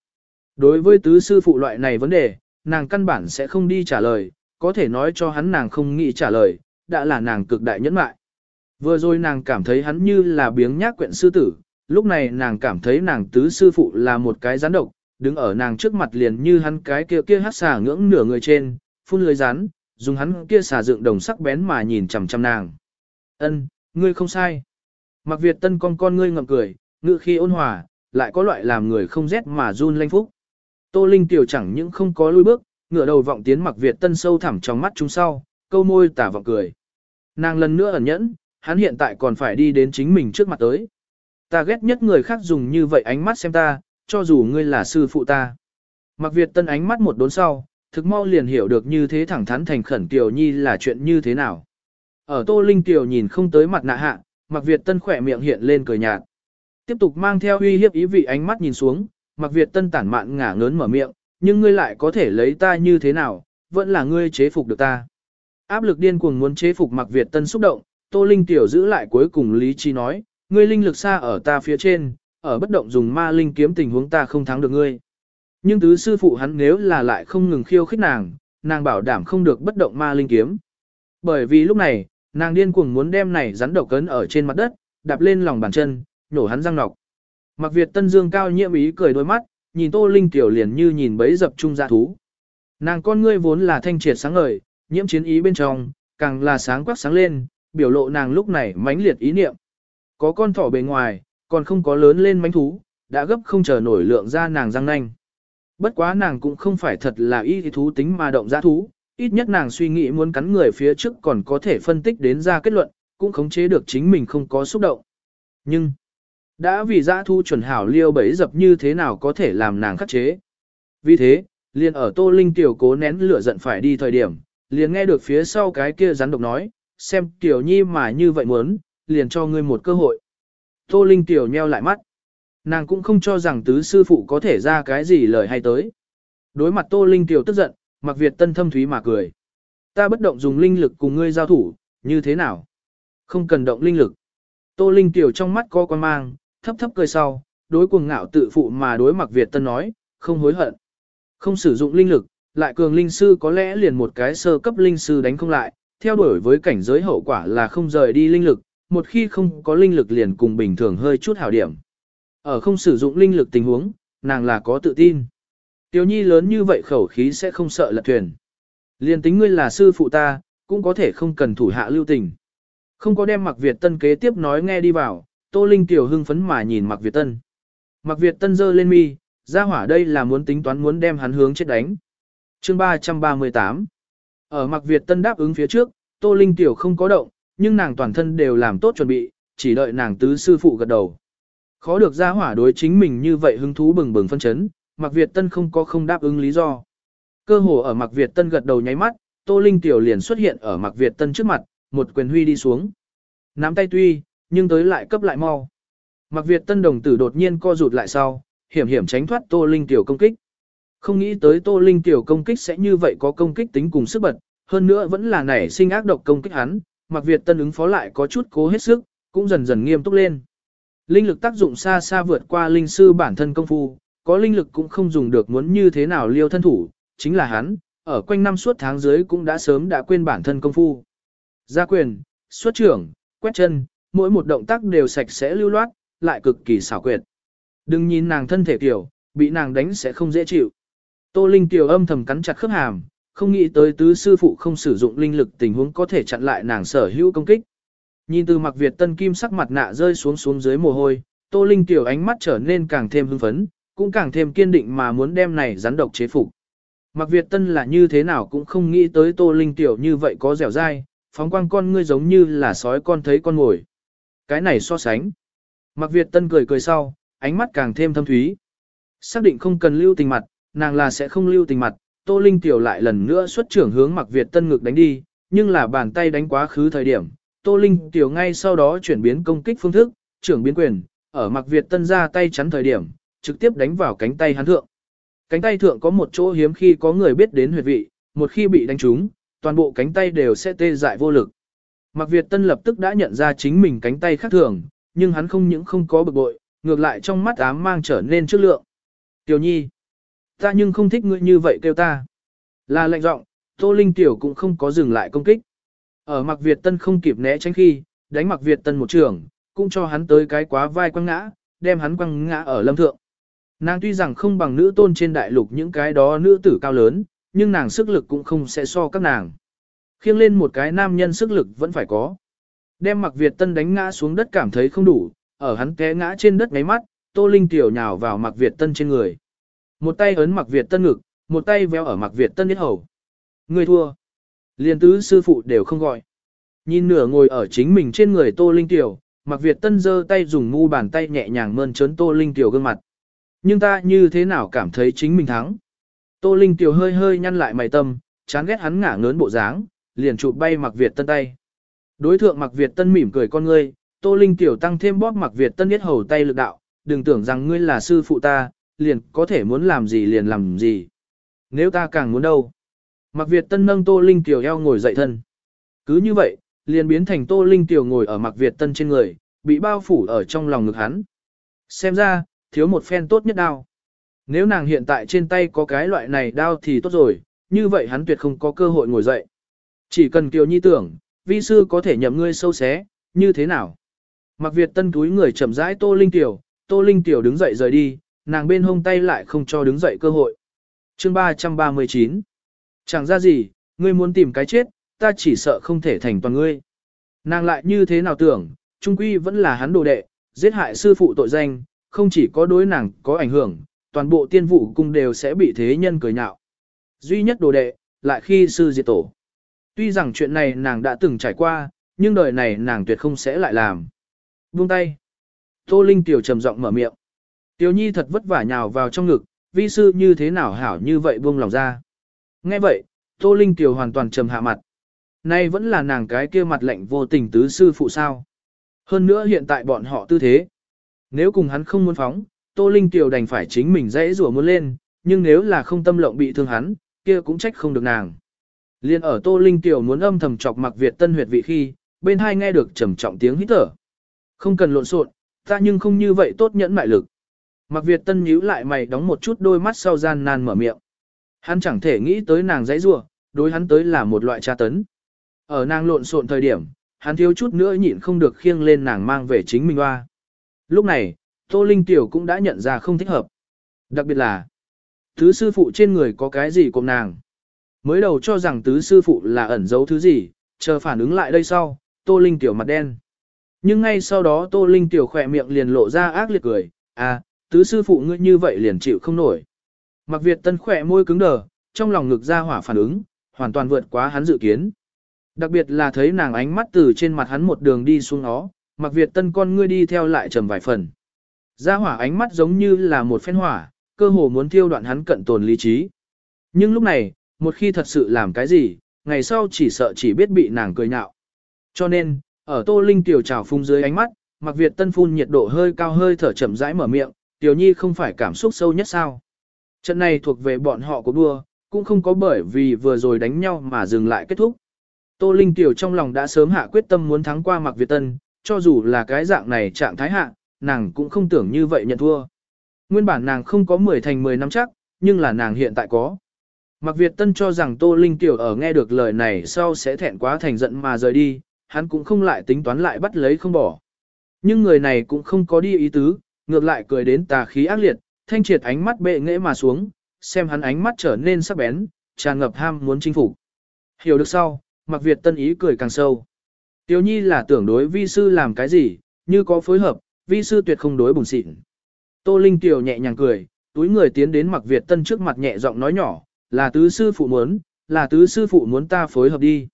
Đối với tứ sư phụ loại này vấn đề, nàng căn bản sẽ không đi trả lời, có thể nói cho hắn nàng không nghĩ trả lời, đã là nàng cực đại nhẫn mại. Vừa rồi nàng cảm thấy hắn như là biếng nhác quyện sư tử, lúc này nàng cảm thấy nàng tứ sư phụ là một cái rắn độc, đứng ở nàng trước mặt liền như hắn cái kia kia hát xà ngưỡng nửa người trên, phun lưới rắn, dùng hắn kia xà dựng đồng sắc bén mà nhìn chằm chằm nàng. Ân, ngươi không sai. Mặc Việt Tân con con ngươi ngậm cười, ngự khi ôn hòa, lại có loại làm người không rét mà run lanh phúc. Tô Linh tiểu chẳng những không có lui bước, ngửa đầu vọng tiến Mặc Việt Tân sâu thẳm trong mắt chúng sau, câu môi tả vọng cười. Nàng lần nữa ẩn nhẫn, hắn hiện tại còn phải đi đến chính mình trước mặt tới. Ta ghét nhất người khác dùng như vậy ánh mắt xem ta, cho dù ngươi là sư phụ ta. Mặc Việt Tân ánh mắt một đốn sau, thực mau liền hiểu được như thế thẳng thắn thành khẩn Tiểu Nhi là chuyện như thế nào. Ở Tô Linh Tiểu nhìn không tới mặt nạ hạ, Mạc Việt Tân khỏe miệng hiện lên cười nhạt. Tiếp tục mang theo uy hiếp ý vị ánh mắt nhìn xuống, Mạc Việt Tân tản mạn ngả ngớn mở miệng, nhưng ngươi lại có thể lấy ta như thế nào, vẫn là ngươi chế phục được ta. Áp lực điên cuồng muốn chế phục Mạc Việt Tân xúc động, Tô Linh Tiểu giữ lại cuối cùng lý trí nói, ngươi linh lực xa ở ta phía trên, ở bất động dùng ma linh kiếm tình huống ta không thắng được ngươi. Nhưng tứ sư phụ hắn nếu là lại không ngừng khiêu khích nàng, nàng bảo đảm không được bất động ma linh kiếm. Bởi vì lúc này, nàng điên cuồng muốn đem này rắn độc cấn ở trên mặt đất, đạp lên lòng bàn chân, nổ hắn răng nọc. Mặc Việt Tân Dương cao nhiễm ý cười đôi mắt, nhìn Tô Linh tiểu liền như nhìn bấy dập trung dạ thú. Nàng con ngươi vốn là thanh triệt sáng ngời, nhiễm chiến ý bên trong, càng là sáng quắc sáng lên, biểu lộ nàng lúc này mãnh liệt ý niệm. Có con thỏ bề ngoài, còn không có lớn lên mãnh thú, đã gấp không chờ nổi lượng ra nàng răng nanh. Bất quá nàng cũng không phải thật là y thú tính mà động dã thú, ít nhất nàng suy nghĩ muốn cắn người phía trước còn có thể phân tích đến ra kết luận, cũng khống chế được chính mình không có xúc động. Nhưng, đã vì giã thu chuẩn hảo liêu bấy dập như thế nào có thể làm nàng khắc chế. Vì thế, liền ở Tô Linh tiểu cố nén lửa giận phải đi thời điểm, liền nghe được phía sau cái kia rắn độc nói, xem tiểu nhi mà như vậy muốn, liền cho ngươi một cơ hội. Tô Linh tiểu nheo lại mắt. Nàng cũng không cho rằng tứ sư phụ có thể ra cái gì lời hay tới. Đối mặt Tô Linh tiểu tức giận, Mạc Việt Tân thâm thúy mà cười. Ta bất động dùng linh lực cùng ngươi giao thủ, như thế nào? Không cần động linh lực. Tô Linh tiểu trong mắt có quan mang, thấp thấp cười sau, đối cuồng ngạo tự phụ mà đối Mạc Việt Tân nói, không hối hận. Không sử dụng linh lực, lại cường linh sư có lẽ liền một cái sơ cấp linh sư đánh không lại, theo đuổi với cảnh giới hậu quả là không rời đi linh lực, một khi không có linh lực liền cùng bình thường hơi chút hảo điểm. Ở không sử dụng linh lực tình huống, nàng là có tự tin. Tiểu nhi lớn như vậy khẩu khí sẽ không sợ lật thuyền. Liền tính ngươi là sư phụ ta, cũng có thể không cần thủ hạ lưu tình. Không có đem Mạc Việt Tân kế tiếp nói nghe đi vào, Tô Linh tiểu hưng phấn mà nhìn Mạc Việt Tân. Mạc Việt Tân giơ lên mi, ra hỏa đây là muốn tính toán muốn đem hắn hướng chết đánh. Chương 338 Ở Mạc Việt Tân đáp ứng phía trước, Tô Linh tiểu không có động, nhưng nàng toàn thân đều làm tốt chuẩn bị, chỉ đợi nàng tứ sư phụ gật đầu. Khó được ra hỏa đối chính mình như vậy hứng thú bừng bừng phân chấn, Mạc Việt Tân không có không đáp ứng lý do. Cơ hồ ở Mạc Việt Tân gật đầu nháy mắt, Tô Linh Tiểu liền xuất hiện ở Mạc Việt Tân trước mặt, một quyền huy đi xuống. Nắm tay tuy, nhưng tới lại cấp lại mau. Mạc Việt Tân đồng tử đột nhiên co rụt lại sau, hiểm hiểm tránh thoát Tô Linh Tiểu công kích. Không nghĩ tới Tô Linh Tiểu công kích sẽ như vậy có công kích tính cùng sức bật, hơn nữa vẫn là nảy sinh ác độc công kích hắn, Mạc Việt Tân ứng phó lại có chút cố hết sức, cũng dần dần nghiêm túc lên. Linh lực tác dụng xa xa vượt qua linh sư bản thân công phu, có linh lực cũng không dùng được muốn như thế nào liêu thân thủ, chính là hắn, ở quanh năm suốt tháng dưới cũng đã sớm đã quên bản thân công phu. Gia quyền, xuất trưởng, quét chân, mỗi một động tác đều sạch sẽ lưu loát, lại cực kỳ xảo quyệt. Đừng nhìn nàng thân thể tiểu, bị nàng đánh sẽ không dễ chịu. Tô Linh tiểu âm thầm cắn chặt khớp hàm, không nghĩ tới tứ sư phụ không sử dụng linh lực tình huống có thể chặn lại nàng sở hữu công kích. Nhìn từ mặc Việt tân kim sắc mặt nạ rơi xuống xuống dưới mồ hôi, Tô Linh tiểu ánh mắt trở nên càng thêm hưng phấn, cũng càng thêm kiên định mà muốn đem này rắn độc chế phục. Mặc Việt Tân là như thế nào cũng không nghĩ tới Tô Linh tiểu như vậy có dẻo dai, phóng quang con ngươi giống như là sói con thấy con ngồi. Cái này so sánh. Mặc Việt Tân cười cười sau, ánh mắt càng thêm thâm thúy. Xác định không cần lưu tình mặt, nàng là sẽ không lưu tình mặt, Tô Linh tiểu lại lần nữa xuất trưởng hướng Mặc Việt Tân ngực đánh đi, nhưng là bàn tay đánh quá khứ thời điểm, Tô Linh tiểu ngay sau đó chuyển biến công kích phương thức, trưởng biến quyền, ở Mặc Việt Tân ra tay chắn thời điểm, trực tiếp đánh vào cánh tay hắn thượng. Cánh tay thượng có một chỗ hiếm khi có người biết đến huyệt vị, một khi bị đánh trúng, toàn bộ cánh tay đều sẽ tê dại vô lực. Mạc Việt Tân lập tức đã nhận ra chính mình cánh tay khác thường, nhưng hắn không những không có bực bội, ngược lại trong mắt ám mang trở nên trước lượng. Tiểu nhi, ta nhưng không thích ngươi như vậy kêu ta. Là lệnh giọng, Tô Linh Tiểu cũng không có dừng lại công kích. Ở Mạc Việt Tân không kịp né tránh khi, đánh Mạc Việt Tân một trường, cũng cho hắn tới cái quá vai quăng ngã, đem hắn quăng ngã ở lâm thượng. Nàng tuy rằng không bằng nữ tôn trên đại lục những cái đó nữ tử cao lớn, nhưng nàng sức lực cũng không sẽ so các nàng. Khiêng lên một cái nam nhân sức lực vẫn phải có. Đem mặc Việt Tân đánh ngã xuống đất cảm thấy không đủ, ở hắn té ngã trên đất ngáy mắt, Tô Linh tiểu nhào vào mặc Việt Tân trên người. Một tay ấn mặc Việt Tân ngực, một tay véo ở mặc Việt Tân yết hầu. Người thua. Liên tứ sư phụ đều không gọi. Nhìn nửa ngồi ở chính mình trên người Tô Linh tiểu, mặc Việt Tân giơ tay dùng ngu bàn tay nhẹ nhàng mơn trớn Tô Linh tiểu gương mặt. Nhưng ta như thế nào cảm thấy chính mình thắng. Tô Linh tiểu hơi hơi nhăn lại mày tâm, chán ghét hắn ngả ngớn bộ dáng, liền chụp bay mặc Việt Tân tay. Đối thượng mặc Việt Tân mỉm cười con ngươi, Tô Linh tiểu tăng thêm bóp mặc Việt Tân biết hầu tay lực đạo, đừng tưởng rằng ngươi là sư phụ ta, liền có thể muốn làm gì liền làm gì. Nếu ta càng muốn đâu. Mặc Việt Tân nâng Tô Linh tiểu eo ngồi dậy thân. Cứ như vậy, liền biến thành Tô Linh tiểu ngồi ở mặc Việt Tân trên người, bị bao phủ ở trong lòng ngực hắn. Xem ra, thiếu một phen tốt nhất đao. Nếu nàng hiện tại trên tay có cái loại này đao thì tốt rồi, như vậy hắn tuyệt không có cơ hội ngồi dậy. Chỉ cần Kiều Nhi tưởng, vi sư có thể nhậm ngươi sâu xé, như thế nào? Mặc Việt tân túi người chậm rãi Tô Linh Tiểu, Tô Linh Tiểu đứng dậy rời đi, nàng bên hông tay lại không cho đứng dậy cơ hội. chương 339 Chẳng ra gì, ngươi muốn tìm cái chết, ta chỉ sợ không thể thành toàn ngươi. Nàng lại như thế nào tưởng, trung quy vẫn là hắn đồ đệ, giết hại sư phụ tội danh, không chỉ có đối nàng có ảnh hưởng, toàn bộ tiên vụ cung đều sẽ bị thế nhân cười nhạo. Duy nhất đồ đệ, lại khi sư diệt tổ. Tuy rằng chuyện này nàng đã từng trải qua, nhưng đời này nàng tuyệt không sẽ lại làm. Buông tay. Tô Linh Tiểu trầm giọng mở miệng. Tiểu Nhi thật vất vả nhào vào trong ngực, vi sư như thế nào hảo như vậy buông lòng ra. Nghe vậy, Tô Linh Tiểu hoàn toàn trầm hạ mặt. Nay vẫn là nàng cái kia mặt lạnh vô tình tứ sư phụ sao. Hơn nữa hiện tại bọn họ tư thế. Nếu cùng hắn không muốn phóng, Tô Linh Tiểu đành phải chính mình dãy rủa muốn lên, nhưng nếu là không tâm lộng bị thương hắn, kia cũng trách không được nàng. Liên ở Tô Linh Tiểu muốn âm thầm chọc mặc Việt tân huyệt vị khi, bên hai nghe được trầm trọng tiếng hít thở. Không cần lộn xộn, ta nhưng không như vậy tốt nhẫn mại lực. Mặc Việt tân nhíu lại mày đóng một chút đôi mắt sau gian nan mở miệng. Hắn chẳng thể nghĩ tới nàng dãy rủa, đối hắn tới là một loại tra tấn. Ở nàng lộn xộn thời điểm, hắn thiếu chút nữa nhịn không được khiêng lên nàng mang về chính mình hoa. Lúc này, Tô Linh Tiểu cũng đã nhận ra không thích hợp. Đặc biệt là, tứ sư phụ trên người có cái gì cùng nàng. Mới đầu cho rằng tứ sư phụ là ẩn giấu thứ gì, chờ phản ứng lại đây sau, Tô Linh Tiểu mặt đen. Nhưng ngay sau đó Tô Linh Tiểu khỏe miệng liền lộ ra ác liệt cười, à, tứ sư phụ ngươi như vậy liền chịu không nổi. Mặc Việt Tân khỏe môi cứng đờ, trong lòng ngực ra hỏa phản ứng, hoàn toàn vượt quá hắn dự kiến. Đặc biệt là thấy nàng ánh mắt từ trên mặt hắn một đường đi xuống nó, Mặc Việt Tân con ngươi đi theo lại trầm vài phần. Gia hỏa ánh mắt giống như là một phen hỏa, cơ hồ muốn thiêu đoạn hắn cận tồn lý trí. Nhưng lúc này, một khi thật sự làm cái gì, ngày sau chỉ sợ chỉ biết bị nàng cười nhạo. Cho nên, ở Tô Linh tiểu trào phung dưới ánh mắt, Mặc Việt Tân phun nhiệt độ hơi cao hơi thở chậm rãi mở miệng, Tiểu Nhi không phải cảm xúc sâu nhất sao? Trận này thuộc về bọn họ của đua, cũng không có bởi vì vừa rồi đánh nhau mà dừng lại kết thúc. Tô Linh tiểu trong lòng đã sớm hạ quyết tâm muốn thắng qua Mặc Việt Tân, cho dù là cái dạng này trạng thái hạ, nàng cũng không tưởng như vậy nhận thua. Nguyên bản nàng không có 10 thành 10 năm chắc, nhưng là nàng hiện tại có. Mạc Việt Tân cho rằng Tô Linh Tiểu ở nghe được lời này sau sẽ thẹn quá thành giận mà rời đi, hắn cũng không lại tính toán lại bắt lấy không bỏ. Nhưng người này cũng không có đi ý tứ, ngược lại cười đến tà khí ác liệt, thanh triệt ánh mắt bệ nghệ mà xuống, xem hắn ánh mắt trở nên sắc bén, tràn ngập ham muốn chinh phục. Hiểu được sau, Mạc Việt Tân ý cười càng sâu. Tiểu Nhi là tưởng đối vi sư làm cái gì, như có phối hợp, vi sư tuyệt không đối bùn xịn. Tô Linh Tiểu nhẹ nhàng cười, túi người tiến đến Mặc Việt Tân trước mặt nhẹ giọng nói nhỏ, là tứ sư phụ muốn, là tứ sư phụ muốn ta phối hợp đi.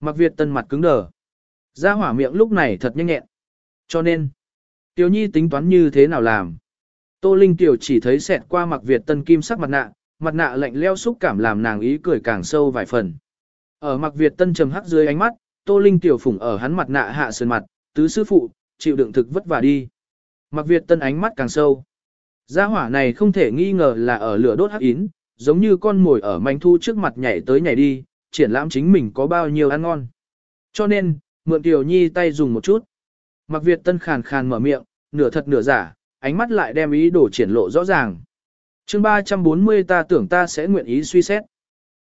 Mặc Việt Tân mặt cứng đờ. Ra hỏa miệng lúc này thật nhanh nhẹn. Cho nên, Tiểu Nhi tính toán như thế nào làm? Tô Linh Tiểu chỉ thấy xẹt qua Mặc Việt Tân kim sắc mặt nạ, mặt nạ lạnh leo xúc cảm làm nàng ý cười càng sâu vài phần. Ở Mặc Việt Tân trầm hắc dưới ánh mắt, Tô Linh Tiểu phủng ở hắn mặt nạ hạ sườn mặt, tứ sư phụ, chịu đựng thực vất vả đi. Mặc Việt Tân ánh mắt càng sâu. Gia hỏa này không thể nghi ngờ là ở lửa đốt hắc yến, giống như con mồi ở manh thu trước mặt nhảy tới nhảy đi, triển lãm chính mình có bao nhiêu ăn ngon. Cho nên, mượn Tiểu Nhi tay dùng một chút. Mặc Việt Tân khàn khàn mở miệng, nửa thật nửa giả, ánh mắt lại đem ý đồ triển lộ rõ ràng. chương 340 ta tưởng ta sẽ nguyện ý suy xét.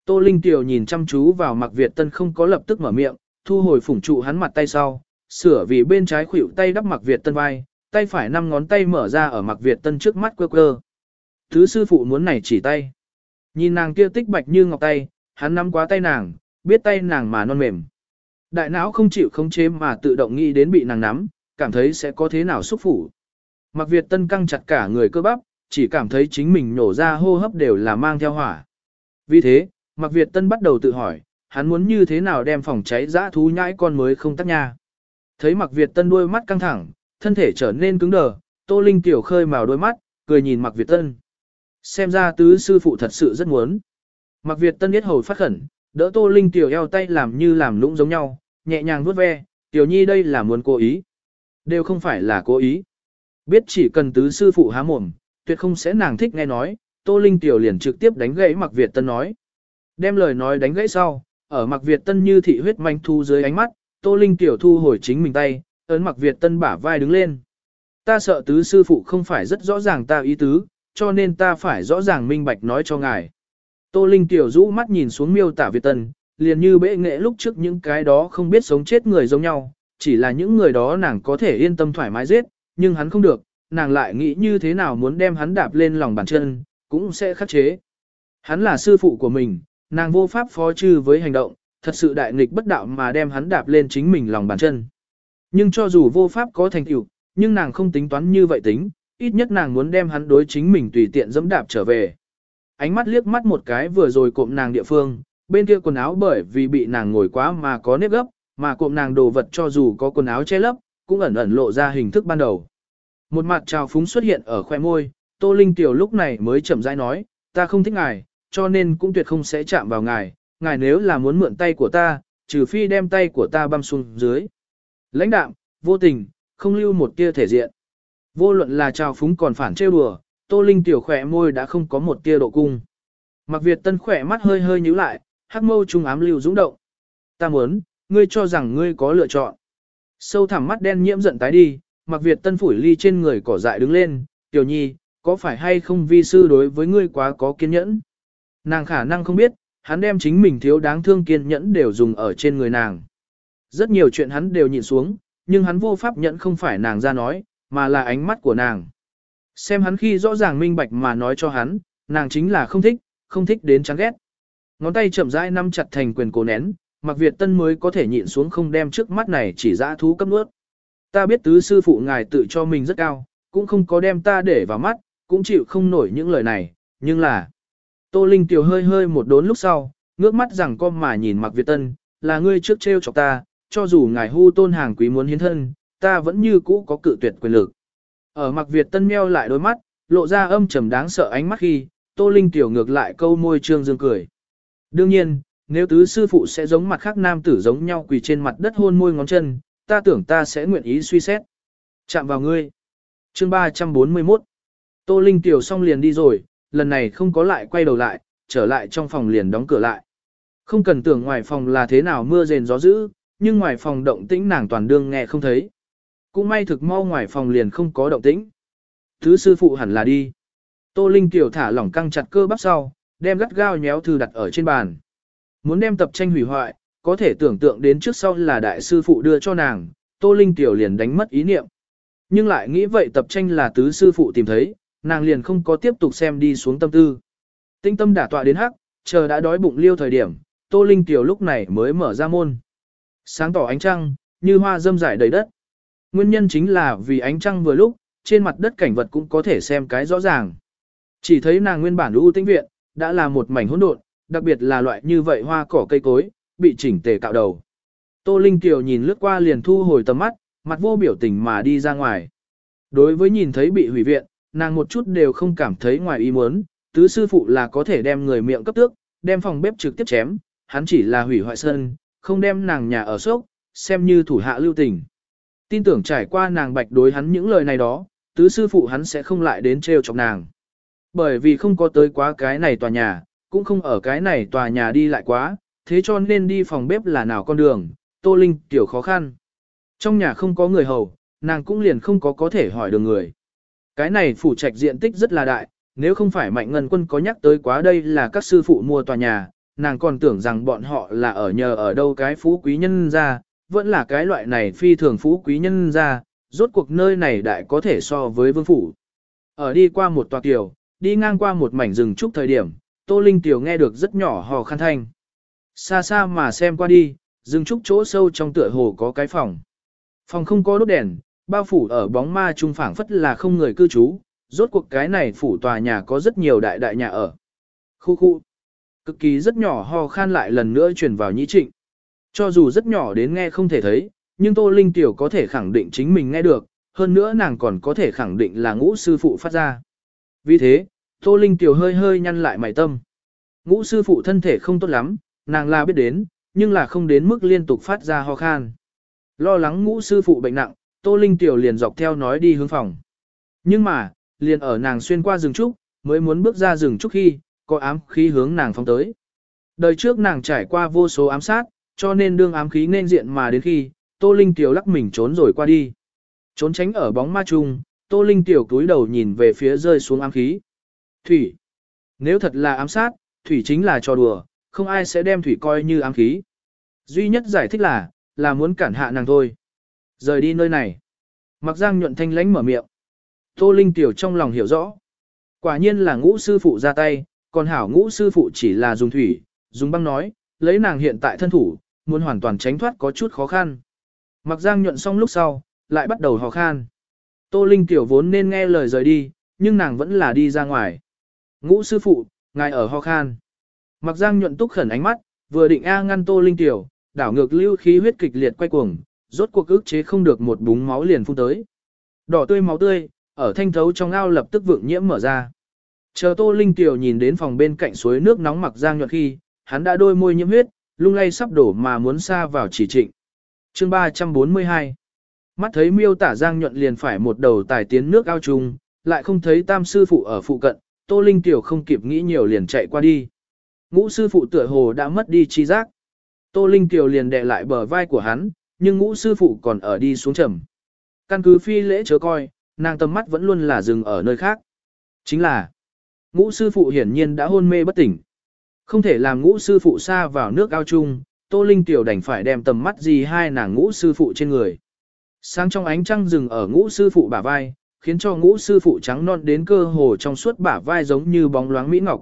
Tô Linh Tiểu nhìn chăm chú vào Mặc Việt Tân không có lập tức mở miệng, thu hồi phủng trụ hắn mặt tay sau, sửa vì bên trái khuỷu tay đắp Mặc Việt Tân vai, tay phải năm ngón tay mở ra ở Mặc Việt Tân trước mắt quơ quơ. Thứ sư phụ muốn này chỉ tay. Nhìn nàng kia tích bạch như ngọc tay, hắn nắm quá tay nàng, biết tay nàng mà non mềm. Đại não không chịu không chế mà tự động nghĩ đến bị nàng nắm, cảm thấy sẽ có thế nào xúc phủ. Mặc Việt Tân căng chặt cả người cơ bắp, chỉ cảm thấy chính mình nổ ra hô hấp đều là mang theo hỏa. Vì thế, Mặc Việt Tân bắt đầu tự hỏi, hắn muốn như thế nào đem phòng cháy dã thú nhãi con mới không tắt nha. Thấy Mặc Việt Tân đôi mắt căng thẳng, thân thể trở nên cứng đờ, Tô Linh tiểu khơi màu đôi mắt, cười nhìn Mặc Việt Tân. Xem ra tứ sư phụ thật sự rất muốn. Mặc Việt Tân biết hồi phát khẩn, đỡ Tô Linh tiểu eo tay làm như làm lũng giống nhau, nhẹ nhàng vuốt ve, tiểu nhi đây là muốn cố ý. Đều không phải là cố ý. Biết chỉ cần tứ sư phụ há mồm, tuyệt không sẽ nàng thích nghe nói, Tô Linh tiểu liền trực tiếp đánh gãy Mặc Việt Tân nói. Đem lời nói đánh gãy sau, ở Mặc Việt Tân như thị huyết manh thu dưới ánh mắt, Tô Linh tiểu thu hồi chính mình tay, ấn Mặc Việt Tân bả vai đứng lên. Ta sợ tứ sư phụ không phải rất rõ ràng ta ý tứ, cho nên ta phải rõ ràng minh bạch nói cho ngài. Tô Linh tiểu rũ mắt nhìn xuống miêu tả Việt Tân, liền như bệ nghệ lúc trước những cái đó không biết sống chết người giống nhau, chỉ là những người đó nàng có thể yên tâm thoải mái giết, nhưng hắn không được, nàng lại nghĩ như thế nào muốn đem hắn đạp lên lòng bàn chân, cũng sẽ khắc chế. Hắn là sư phụ của mình, nàng vô pháp phó trừ với hành động, thật sự đại nghịch bất đạo mà đem hắn đạp lên chính mình lòng bàn chân. Nhưng cho dù vô pháp có thành tựu, nhưng nàng không tính toán như vậy tính, ít nhất nàng muốn đem hắn đối chính mình tùy tiện dẫm đạp trở về. Ánh mắt liếc mắt một cái vừa rồi cộm nàng địa phương, bên kia quần áo bởi vì bị nàng ngồi quá mà có nếp gấp, mà cộm nàng đồ vật cho dù có quần áo che lấp, cũng ẩn ẩn lộ ra hình thức ban đầu. Một mặt trào phúng xuất hiện ở khoe môi, Tô Linh Tiểu lúc này mới chậm rãi nói, ta không thích ngài, cho nên cũng tuyệt không sẽ chạm vào ngài, ngài nếu là muốn mượn tay của ta, trừ phi đem tay của ta băm xuống dưới. Lãnh đạm, vô tình, không lưu một tia thể diện. Vô luận là trào phúng còn phản trêu đùa, Tô Linh Tiểu khỏe môi đã không có một tia độ cung. Mặc Việt Tân khỏe mắt hơi hơi nhíu lại, hắc mâu trung ám lưu dũng động. Ta muốn, ngươi cho rằng ngươi có lựa chọn. Sâu thẳm mắt đen nhiễm giận tái đi, Mặc Việt Tân phủi ly trên người cỏ dại đứng lên, tiểu nhi, có phải hay không vi sư đối với ngươi quá có kiên nhẫn? Nàng khả năng không biết, hắn đem chính mình thiếu đáng thương kiên nhẫn đều dùng ở trên người nàng. Rất nhiều chuyện hắn đều nhìn xuống, nhưng hắn vô pháp nhẫn không phải nàng ra nói, mà là ánh mắt của nàng. Xem hắn khi rõ ràng minh bạch mà nói cho hắn, nàng chính là không thích, không thích đến chán ghét. Ngón tay chậm rãi nắm chặt thành quyền cổ nén, Mặc Việt Tân mới có thể nhịn xuống không đem trước mắt này chỉ dã thú cấp nuốt. Ta biết tứ sư phụ ngài tự cho mình rất cao, cũng không có đem ta để vào mắt, cũng chịu không nổi những lời này, nhưng là... Tô Linh tiểu hơi hơi một đốn lúc sau, ngước mắt rằng con mà nhìn Mặc Việt Tân, là ngươi trước trêu chọc ta, cho dù ngài hu tôn hàng quý muốn hiến thân, ta vẫn như cũ có cự tuyệt quyền lực. Ở Mặc Việt Tân meo lại đôi mắt, lộ ra âm trầm đáng sợ ánh mắt khi, Tô Linh tiểu ngược lại câu môi trương dương cười. Đương nhiên, nếu tứ sư phụ sẽ giống mặt khác nam tử giống nhau quỳ trên mặt đất hôn môi ngón chân, ta tưởng ta sẽ nguyện ý suy xét. Chạm vào ngươi. Chương 341. Tô Linh tiểu xong liền đi rồi, lần này không có lại quay đầu lại, trở lại trong phòng liền đóng cửa lại. Không cần tưởng ngoài phòng là thế nào mưa rền gió dữ, nhưng ngoài phòng động tĩnh nàng toàn đương nghe không thấy. Cũng may thực mau ngoài phòng liền không có động tĩnh. Thứ sư phụ hẳn là đi. Tô Linh tiểu thả lỏng căng chặt cơ bắp sau, đem gắt gao nhéo thư đặt ở trên bàn. Muốn đem tập tranh hủy hoại, có thể tưởng tượng đến trước sau là đại sư phụ đưa cho nàng, Tô Linh Tiểu liền đánh mất ý niệm. Nhưng lại nghĩ vậy tập tranh là tứ sư phụ tìm thấy, nàng liền không có tiếp tục xem đi xuống tâm tư. Tinh tâm đả tọa đến hắc, chờ đã đói bụng liêu thời điểm, Tô Linh Tiểu lúc này mới mở ra môn. Sáng tỏ ánh trăng, như hoa dâm rải đầy đất. Nguyên nhân chính là vì ánh trăng vừa lúc, trên mặt đất cảnh vật cũng có thể xem cái rõ ràng. Chỉ thấy nàng nguyên bản ưu tĩnh viện, đã là một mảnh hỗn độn, đặc biệt là loại như vậy hoa cỏ cây cối, bị chỉnh tề cạo đầu. Tô Linh tiểu nhìn lướt qua liền thu hồi tầm mắt, mặt vô biểu tình mà đi ra ngoài. Đối với nhìn thấy bị hủy viện, nàng một chút đều không cảm thấy ngoài ý muốn, tứ sư phụ là có thể đem người miệng cấp tước, đem phòng bếp trực tiếp chém, hắn chỉ là hủy hoại sân, không đem nàng nhà ở sốc, xem như thủ hạ lưu tình. Tin tưởng trải qua nàng bạch đối hắn những lời này đó, tứ sư phụ hắn sẽ không lại đến trêu chọc nàng. Bởi vì không có tới quá cái này tòa nhà, cũng không ở cái này tòa nhà đi lại quá, thế cho nên đi phòng bếp là nào con đường, Tô Linh tiểu khó khăn. Trong nhà không có người hầu, nàng cũng liền không có có thể hỏi được người. Cái này phủ trạch diện tích rất là đại, nếu không phải mạnh ngân quân có nhắc tới quá đây là các sư phụ mua tòa nhà, nàng còn tưởng rằng bọn họ là ở nhờ ở đâu cái phú quý nhân ra, vẫn là cái loại này phi thường phú quý nhân ra, rốt cuộc nơi này đại có thể so với vương phủ. Ở đi qua một tòa tiểu, đi ngang qua một mảnh rừng trúc thời điểm, Tô Linh Tiểu nghe được rất nhỏ hò khăn thanh. Xa xa mà xem qua đi, rừng trúc chỗ sâu trong tựa hồ có cái phòng. Phòng không có đốt đèn, bao phủ ở bóng ma trung phảng phất là không người cư trú, rốt cuộc cái này phủ tòa nhà có rất nhiều đại đại nhà ở. Khu khu. Cực kỳ rất nhỏ ho khan lại lần nữa truyền vào nhĩ trịnh. Cho dù rất nhỏ đến nghe không thể thấy, nhưng Tô Linh Tiểu có thể khẳng định chính mình nghe được, hơn nữa nàng còn có thể khẳng định là ngũ sư phụ phát ra. Vì thế, Tô Linh Tiểu hơi hơi nhăn lại mày tâm. Ngũ sư phụ thân thể không tốt lắm, nàng là biết đến, nhưng là không đến mức liên tục phát ra ho khan. Lo lắng ngũ sư phụ bệnh nặng, Tô Linh Tiểu liền dọc theo nói đi hướng phòng. Nhưng mà, liền ở nàng xuyên qua rừng trúc, mới muốn bước ra rừng trúc khi, có ám khí hướng nàng phóng tới. Đời trước nàng trải qua vô số ám sát, cho nên đương ám khí nên diện mà đến khi, Tô Linh Tiểu lắc mình trốn rồi qua đi. Trốn tránh ở bóng ma trung, Tô Linh Tiểu túi đầu nhìn về phía rơi xuống ám khí. Thủy. Nếu thật là ám sát, Thủy chính là trò đùa, không ai sẽ đem Thủy coi như ám khí. Duy nhất giải thích là, là muốn cản hạ nàng thôi. Rời đi nơi này. Mặc giang nhuận thanh lánh mở miệng. Tô Linh Tiểu trong lòng hiểu rõ. Quả nhiên là ngũ sư phụ ra tay, còn hảo ngũ sư phụ chỉ là dùng thủy, dùng băng nói, lấy nàng hiện tại thân thủ, muốn hoàn toàn tránh thoát có chút khó khăn. Mặc giang nhuận xong lúc sau, lại bắt đầu hò khan. Tô Linh Tiểu vốn nên nghe lời rời đi, nhưng nàng vẫn là đi ra ngoài. Ngũ sư phụ, ngài ở ho khan. Mặc giang nhuận túc khẩn ánh mắt, vừa định A ngăn Tô Linh Tiểu, đảo ngược lưu khí huyết kịch liệt quay cuồng, rốt cuộc ức chế không được một búng máu liền phun tới. Đỏ tươi máu tươi, ở thanh thấu trong ao lập tức vượng nhiễm mở ra. Chờ Tô Linh Tiểu nhìn đến phòng bên cạnh suối nước nóng mặc giang nhuận khi, hắn đã đôi môi nhiễm huyết, lung lay sắp đổ mà muốn xa vào chỉ trịnh. Chương 342 Mắt thấy miêu tả giang nhuận liền phải một đầu tài tiến nước ao trùng, lại không thấy tam sư phụ ở phụ cận, Tô Linh Tiểu không kịp nghĩ nhiều liền chạy qua đi. Ngũ sư phụ tựa hồ đã mất đi chi giác. Tô Linh Tiểu liền đè lại bờ vai của hắn, nhưng ngũ sư phụ còn ở đi xuống trầm. Căn cứ phi lễ chớ coi, nàng tầm mắt vẫn luôn là dừng ở nơi khác. Chính là, ngũ sư phụ hiển nhiên đã hôn mê bất tỉnh. Không thể làm ngũ sư phụ xa vào nước ao chung, Tô Linh Tiểu đành phải đem tầm mắt gì hai nàng ngũ sư phụ trên người. Sáng trong ánh trăng rừng ở ngũ sư phụ bả vai, khiến cho ngũ sư phụ trắng non đến cơ hồ trong suốt bả vai giống như bóng loáng mỹ ngọc.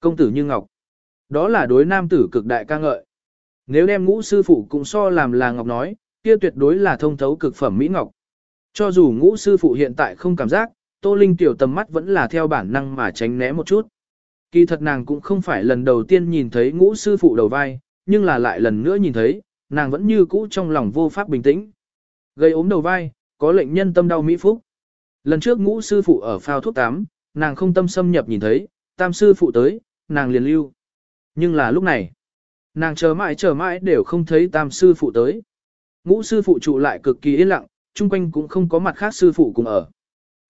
Công tử như ngọc. Đó là đối nam tử cực đại ca ngợi. Nếu đem ngũ sư phụ cũng so làm là ngọc nói, kia tuyệt đối là thông thấu cực phẩm mỹ ngọc. Cho dù ngũ sư phụ hiện tại không cảm giác, Tô Linh tiểu tầm mắt vẫn là theo bản năng mà tránh né một chút. Kỳ thật nàng cũng không phải lần đầu tiên nhìn thấy ngũ sư phụ đầu vai, nhưng là lại lần nữa nhìn thấy, nàng vẫn như cũ trong lòng vô pháp bình tĩnh. Gây ốm đầu vai, có lệnh nhân tâm đau mỹ phúc. Lần trước ngũ sư phụ ở phao thuốc tám, nàng không tâm xâm nhập nhìn thấy, tam sư phụ tới, nàng liền lưu. Nhưng là lúc này, nàng chờ mãi chờ mãi đều không thấy tam sư phụ tới. Ngũ sư phụ trụ lại cực kỳ yên lặng, chung quanh cũng không có mặt khác sư phụ cùng ở.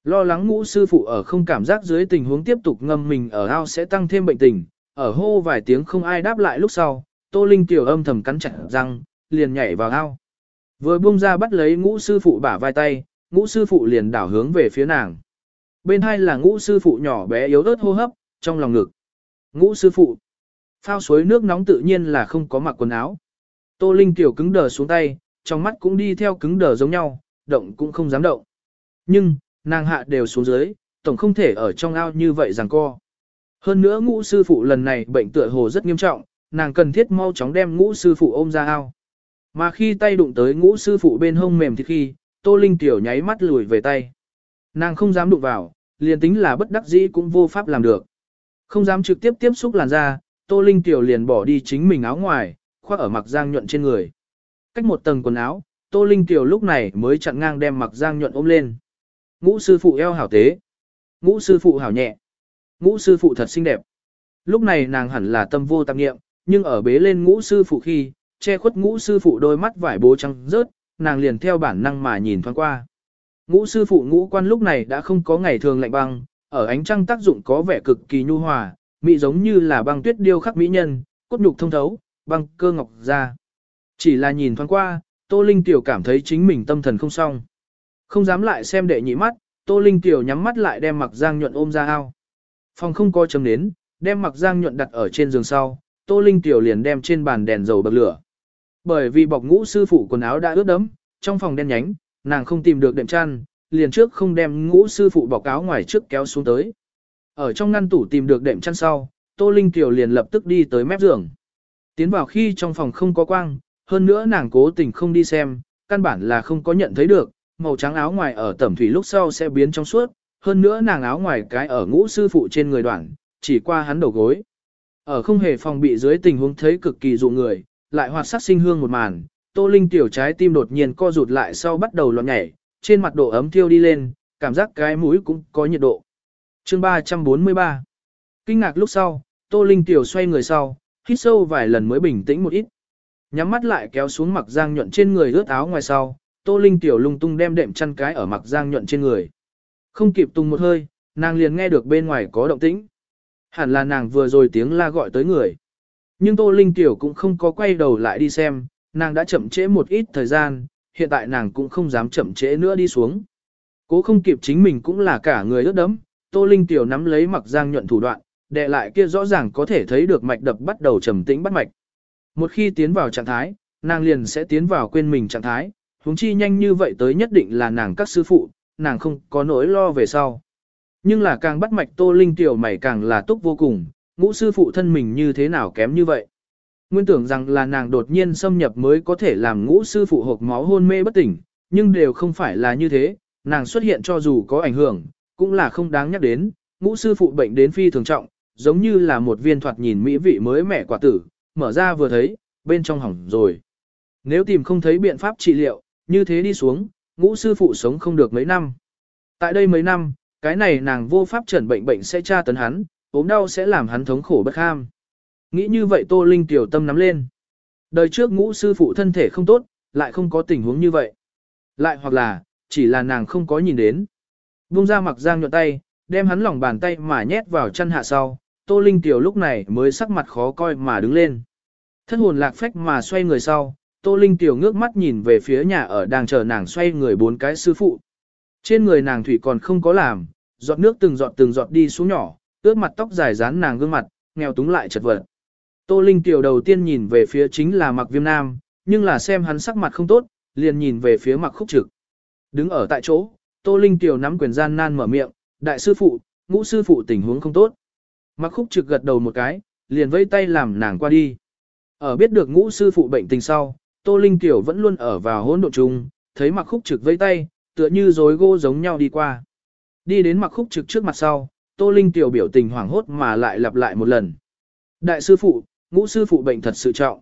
Lo lắng ngũ sư phụ ở không cảm giác dưới tình huống tiếp tục ngâm mình ở ao sẽ tăng thêm bệnh tình, ở hô vài tiếng không ai đáp lại lúc sau, Tô Linh tiểu âm thầm cắn chặt răng, liền nhảy vào ao. Vừa buông ra bắt lấy ngũ sư phụ bả vai tay, ngũ sư phụ liền đảo hướng về phía nàng. Bên hai là ngũ sư phụ nhỏ bé yếu ớt hô hấp, trong lòng ngực. Ngũ sư phụ. Phao suối nước nóng tự nhiên là không có mặc quần áo. Tô Linh tiểu cứng đờ xuống tay, trong mắt cũng đi theo cứng đờ giống nhau, động cũng không dám động. Nhưng, nàng hạ đều xuống dưới, tổng không thể ở trong ao như vậy rằng co. Hơn nữa ngũ sư phụ lần này bệnh tựa hồ rất nghiêm trọng, nàng cần thiết mau chóng đem ngũ sư phụ ôm ra ao. Mà khi tay đụng tới ngũ sư phụ bên hông mềm thì khi, Tô Linh tiểu nháy mắt lùi về tay. Nàng không dám đụng vào, liền tính là bất đắc dĩ cũng vô pháp làm được. Không dám trực tiếp tiếp xúc làn da, Tô Linh Tiểu liền bỏ đi chính mình áo ngoài, khoác ở mặc giang nhuận trên người. Cách một tầng quần áo, Tô Linh Tiểu lúc này mới chặn ngang đem mặc giang nhuận ôm lên. Ngũ sư phụ eo hảo tế. Ngũ sư phụ hảo nhẹ. Ngũ sư phụ thật xinh đẹp. Lúc này nàng hẳn là tâm vô tạp nghiệm, nhưng ở bế lên ngũ sư phụ khi, che khuất ngũ sư phụ đôi mắt vải bố trắng rớt, nàng liền theo bản năng mà nhìn thoáng qua. Ngũ sư phụ ngũ quan lúc này đã không có ngày thường lạnh băng, ở ánh trăng tác dụng có vẻ cực kỳ nhu hòa, mỹ giống như là băng tuyết điêu khắc mỹ nhân, cốt nhục thông thấu, băng cơ ngọc ra. Chỉ là nhìn thoáng qua, Tô Linh Tiểu cảm thấy chính mình tâm thần không xong. Không dám lại xem đệ nhị mắt, Tô Linh Tiểu nhắm mắt lại đem mặc giang nhuận ôm ra ao. Phòng không có chấm nến, đem mặc giang nhuận đặt ở trên giường sau, Tô Linh Tiểu liền đem trên bàn đèn dầu bật lửa. Bởi vì bọc ngũ sư phụ quần áo đã ướt đẫm, trong phòng đen nhánh, nàng không tìm được đệm chăn, liền trước không đem ngũ sư phụ bọc áo ngoài trước kéo xuống tới. Ở trong ngăn tủ tìm được đệm chăn sau, Tô Linh Tiểu liền lập tức đi tới mép giường. Tiến vào khi trong phòng không có quang, hơn nữa nàng cố tình không đi xem, căn bản là không có nhận thấy được, màu trắng áo ngoài ở tẩm thủy lúc sau sẽ biến trong suốt, hơn nữa nàng áo ngoài cái ở ngũ sư phụ trên người đoạn, chỉ qua hắn đầu gối. Ở không hề phòng bị dưới tình huống thấy cực kỳ dụ người, lại hoạt sắc sinh hương một màn, Tô Linh tiểu trái tim đột nhiên co rụt lại sau bắt đầu loạn nhảy, trên mặt độ ấm thiêu đi lên, cảm giác cái mũi cũng có nhiệt độ. Chương 343 Kinh ngạc lúc sau, Tô Linh tiểu xoay người sau, hít sâu vài lần mới bình tĩnh một ít. Nhắm mắt lại kéo xuống mặc giang nhuận trên người ướt áo ngoài sau, Tô Linh tiểu lung tung đem đệm chăn cái ở mặc giang nhuận trên người. Không kịp tung một hơi, nàng liền nghe được bên ngoài có động tĩnh. Hẳn là nàng vừa rồi tiếng la gọi tới người. Nhưng Tô Linh tiểu cũng không có quay đầu lại đi xem, nàng đã chậm trễ một ít thời gian, hiện tại nàng cũng không dám chậm trễ nữa đi xuống. Cố không kịp chính mình cũng là cả người ướt đẫm, Tô Linh tiểu nắm lấy mặc giang nhuận thủ đoạn, đệ lại kia rõ ràng có thể thấy được mạch đập bắt đầu trầm tĩnh bắt mạch. Một khi tiến vào trạng thái, nàng liền sẽ tiến vào quên mình trạng thái, huống chi nhanh như vậy tới nhất định là nàng các sư phụ, nàng không có nỗi lo về sau. Nhưng là càng bắt mạch Tô Linh tiểu mày càng là túc vô cùng, ngũ sư phụ thân mình như thế nào kém như vậy. Nguyên tưởng rằng là nàng đột nhiên xâm nhập mới có thể làm ngũ sư phụ hộp máu hôn mê bất tỉnh, nhưng đều không phải là như thế, nàng xuất hiện cho dù có ảnh hưởng, cũng là không đáng nhắc đến, ngũ sư phụ bệnh đến phi thường trọng, giống như là một viên thoạt nhìn mỹ vị mới mẻ quả tử, mở ra vừa thấy, bên trong hỏng rồi. Nếu tìm không thấy biện pháp trị liệu, như thế đi xuống, ngũ sư phụ sống không được mấy năm. Tại đây mấy năm, cái này nàng vô pháp trần bệnh bệnh sẽ tra tấn hắn, ốm đau sẽ làm hắn thống khổ bất kham. Nghĩ như vậy Tô Linh tiểu tâm nắm lên. Đời trước ngũ sư phụ thân thể không tốt, lại không có tình huống như vậy. Lại hoặc là, chỉ là nàng không có nhìn đến. Vung ra mặc giang nhuận tay, đem hắn lòng bàn tay mà nhét vào chân hạ sau, Tô Linh tiểu lúc này mới sắc mặt khó coi mà đứng lên. Thân hồn lạc phách mà xoay người sau, Tô Linh tiểu ngước mắt nhìn về phía nhà ở đang chờ nàng xoay người bốn cái sư phụ. Trên người nàng thủy còn không có làm, giọt nước từng giọt từng giọt đi xuống nhỏ, ướt mặt tóc dài dán nàng gương mặt, nghèo túng lại chật vật. Tô Linh tiểu đầu tiên nhìn về phía chính là Mặc Viêm Nam, nhưng là xem hắn sắc mặt không tốt, liền nhìn về phía Mặc Khúc Trực. Đứng ở tại chỗ, Tô Linh tiểu nắm quyền gian nan mở miệng, "Đại sư phụ, ngũ sư phụ tình huống không tốt." Mặc Khúc Trực gật đầu một cái, liền vẫy tay làm nàng qua đi. Ở biết được ngũ sư phụ bệnh tình sau, Tô Linh tiểu vẫn luôn ở vào hỗn độn chung, thấy Mặc Khúc Trực vẫy tay, tựa như rối gô giống nhau đi qua. Đi đến Mặc Khúc Trực trước mặt sau, Tô Linh tiểu biểu tình hoảng hốt mà lại lặp lại một lần. Đại sư phụ, ngũ sư phụ bệnh thật sự trọng.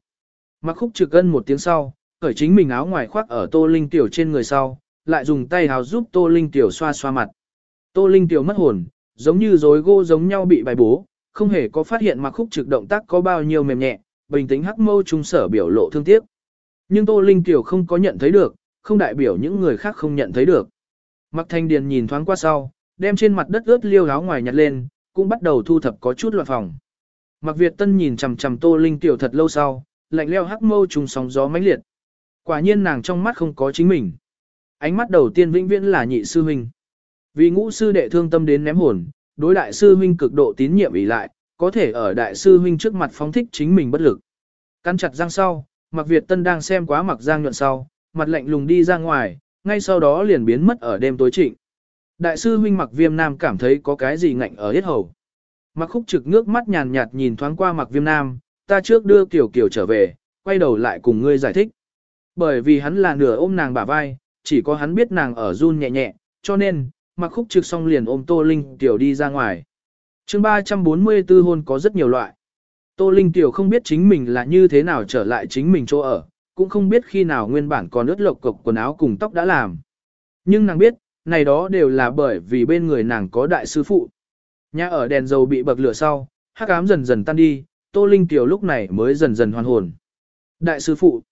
Mặc khúc trực gân một tiếng sau, cởi chính mình áo ngoài khoác ở Tô Linh tiểu trên người sau, lại dùng tay hào giúp Tô Linh tiểu xoa xoa mặt. Tô Linh tiểu mất hồn, giống như rối gô giống nhau bị bài bố, không hề có phát hiện mặc khúc trực động tác có bao nhiêu mềm nhẹ, bình tĩnh hắc mâu trung sở biểu lộ thương tiếc. Nhưng Tô Linh tiểu không có nhận thấy được, không đại biểu những người khác không nhận thấy được. Mặc thanh điền nhìn thoáng qua sau, đem trên mặt đất ướt liêu áo ngoài nhặt lên, cũng bắt đầu thu thập có chút loạn phòng. Mặc Việt Tân nhìn chằm chằm Tô Linh tiểu thật lâu sau, lạnh leo hắc mâu trùng sóng gió mãnh liệt. Quả nhiên nàng trong mắt không có chính mình. Ánh mắt đầu tiên vĩnh viễn là nhị sư huynh. Vì ngũ sư đệ thương tâm đến ném hồn, đối đại sư huynh cực độ tín nhiệm ý lại, có thể ở đại sư huynh trước mặt phóng thích chính mình bất lực. Cắn chặt răng sau, Mạc Việt Tân đang xem quá Mạc Giang nhuận sau, mặt lạnh lùng đi ra ngoài, ngay sau đó liền biến mất ở đêm tối trịnh. Đại sư huynh Mạc Viêm Nam cảm thấy có cái gì ngạnh ở hết hầu. Mặc khúc trực nước mắt nhàn nhạt nhìn thoáng qua mặc viêm nam, ta trước đưa Kiều Kiều trở về, quay đầu lại cùng ngươi giải thích. Bởi vì hắn là nửa ôm nàng bả vai, chỉ có hắn biết nàng ở run nhẹ nhẹ, cho nên, mặc khúc trực xong liền ôm Tô Linh Tiểu đi ra ngoài. chương 344 hôn có rất nhiều loại. Tô Linh Tiểu không biết chính mình là như thế nào trở lại chính mình chỗ ở, cũng không biết khi nào nguyên bản còn ướt lộc cục quần áo cùng tóc đã làm. Nhưng nàng biết, này đó đều là bởi vì bên người nàng có đại sư phụ. Nhà ở đèn dầu bị bậc lửa sau, hắc ám dần dần tan đi, Tô Linh Tiểu lúc này mới dần dần hoàn hồn. Đại sư phụ,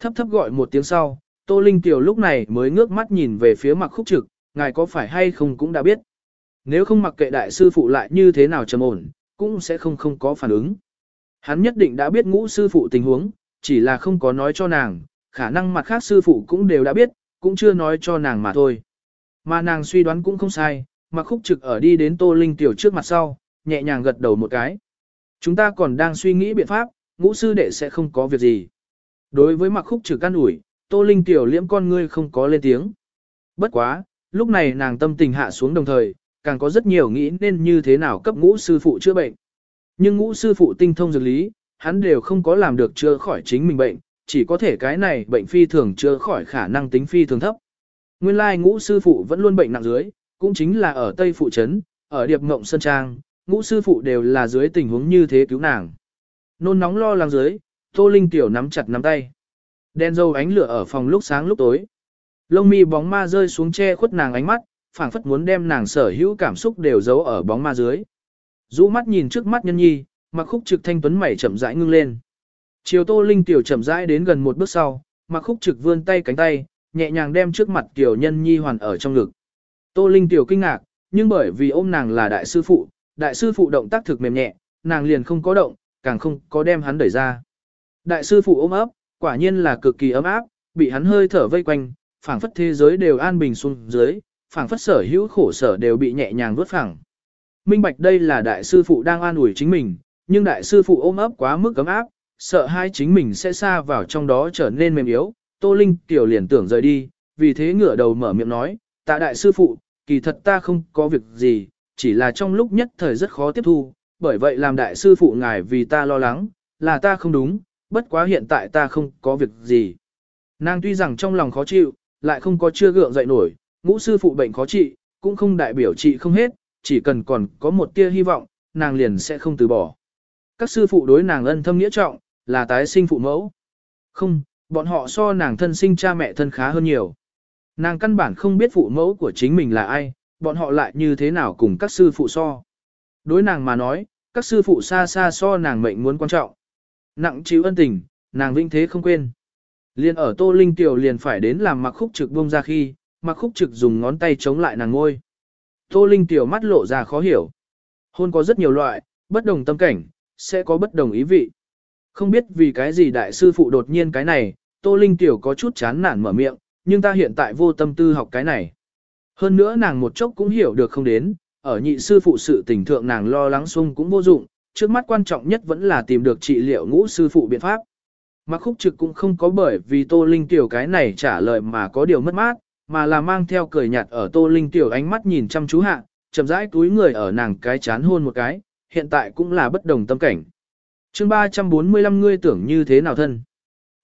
thấp thấp gọi một tiếng sau, Tô Linh Tiểu lúc này mới ngước mắt nhìn về phía mặt khúc trực, ngài có phải hay không cũng đã biết. Nếu không mặc kệ đại sư phụ lại như thế nào trầm ổn, cũng sẽ không không có phản ứng. Hắn nhất định đã biết ngũ sư phụ tình huống, chỉ là không có nói cho nàng, khả năng mặt khác sư phụ cũng đều đã biết, cũng chưa nói cho nàng mà thôi. Mà nàng suy đoán cũng không sai, Mặc khúc trực ở đi đến Tô Linh Tiểu trước mặt sau, nhẹ nhàng gật đầu một cái. Chúng ta còn đang suy nghĩ biện pháp, ngũ sư đệ sẽ không có việc gì. Đối với mặc khúc trực can ủi, Tô Linh Tiểu liễm con ngươi không có lên tiếng. Bất quá, lúc này nàng tâm tình hạ xuống đồng thời, càng có rất nhiều nghĩ nên như thế nào cấp ngũ sư phụ chữa bệnh. Nhưng ngũ sư phụ tinh thông dược lý, hắn đều không có làm được chữa khỏi chính mình bệnh, chỉ có thể cái này bệnh phi thường chữa khỏi khả năng tính phi thường thấp. Nguyên lai ngũ sư phụ vẫn luôn bệnh nặng dưới, cũng chính là ở Tây Phụ Trấn, ở Điệp Ngộng Sơn Trang, ngũ sư phụ đều là dưới tình huống như thế cứu nàng. Nôn nóng lo lắng dưới, Tô Linh Tiểu nắm chặt nắm tay. Đen dâu ánh lửa ở phòng lúc sáng lúc tối. Lông mi bóng ma rơi xuống che khuất nàng ánh mắt, phảng phất muốn đem nàng sở hữu cảm xúc đều giấu ở bóng ma dưới. Rũ mắt nhìn trước mắt nhân nhi, mặc khúc trực thanh tuấn mảy chậm rãi ngưng lên. Chiều Tô Linh Tiểu chậm rãi đến gần một bước sau, mặc khúc trực vươn tay cánh tay, nhẹ nhàng đem trước mặt Tiểu nhân nhi hoàn ở trong ngực. Tô Linh Tiểu kinh ngạc, nhưng bởi vì ôm nàng là đại sư phụ, đại sư phụ động tác thực mềm nhẹ, nàng liền không có động, càng không có đem hắn đẩy ra. Đại sư phụ ôm ấp, quả nhiên là cực kỳ ấm áp, bị hắn hơi thở vây quanh, phảng phất thế giới đều an bình xuống dưới, phảng phất sở hữu khổ sở đều bị nhẹ nhàng vớt phẳng. Minh bạch đây là đại sư phụ đang an ủi chính mình, nhưng đại sư phụ ôm ấp quá mức ấm áp, sợ hai chính mình sẽ xa vào trong đó trở nên mềm yếu. Tô Linh tiểu liền tưởng rời đi, vì thế ngửa đầu mở miệng nói, tạ đại sư phụ, kỳ thật ta không có việc gì, chỉ là trong lúc nhất thời rất khó tiếp thu, bởi vậy làm đại sư phụ ngài vì ta lo lắng, là ta không đúng, bất quá hiện tại ta không có việc gì. Nàng tuy rằng trong lòng khó chịu, lại không có chưa gượng dậy nổi, ngũ sư phụ bệnh khó trị, cũng không đại biểu trị không hết, chỉ cần còn có một tia hy vọng, nàng liền sẽ không từ bỏ. Các sư phụ đối nàng ân thâm nghĩa trọng, là tái sinh phụ mẫu. Không, bọn họ so nàng thân sinh cha mẹ thân khá hơn nhiều. Nàng căn bản không biết phụ mẫu của chính mình là ai, bọn họ lại như thế nào cùng các sư phụ so. Đối nàng mà nói, các sư phụ xa xa so nàng mệnh muốn quan trọng. Nặng chịu ân tình, nàng vinh thế không quên. Liên ở Tô Linh Tiểu liền phải đến làm mặc khúc trực bông ra khi, mặc khúc trực dùng ngón tay chống lại nàng ngôi. Tô Linh Tiểu mắt lộ ra khó hiểu. Hôn có rất nhiều loại, bất đồng tâm cảnh, sẽ có bất đồng ý vị. Không biết vì cái gì đại sư phụ đột nhiên cái này, Tô Linh Tiểu có chút chán nản mở miệng, nhưng ta hiện tại vô tâm tư học cái này. Hơn nữa nàng một chốc cũng hiểu được không đến, ở nhị sư phụ sự tình thượng nàng lo lắng xung cũng vô dụng, trước mắt quan trọng nhất vẫn là tìm được trị liệu ngũ sư phụ biện pháp. Mặc khúc trực cũng không có bởi vì Tô Linh Tiểu cái này trả lời mà có điều mất mát, mà là mang theo cười nhạt ở Tô Linh Tiểu ánh mắt nhìn chăm chú hạ, chậm rãi túi người ở nàng cái chán hôn một cái, hiện tại cũng là bất đồng tâm cảnh. chương 345 ngươi tưởng như thế nào thân?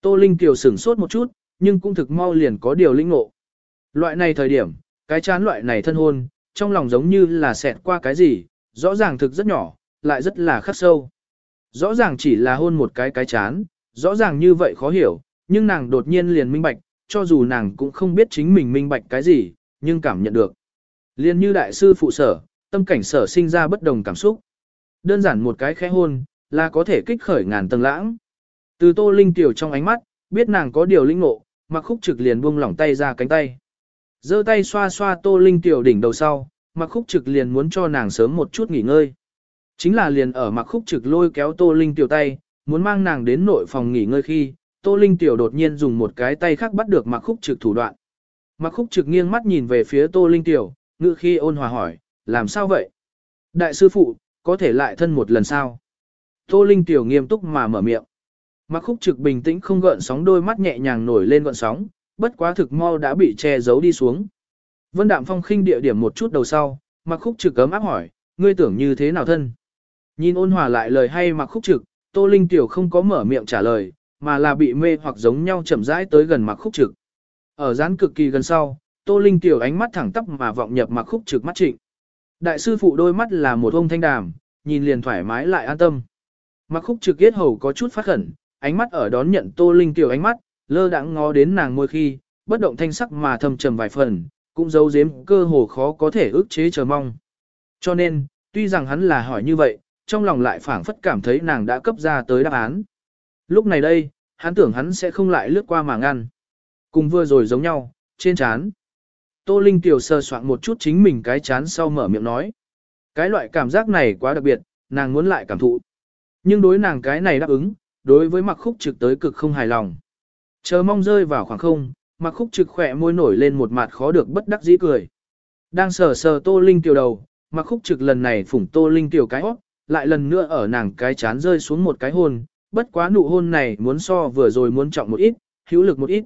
Tô Linh Tiểu sửng sốt một chút, nhưng cũng thực mau liền có điều linh ngộ. Loại này thời điểm, cái chán loại này thân hôn, trong lòng giống như là xẹt qua cái gì, rõ ràng thực rất nhỏ, lại rất là khắc sâu. Rõ ràng chỉ là hôn một cái cái chán, rõ ràng như vậy khó hiểu, nhưng nàng đột nhiên liền minh bạch, cho dù nàng cũng không biết chính mình minh bạch cái gì, nhưng cảm nhận được. Liên như đại sư phụ sở, tâm cảnh sở sinh ra bất đồng cảm xúc. Đơn giản một cái khẽ hôn, là có thể kích khởi ngàn tầng lãng. Từ tô linh tiểu trong ánh mắt, biết nàng có điều linh ngộ, mặc khúc trực liền buông lỏng tay ra cánh tay giơ tay xoa xoa tô linh tiểu đỉnh đầu sau, mặc khúc trực liền muốn cho nàng sớm một chút nghỉ ngơi. Chính là liền ở mặc khúc trực lôi kéo tô linh tiểu tay, muốn mang nàng đến nội phòng nghỉ ngơi khi, tô linh tiểu đột nhiên dùng một cái tay khác bắt được mặc khúc trực thủ đoạn. Mặc khúc trực nghiêng mắt nhìn về phía tô linh tiểu, ngự khi ôn hòa hỏi, làm sao vậy? Đại sư phụ, có thể lại thân một lần sao? Tô linh tiểu nghiêm túc mà mở miệng. Mặc khúc trực bình tĩnh không gợn sóng đôi mắt nhẹ nhàng nổi lên gợn sóng, bất quá thực mau đã bị che giấu đi xuống. Vân Đạm Phong khinh địa điểm một chút đầu sau, mặc khúc trực cấm áp hỏi, ngươi tưởng như thế nào thân? Nhìn ôn hòa lại lời hay mặc khúc trực, Tô Linh Tiểu không có mở miệng trả lời, mà là bị mê hoặc giống nhau chậm rãi tới gần mặc khúc trực. Ở dán cực kỳ gần sau, Tô Linh Tiểu ánh mắt thẳng tắp mà vọng nhập mặc khúc trực mắt trịnh. Đại sư phụ đôi mắt là một ông thanh đàm, nhìn liền thoải mái lại an tâm. Mặc khúc trực yết hầu có chút phát khẩn, ánh mắt ở đón nhận Tô Linh tiểu ánh mắt, lơ đãng ngó đến nàng môi khi, bất động thanh sắc mà thầm trầm vài phần, cũng giấu giếm cơ hồ khó có thể ức chế chờ mong. Cho nên, tuy rằng hắn là hỏi như vậy, trong lòng lại phảng phất cảm thấy nàng đã cấp ra tới đáp án. Lúc này đây, hắn tưởng hắn sẽ không lại lướt qua mà ngăn. Cùng vừa rồi giống nhau, trên chán. Tô Linh tiểu sơ soạn một chút chính mình cái chán sau mở miệng nói. Cái loại cảm giác này quá đặc biệt, nàng muốn lại cảm thụ. Nhưng đối nàng cái này đáp ứng, đối với mặc khúc trực tới cực không hài lòng. Chờ mong rơi vào khoảng không, mặc khúc trực khỏe môi nổi lên một mặt khó được bất đắc dĩ cười. Đang sờ sờ tô linh tiểu đầu, mặc khúc trực lần này phủng tô linh tiểu cái hót, lại lần nữa ở nàng cái chán rơi xuống một cái hôn, bất quá nụ hôn này muốn so vừa rồi muốn trọng một ít, hữu lực một ít.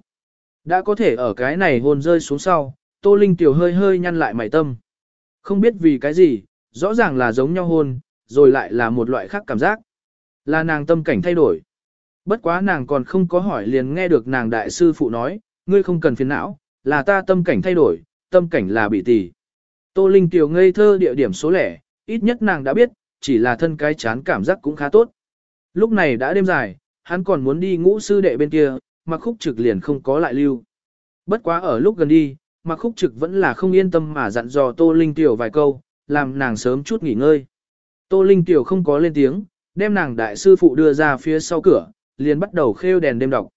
Đã có thể ở cái này hôn rơi xuống sau, tô linh tiểu hơi hơi nhăn lại mày tâm. Không biết vì cái gì, rõ ràng là giống nhau hôn, rồi lại là một loại khác cảm giác. Là nàng tâm cảnh thay đổi. Bất quá nàng còn không có hỏi liền nghe được nàng đại sư phụ nói, ngươi không cần phiền não, là ta tâm cảnh thay đổi, tâm cảnh là bị tỷ. Tô Linh tiểu ngây thơ địa điểm số lẻ, ít nhất nàng đã biết, chỉ là thân cái chán cảm giác cũng khá tốt. Lúc này đã đêm dài, hắn còn muốn đi ngũ sư đệ bên kia, mặc khúc trực liền không có lại lưu. Bất quá ở lúc gần đi, mặc khúc trực vẫn là không yên tâm mà dặn dò Tô Linh tiểu vài câu, làm nàng sớm chút nghỉ ngơi. Tô Linh tiểu không có lên tiếng, đem nàng đại sư phụ đưa ra phía sau cửa, liền bắt đầu khêu đèn đêm đọc.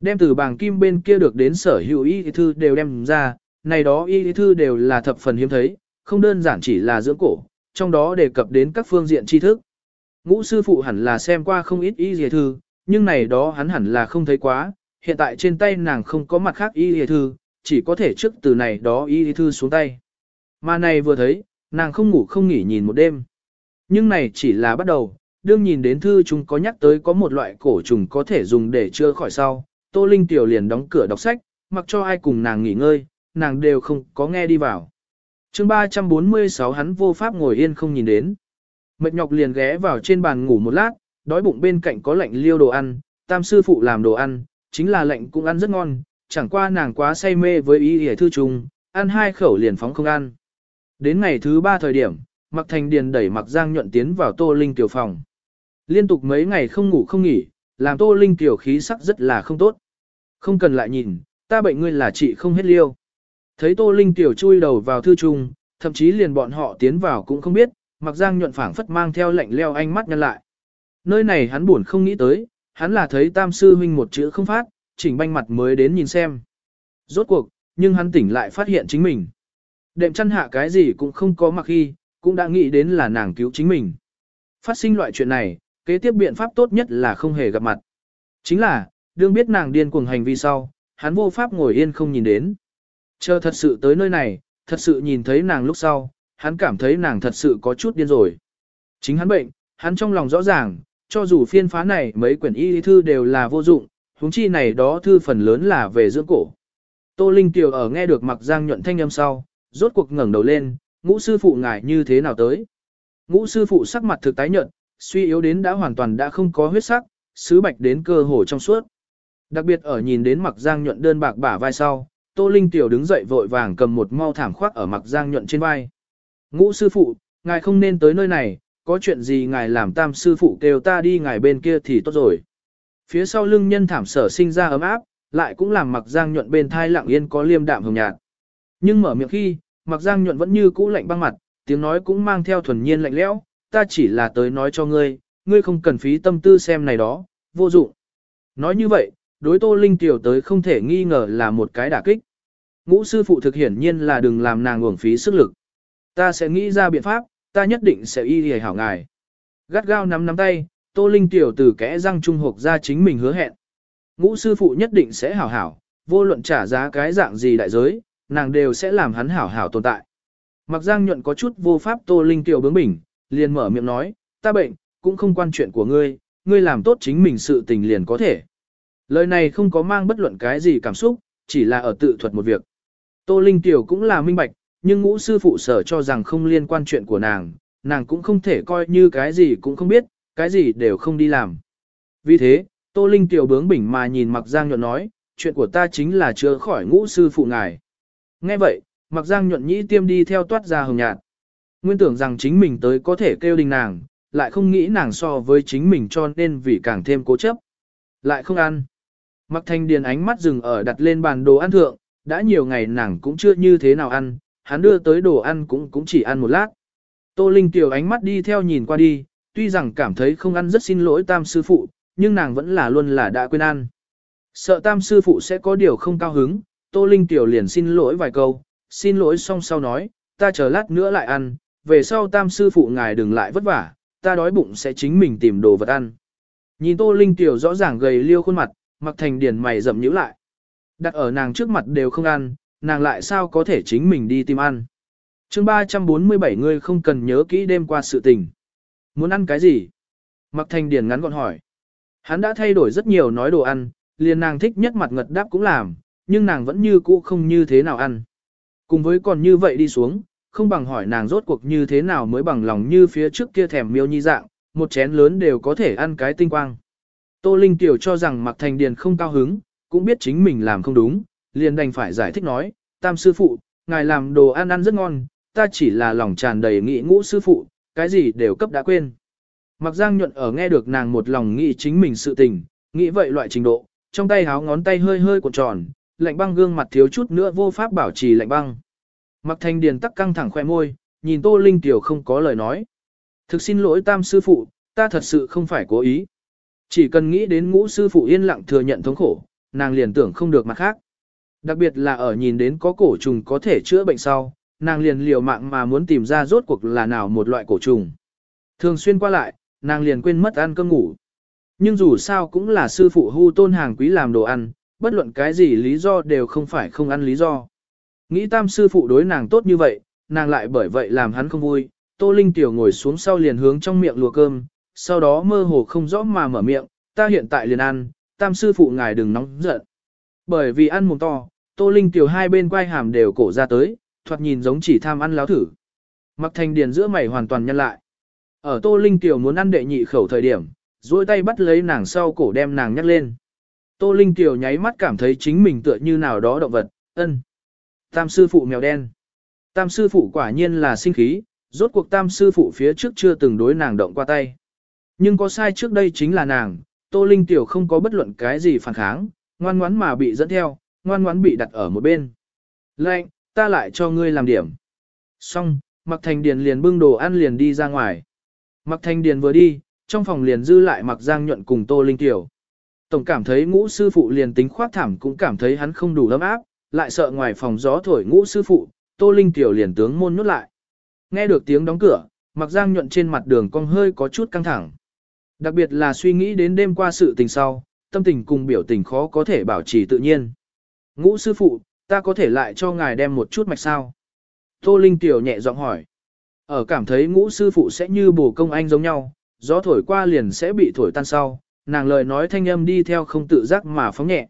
Đem từ bảng kim bên kia được đến sở hữu y thư đều đem ra, này đó y thư đều là thập phần hiếm thấy, không đơn giản chỉ là dưỡng cổ, trong đó đề cập đến các phương diện tri thức. Ngũ sư phụ hẳn là xem qua không ít y dề thư, nhưng này đó hắn hẳn là không thấy quá, hiện tại trên tay nàng không có mặt khác y dề thư, chỉ có thể trước từ này đó y thư xuống tay. Mà này vừa thấy, nàng không ngủ không nghỉ nhìn một đêm. Nhưng này chỉ là bắt đầu, đương nhìn đến thư chúng có nhắc tới có một loại cổ trùng có thể dùng để chữa khỏi sau, Tô Linh Tiểu liền đóng cửa đọc sách, mặc cho ai cùng nàng nghỉ ngơi, nàng đều không có nghe đi vào chương 346 hắn vô pháp ngồi yên không nhìn đến. Mệt nhọc liền ghé vào trên bàn ngủ một lát, đói bụng bên cạnh có lạnh liêu đồ ăn, tam sư phụ làm đồ ăn, chính là lạnh cũng ăn rất ngon, chẳng qua nàng quá say mê với ý hề thư trùng, ăn hai khẩu liền phóng không ăn. Đến ngày thứ ba thời điểm, Mặc Thành Điền đẩy Mặc Giang nhuận tiến vào Tô Linh tiểu phòng. Liên tục mấy ngày không ngủ không nghỉ, làm Tô Linh tiểu khí sắc rất là không tốt. Không cần lại nhìn, ta bệnh ngươi là chị không hết liêu. Thấy Tô Linh tiểu chui đầu vào thư trung, thậm chí liền bọn họ tiến vào cũng không biết, Mặc Giang nhuận phảng phất mang theo lạnh leo ánh mắt nhăn lại. Nơi này hắn buồn không nghĩ tới, hắn là thấy Tam sư huynh một chữ không phát, chỉnh banh mặt mới đến nhìn xem. Rốt cuộc, nhưng hắn tỉnh lại phát hiện chính mình. Đệm chăn hạ cái gì cũng không có mặc khi, cũng đã nghĩ đến là nàng cứu chính mình. Phát sinh loại chuyện này, kế tiếp biện pháp tốt nhất là không hề gặp mặt. Chính là, đương biết nàng điên cuồng hành vi sau, hắn vô pháp ngồi yên không nhìn đến. Chờ thật sự tới nơi này, thật sự nhìn thấy nàng lúc sau, hắn cảm thấy nàng thật sự có chút điên rồi. Chính hắn bệnh, hắn trong lòng rõ ràng, cho dù phiên phá này mấy quyển y thư đều là vô dụng, huống chi này đó thư phần lớn là về dưỡng cổ. Tô Linh Tiểu ở nghe được mặc giang nhuận thanh âm sau, rốt cuộc ngẩng đầu lên, ngũ sư phụ ngài như thế nào tới. Ngũ sư phụ sắc mặt thực tái nhợt, suy yếu đến đã hoàn toàn đã không có huyết sắc, sứ bạch đến cơ hồ trong suốt. Đặc biệt ở nhìn đến mặc giang nhuận đơn bạc bả vai sau, Tô Linh Tiểu đứng dậy vội vàng cầm một mau thảm khoác ở mặc giang nhuận trên vai. Ngũ sư phụ, ngài không nên tới nơi này, có chuyện gì ngài làm tam sư phụ kêu ta đi ngài bên kia thì tốt rồi. Phía sau lưng nhân thảm sở sinh ra ấm áp, lại cũng làm mặc giang nhuận bên thai lặng yên có liêm đạm hồng nhạt. Nhưng mở miệng khi, mặc giang nhuận vẫn như cũ lạnh băng mặt, tiếng nói cũng mang theo thuần nhiên lạnh lẽo, ta chỉ là tới nói cho ngươi, ngươi không cần phí tâm tư xem này đó, vô dụng. Nói như vậy, đối tô linh tiểu tới không thể nghi ngờ là một cái đả kích. Ngũ sư phụ thực hiển nhiên là đừng làm nàng uổng phí sức lực. Ta sẽ nghĩ ra biện pháp, ta nhất định sẽ y hề hảo ngài. Gắt gao nắm nắm tay, tô linh tiểu từ kẽ răng trung hộp ra chính mình hứa hẹn. Ngũ sư phụ nhất định sẽ hảo hảo, vô luận trả giá cái dạng gì đại giới, nàng đều sẽ làm hắn hảo hảo tồn tại. Mặc giang nhuận có chút vô pháp tô linh tiểu bướng bỉnh, liền mở miệng nói, ta bệnh, cũng không quan chuyện của ngươi, ngươi làm tốt chính mình sự tình liền có thể. Lời này không có mang bất luận cái gì cảm xúc, chỉ là ở tự thuật một việc. Tô Linh Tiểu cũng là minh bạch, nhưng ngũ sư phụ sở cho rằng không liên quan chuyện của nàng, nàng cũng không thể coi như cái gì cũng không biết, cái gì đều không đi làm. Vì thế, Tô Linh Tiểu bướng bỉnh mà nhìn Mặc Giang nhuận nói, chuyện của ta chính là chữa khỏi ngũ sư phụ ngài. Nghe vậy, Mặc Giang nhuận nhĩ tiêm đi theo toát ra hồng nhạt. Nguyên tưởng rằng chính mình tới có thể kêu đình nàng, lại không nghĩ nàng so với chính mình cho nên vì càng thêm cố chấp. Lại không ăn. Mặc thanh điền ánh mắt dừng ở đặt lên bàn đồ ăn thượng, đã nhiều ngày nàng cũng chưa như thế nào ăn, hắn đưa tới đồ ăn cũng cũng chỉ ăn một lát. Tô Linh tiểu ánh mắt đi theo nhìn qua đi, tuy rằng cảm thấy không ăn rất xin lỗi tam sư phụ, nhưng nàng vẫn là luôn là đã quên ăn. Sợ tam sư phụ sẽ có điều không cao hứng, Tô Linh tiểu liền xin lỗi vài câu, xin lỗi xong sau nói, ta chờ lát nữa lại ăn, về sau tam sư phụ ngài đừng lại vất vả, ta đói bụng sẽ chính mình tìm đồ vật ăn. Nhìn Tô Linh tiểu rõ ràng gầy liêu khuôn mặt, mặc thành điển mày rậm nhíu lại. Đặt ở nàng trước mặt đều không ăn, nàng lại sao có thể chính mình đi tìm ăn. chương 347 người không cần nhớ kỹ đêm qua sự tình. Muốn ăn cái gì? Mặc thành điền ngắn gọn hỏi. Hắn đã thay đổi rất nhiều nói đồ ăn, liền nàng thích nhất mặt ngật đáp cũng làm, nhưng nàng vẫn như cũ không như thế nào ăn. Cùng với còn như vậy đi xuống, không bằng hỏi nàng rốt cuộc như thế nào mới bằng lòng như phía trước kia thèm miêu nhi dạng, một chén lớn đều có thể ăn cái tinh quang. Tô Linh Tiểu cho rằng Mạc Thành Điền không cao hứng, cũng biết chính mình làm không đúng, liền đành phải giải thích nói, tam sư phụ, ngài làm đồ ăn ăn rất ngon, ta chỉ là lòng tràn đầy nghĩ ngũ sư phụ, cái gì đều cấp đã quên. mặc Giang nhuận ở nghe được nàng một lòng nghĩ chính mình sự tình, nghĩ vậy loại trình độ, trong tay háo ngón tay hơi hơi cuộn tròn, lạnh băng gương mặt thiếu chút nữa vô pháp bảo trì lạnh băng. mặc Thành Điền tắc căng thẳng khoe môi, nhìn Tô Linh Tiểu không có lời nói. Thực xin lỗi tam sư phụ, ta thật sự không phải cố ý. Chỉ cần nghĩ đến ngũ sư phụ yên lặng thừa nhận thống khổ, nàng liền tưởng không được mặt khác. Đặc biệt là ở nhìn đến có cổ trùng có thể chữa bệnh sau, nàng liền liều mạng mà muốn tìm ra rốt cuộc là nào một loại cổ trùng. Thường xuyên qua lại, nàng liền quên mất ăn cơm ngủ. Nhưng dù sao cũng là sư phụ hưu tôn hàng quý làm đồ ăn, bất luận cái gì lý do đều không phải không ăn lý do. Nghĩ tam sư phụ đối nàng tốt như vậy, nàng lại bởi vậy làm hắn không vui. Tô Linh Tiểu ngồi xuống sau liền hướng trong miệng lùa cơm, sau đó mơ hồ không rõ mà mở miệng, ta hiện tại liền ăn, tam sư phụ ngài đừng nóng giận. Bởi vì ăn mồm to, Tô Linh Tiểu hai bên quai hàm đều cổ ra tới, thoạt nhìn giống chỉ tham ăn láo thử. Mặc thành điền giữa mày hoàn toàn nhân lại. Ở Tô Linh Tiểu muốn ăn đệ nhị khẩu thời điểm, duỗi tay bắt lấy nàng sau cổ đem nàng nhắc lên. Tô Linh Tiểu nháy mắt cảm thấy chính mình tựa như nào đó động vật, ân. Tam sư phụ mèo đen. Tam sư phụ quả nhiên là sinh khí, rốt cuộc tam sư phụ phía trước chưa từng đối nàng động qua tay. Nhưng có sai trước đây chính là nàng, Tô Linh Tiểu không có bất luận cái gì phản kháng, ngoan ngoãn mà bị dẫn theo, ngoan ngoãn bị đặt ở một bên. Lệnh, ta lại cho ngươi làm điểm. Xong, Mặc Thành Điền liền bưng đồ ăn liền đi ra ngoài. Mặc Thành Điền vừa đi, trong phòng liền dư lại Mặc Giang nhuận cùng Tô Linh Tiểu. Tổng cảm thấy ngũ sư phụ liền tính khoát thảm cũng cảm thấy hắn không đủ ấm áp, lại sợ ngoài phòng gió thổi ngũ sư phụ, Tô Linh Tiểu liền tướng môn nhốt lại. Nghe được tiếng đóng cửa, Mặc Giang nhuận trên mặt đường cong hơi có chút căng thẳng. Đặc biệt là suy nghĩ đến đêm qua sự tình sau, tâm tình cùng biểu tình khó có thể bảo trì tự nhiên. Ngũ sư phụ, ta có thể lại cho ngài đem một chút mạch sao? Tô Linh Tiểu nhẹ giọng hỏi. Ở cảm thấy ngũ sư phụ sẽ như bổ công anh giống nhau, gió thổi qua liền sẽ bị thổi tan sau, nàng lời nói thanh âm đi theo không tự giác mà phóng nhẹ.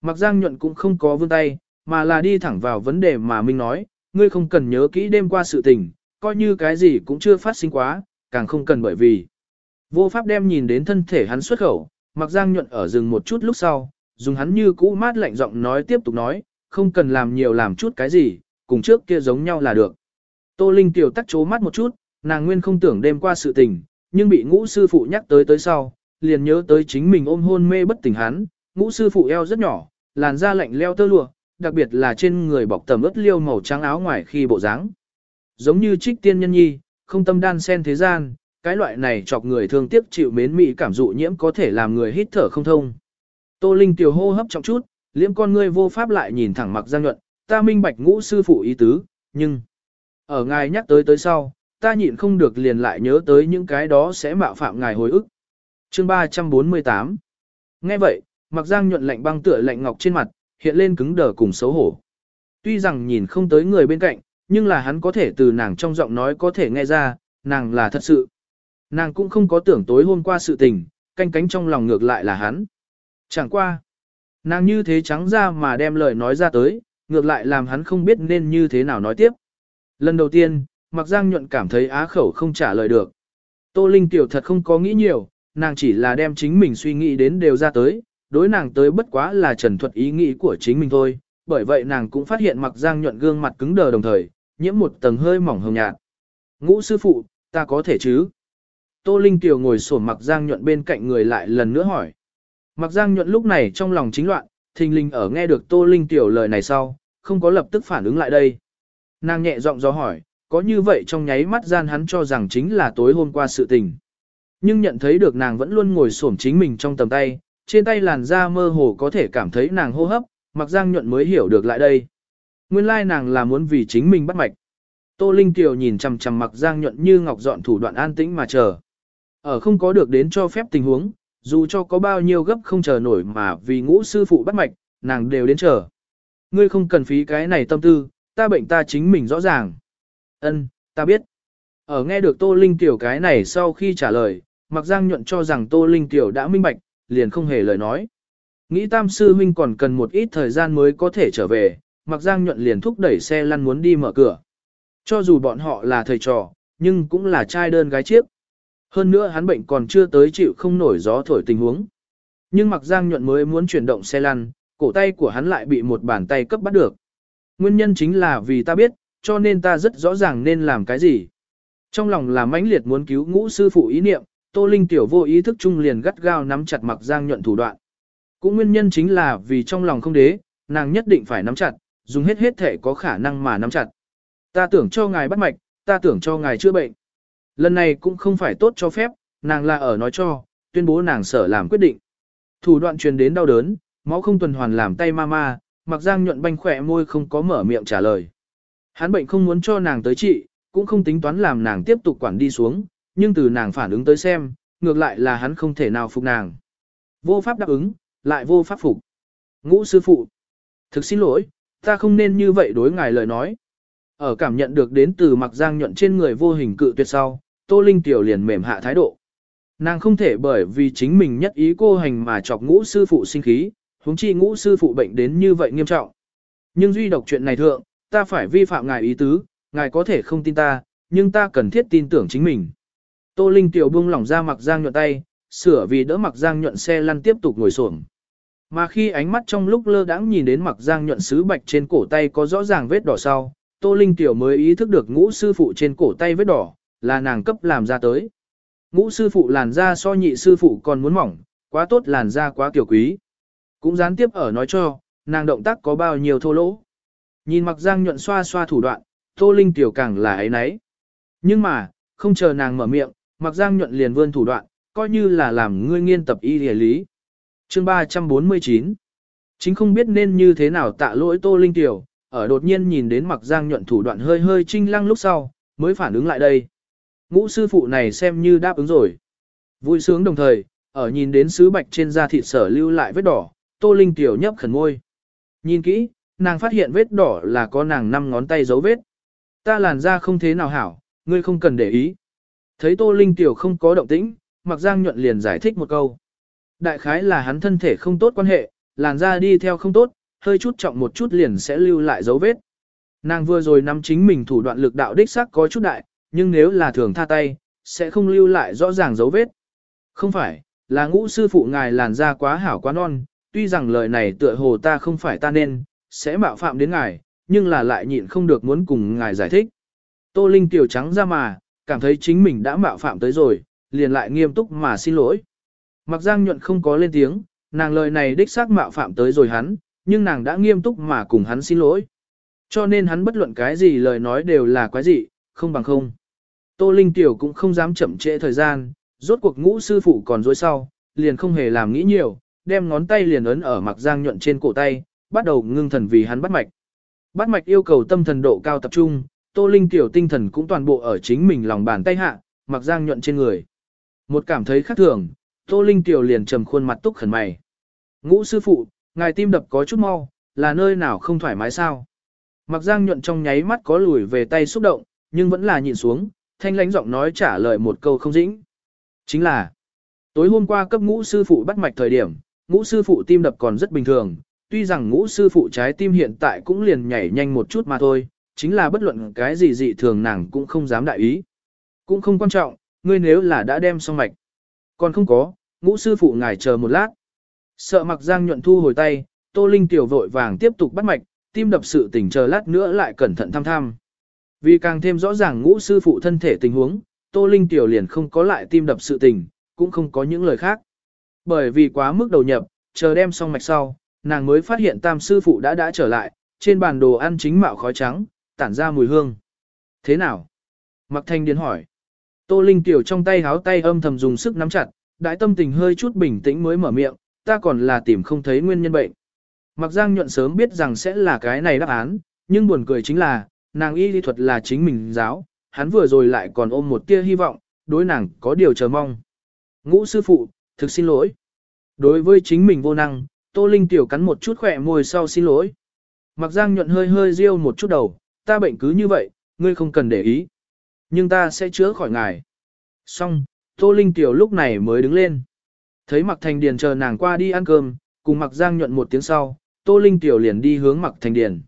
Mặc giang nhuận cũng không có vươn tay, mà là đi thẳng vào vấn đề mà Minh nói, ngươi không cần nhớ kỹ đêm qua sự tình, coi như cái gì cũng chưa phát sinh quá, càng không cần bởi vì. Vô pháp đem nhìn đến thân thể hắn xuất khẩu, mặc giang nhuận ở rừng một chút lúc sau, dùng hắn như cũ mát lạnh giọng nói tiếp tục nói, không cần làm nhiều làm chút cái gì, cùng trước kia giống nhau là được. Tô Linh tiểu tắc chố mắt một chút, nàng nguyên không tưởng đêm qua sự tình, nhưng bị ngũ sư phụ nhắc tới tới sau, liền nhớ tới chính mình ôm hôn mê bất tỉnh hắn, ngũ sư phụ eo rất nhỏ, làn da lạnh leo tơ lụa, đặc biệt là trên người bọc tầm ướt liêu màu trắng áo ngoài khi bộ dáng. Giống như trích tiên nhân nhi, không tâm đan sen thế gian, cái loại này chọc người thương tiếc chịu mến mị cảm dụ nhiễm có thể làm người hít thở không thông. Tô Linh tiểu hô hấp trọng chút, liễm con ngươi vô pháp lại nhìn thẳng mặc Giang Nhuận, ta minh bạch ngũ sư phụ ý tứ, nhưng ở ngài nhắc tới tới sau, ta nhịn không được liền lại nhớ tới những cái đó sẽ mạo phạm ngài hồi ức. Chương 348 Nghe vậy, mặc Giang Nhuận lạnh băng tựa lạnh ngọc trên mặt, hiện lên cứng đờ cùng xấu hổ. Tuy rằng nhìn không tới người bên cạnh, nhưng là hắn có thể từ nàng trong giọng nói có thể nghe ra, nàng là thật sự. Nàng cũng không có tưởng tối hôm qua sự tình, canh cánh trong lòng ngược lại là hắn. Chẳng qua. Nàng như thế trắng ra mà đem lời nói ra tới, ngược lại làm hắn không biết nên như thế nào nói tiếp. Lần đầu tiên, Mạc Giang nhuận cảm thấy á khẩu không trả lời được. Tô Linh tiểu thật không có nghĩ nhiều, nàng chỉ là đem chính mình suy nghĩ đến đều ra tới, đối nàng tới bất quá là trần thuật ý nghĩ của chính mình thôi, bởi vậy nàng cũng phát hiện Mạc Giang nhuận gương mặt cứng đờ đồng thời, nhiễm một tầng hơi mỏng hồng nhạt. Ngũ sư phụ, ta có thể chứ? Tô Linh Tiểu ngồi sổn mặc Giang Nhuận bên cạnh người lại lần nữa hỏi. Mặc Giang Nhuận lúc này trong lòng chính loạn, thình linh ở nghe được Tô Linh Tiểu lời này sau, không có lập tức phản ứng lại đây. Nàng nhẹ giọng do hỏi, có như vậy trong nháy mắt gian hắn cho rằng chính là tối hôm qua sự tình. Nhưng nhận thấy được nàng vẫn luôn ngồi xổm chính mình trong tầm tay, trên tay làn da mơ hồ có thể cảm thấy nàng hô hấp, mặc giang nhuận mới hiểu được lại đây. Nguyên lai nàng là muốn vì chính mình bắt mạch. Tô Linh Kiều nhìn chằm chằm mặc giang nhuận như ngọc dọn thủ đoạn an tĩnh mà chờ. Ở không có được đến cho phép tình huống, dù cho có bao nhiêu gấp không chờ nổi mà vì ngũ sư phụ bắt mạch, nàng đều đến chờ. Ngươi không cần phí cái này tâm tư, ta bệnh ta chính mình rõ ràng. Ân, ta biết. Ở nghe được Tô Linh Tiểu cái này sau khi trả lời, Mặc Giang nhuận cho rằng Tô Linh Tiểu đã minh bạch, liền không hề lời nói. Nghĩ Tam Sư Huynh còn cần một ít thời gian mới có thể trở về, Mặc Giang nhuận liền thúc đẩy xe lăn muốn đi mở cửa. Cho dù bọn họ là thầy trò, nhưng cũng là trai đơn gái chiếc. Hơn nữa hắn bệnh còn chưa tới chịu không nổi gió thổi tình huống. Nhưng Mặc Giang nhuận mới muốn chuyển động xe lăn, cổ tay của hắn lại bị một bàn tay cấp bắt được. Nguyên nhân chính là vì ta biết, cho nên ta rất rõ ràng nên làm cái gì. Trong lòng là mãnh liệt muốn cứu ngũ sư phụ ý niệm, Tô Linh tiểu vô ý thức trung liền gắt gao nắm chặt mặc Giang nhuận thủ đoạn. Cũng nguyên nhân chính là vì trong lòng không đế, nàng nhất định phải nắm chặt, dùng hết hết thể có khả năng mà nắm chặt. Ta tưởng cho ngài bắt mạch, ta tưởng cho ngài chữa bệnh. Lần này cũng không phải tốt cho phép, nàng là ở nói cho, tuyên bố nàng sở làm quyết định. Thủ đoạn truyền đến đau đớn, máu không tuần hoàn làm tay ma ma, mặc giang nhuận banh khỏe môi không có mở miệng trả lời. Hắn bệnh không muốn cho nàng tới trị, cũng không tính toán làm nàng tiếp tục quản đi xuống, nhưng từ nàng phản ứng tới xem, ngược lại là hắn không thể nào phục nàng. Vô pháp đáp ứng, lại vô pháp phục. Ngũ sư phụ. Thực xin lỗi, ta không nên như vậy đối ngài lời nói. Ở cảm nhận được đến từ mặc giang nhuận trên người vô hình cự tuyệt sau, Tô Linh Tiểu liền mềm hạ thái độ. Nàng không thể bởi vì chính mình nhất ý cô hành mà chọc ngũ sư phụ sinh khí, huống chi ngũ sư phụ bệnh đến như vậy nghiêm trọng. Nhưng duy độc chuyện này thượng, ta phải vi phạm ngài ý tứ, ngài có thể không tin ta, nhưng ta cần thiết tin tưởng chính mình. Tô Linh tiểu buông lỏng ra mặc giang nhuận tay, sửa vì đỡ mặc giang nhuận xe lăn tiếp tục ngồi xổm. Mà khi ánh mắt trong lúc lơ đãng nhìn đến mặc giang nhuận sứ bạch trên cổ tay có rõ ràng vết đỏ sau, Tô Linh tiểu mới ý thức được ngũ sư phụ trên cổ tay vết đỏ, là nàng cấp làm ra tới. Ngũ sư phụ làn da so nhị sư phụ còn muốn mỏng, quá tốt làn da quá kiểu quý. Cũng gián tiếp ở nói cho, nàng động tác có bao nhiêu thô lỗ. Nhìn mặc giang nhuận xoa xoa thủ đoạn, Tô Linh tiểu càng là ấy nấy. Nhưng mà, không chờ nàng mở miệng, mặc giang nhuận liền vươn thủ đoạn, coi như là làm ngươi nghiên tập y địa lý. Chương 349 Chính không biết nên như thế nào tạ lỗi Tô Linh tiểu, ở đột nhiên nhìn đến mặc giang nhuận thủ đoạn hơi hơi trinh lăng lúc sau, mới phản ứng lại đây. Ngũ sư phụ này xem như đáp ứng rồi. Vui sướng đồng thời, ở nhìn đến sứ bạch trên da thịt sở lưu lại vết đỏ, Tô Linh tiểu nhấp khẩn môi. Nhìn kỹ, nàng phát hiện vết đỏ là có nàng năm ngón tay dấu vết. Ta làn da không thế nào hảo, ngươi không cần để ý. Thấy Tô Linh tiểu không có động tĩnh, Mặc Giang nhuận liền giải thích một câu. Đại khái là hắn thân thể không tốt quan hệ, làn da đi theo không tốt, hơi chút trọng một chút liền sẽ lưu lại dấu vết. Nàng vừa rồi nắm chính mình thủ đoạn lực đạo đích xác có chút đại, nhưng nếu là thường tha tay, sẽ không lưu lại rõ ràng dấu vết. Không phải, là ngũ sư phụ ngài làn da quá hảo quá non, tuy rằng lời này tựa hồ ta không phải ta nên, sẽ mạo phạm đến ngài, nhưng là lại nhịn không được muốn cùng ngài giải thích. Tô Linh tiểu trắng ra mà, cảm thấy chính mình đã mạo phạm tới rồi, liền lại nghiêm túc mà xin lỗi. Mặc Giang nhuận không có lên tiếng, nàng lời này đích xác mạo phạm tới rồi hắn, nhưng nàng đã nghiêm túc mà cùng hắn xin lỗi. Cho nên hắn bất luận cái gì lời nói đều là quái gì, không bằng không. Tô Linh Tiểu cũng không dám chậm trễ thời gian, rốt cuộc ngũ sư phụ còn dối sau, liền không hề làm nghĩ nhiều, đem ngón tay liền ấn ở mặc giang nhuận trên cổ tay, bắt đầu ngưng thần vì hắn bắt mạch. Bắt mạch yêu cầu tâm thần độ cao tập trung, Tô Linh tiểu tinh thần cũng toàn bộ ở chính mình lòng bàn tay hạ, mặc giang nhuận trên người. Một cảm thấy khác thường, Tô Linh tiểu liền trầm khuôn mặt túc khẩn mày. Ngũ sư phụ, ngài tim đập có chút mau, là nơi nào không thoải mái sao? Mặc giang nhuận trong nháy mắt có lùi về tay xúc động, nhưng vẫn là nhìn xuống, thanh lãnh giọng nói trả lời một câu không dĩnh. Chính là, tối hôm qua cấp ngũ sư phụ bắt mạch thời điểm, ngũ sư phụ tim đập còn rất bình thường, tuy rằng ngũ sư phụ trái tim hiện tại cũng liền nhảy nhanh một chút mà thôi, chính là bất luận cái gì dị thường nàng cũng không dám đại ý. Cũng không quan trọng, ngươi nếu là đã đem xong mạch. Còn không có, ngũ sư phụ ngài chờ một lát. Sợ mặc giang nhuận thu hồi tay, tô linh tiểu vội vàng tiếp tục bắt mạch, tim đập sự tỉnh chờ lát nữa lại cẩn thận thăm thăm. Vì càng thêm rõ ràng ngũ sư phụ thân thể tình huống, Tô Linh Tiểu liền không có lại tim đập sự tình, cũng không có những lời khác. Bởi vì quá mức đầu nhập, chờ đem xong mạch sau, nàng mới phát hiện tam sư phụ đã đã trở lại, trên bàn đồ ăn chính mạo khói trắng, tản ra mùi hương. Thế nào? Mặc thanh điên hỏi. Tô Linh Tiểu trong tay háo tay âm thầm dùng sức nắm chặt, đại tâm tình hơi chút bình tĩnh mới mở miệng, ta còn là tìm không thấy nguyên nhân bệnh. Mặc Giang nhuận sớm biết rằng sẽ là cái này đáp án, nhưng buồn cười chính là, nàng y lý thuật là chính mình giáo, hắn vừa rồi lại còn ôm một tia hy vọng, đối nàng có điều chờ mong. Ngũ sư phụ, thực xin lỗi. Đối với chính mình vô năng, Tô Linh tiểu cắn một chút khỏe môi sau xin lỗi. Mặc Giang nhuận hơi hơi riêu một chút đầu, ta bệnh cứ như vậy, ngươi không cần để ý. Nhưng ta sẽ chữa khỏi ngài. Xong, Tô Linh tiểu lúc này mới đứng lên. Thấy Mặc Thành Điền chờ nàng qua đi ăn cơm, cùng Mặc Giang nhuận một tiếng sau, Tô Linh tiểu liền đi hướng Mặc Thành Điền.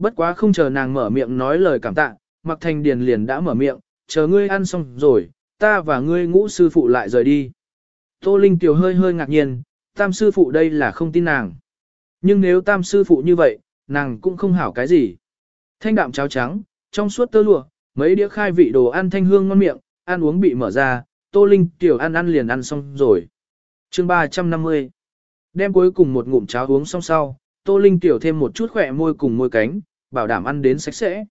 Bất quá không chờ nàng mở miệng nói lời cảm tạ, Mặc Thành Điền liền đã mở miệng, chờ ngươi ăn xong rồi, ta và ngươi ngũ sư phụ lại rời đi. Tô Linh tiểu hơi hơi ngạc nhiên, tam sư phụ đây là không tin nàng. Nhưng nếu tam sư phụ như vậy, nàng cũng không hảo cái gì. Thanh đạm cháo trắng, trong suốt tơ lụa, mấy đĩa khai vị đồ ăn thanh hương ngon miệng, ăn uống bị mở ra, Tô Linh tiểu ăn ăn liền ăn xong rồi. Chương 350 Đem cuối cùng một ngụm cháo uống xong sau, Tô Linh tiểu thêm một chút khỏe môi cùng môi cánh, bảo đảm ăn đến sạch sẽ.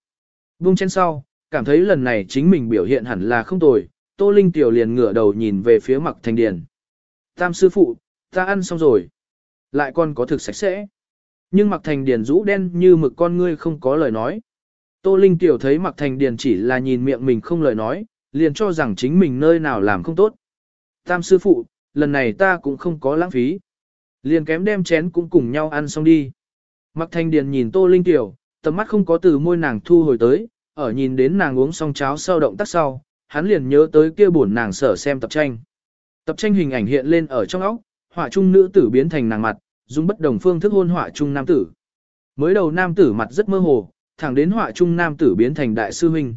Vung trên sau, cảm thấy lần này chính mình biểu hiện hẳn là không tồi, Tô Linh tiểu liền ngửa đầu nhìn về phía Mặc Thành Điền. Tam sư phụ, ta ăn xong rồi. Lại còn có thực sạch sẽ. Nhưng Mặc Thành Điền rũ đen như mực con ngươi không có lời nói. Tô Linh tiểu thấy Mặc Thành Điền chỉ là nhìn miệng mình không lời nói, liền cho rằng chính mình nơi nào làm không tốt. Tam sư phụ, lần này ta cũng không có lãng phí. Liền kém đem chén cũng cùng nhau ăn xong đi. Mặc Thành Điền nhìn Tô Linh tiểu, tầm mắt không có từ môi nàng thu hồi tới, ở nhìn đến nàng uống xong cháo sau động tác sau, hắn liền nhớ tới kia buồn nàng sở xem tập tranh. Tập tranh hình ảnh hiện lên ở trong óc, họa trung nữ tử biến thành nàng mặt, dùng bất đồng phương thức hôn họa trung nam tử. Mới đầu nam tử mặt rất mơ hồ, thẳng đến họa trung nam tử biến thành đại sư huynh.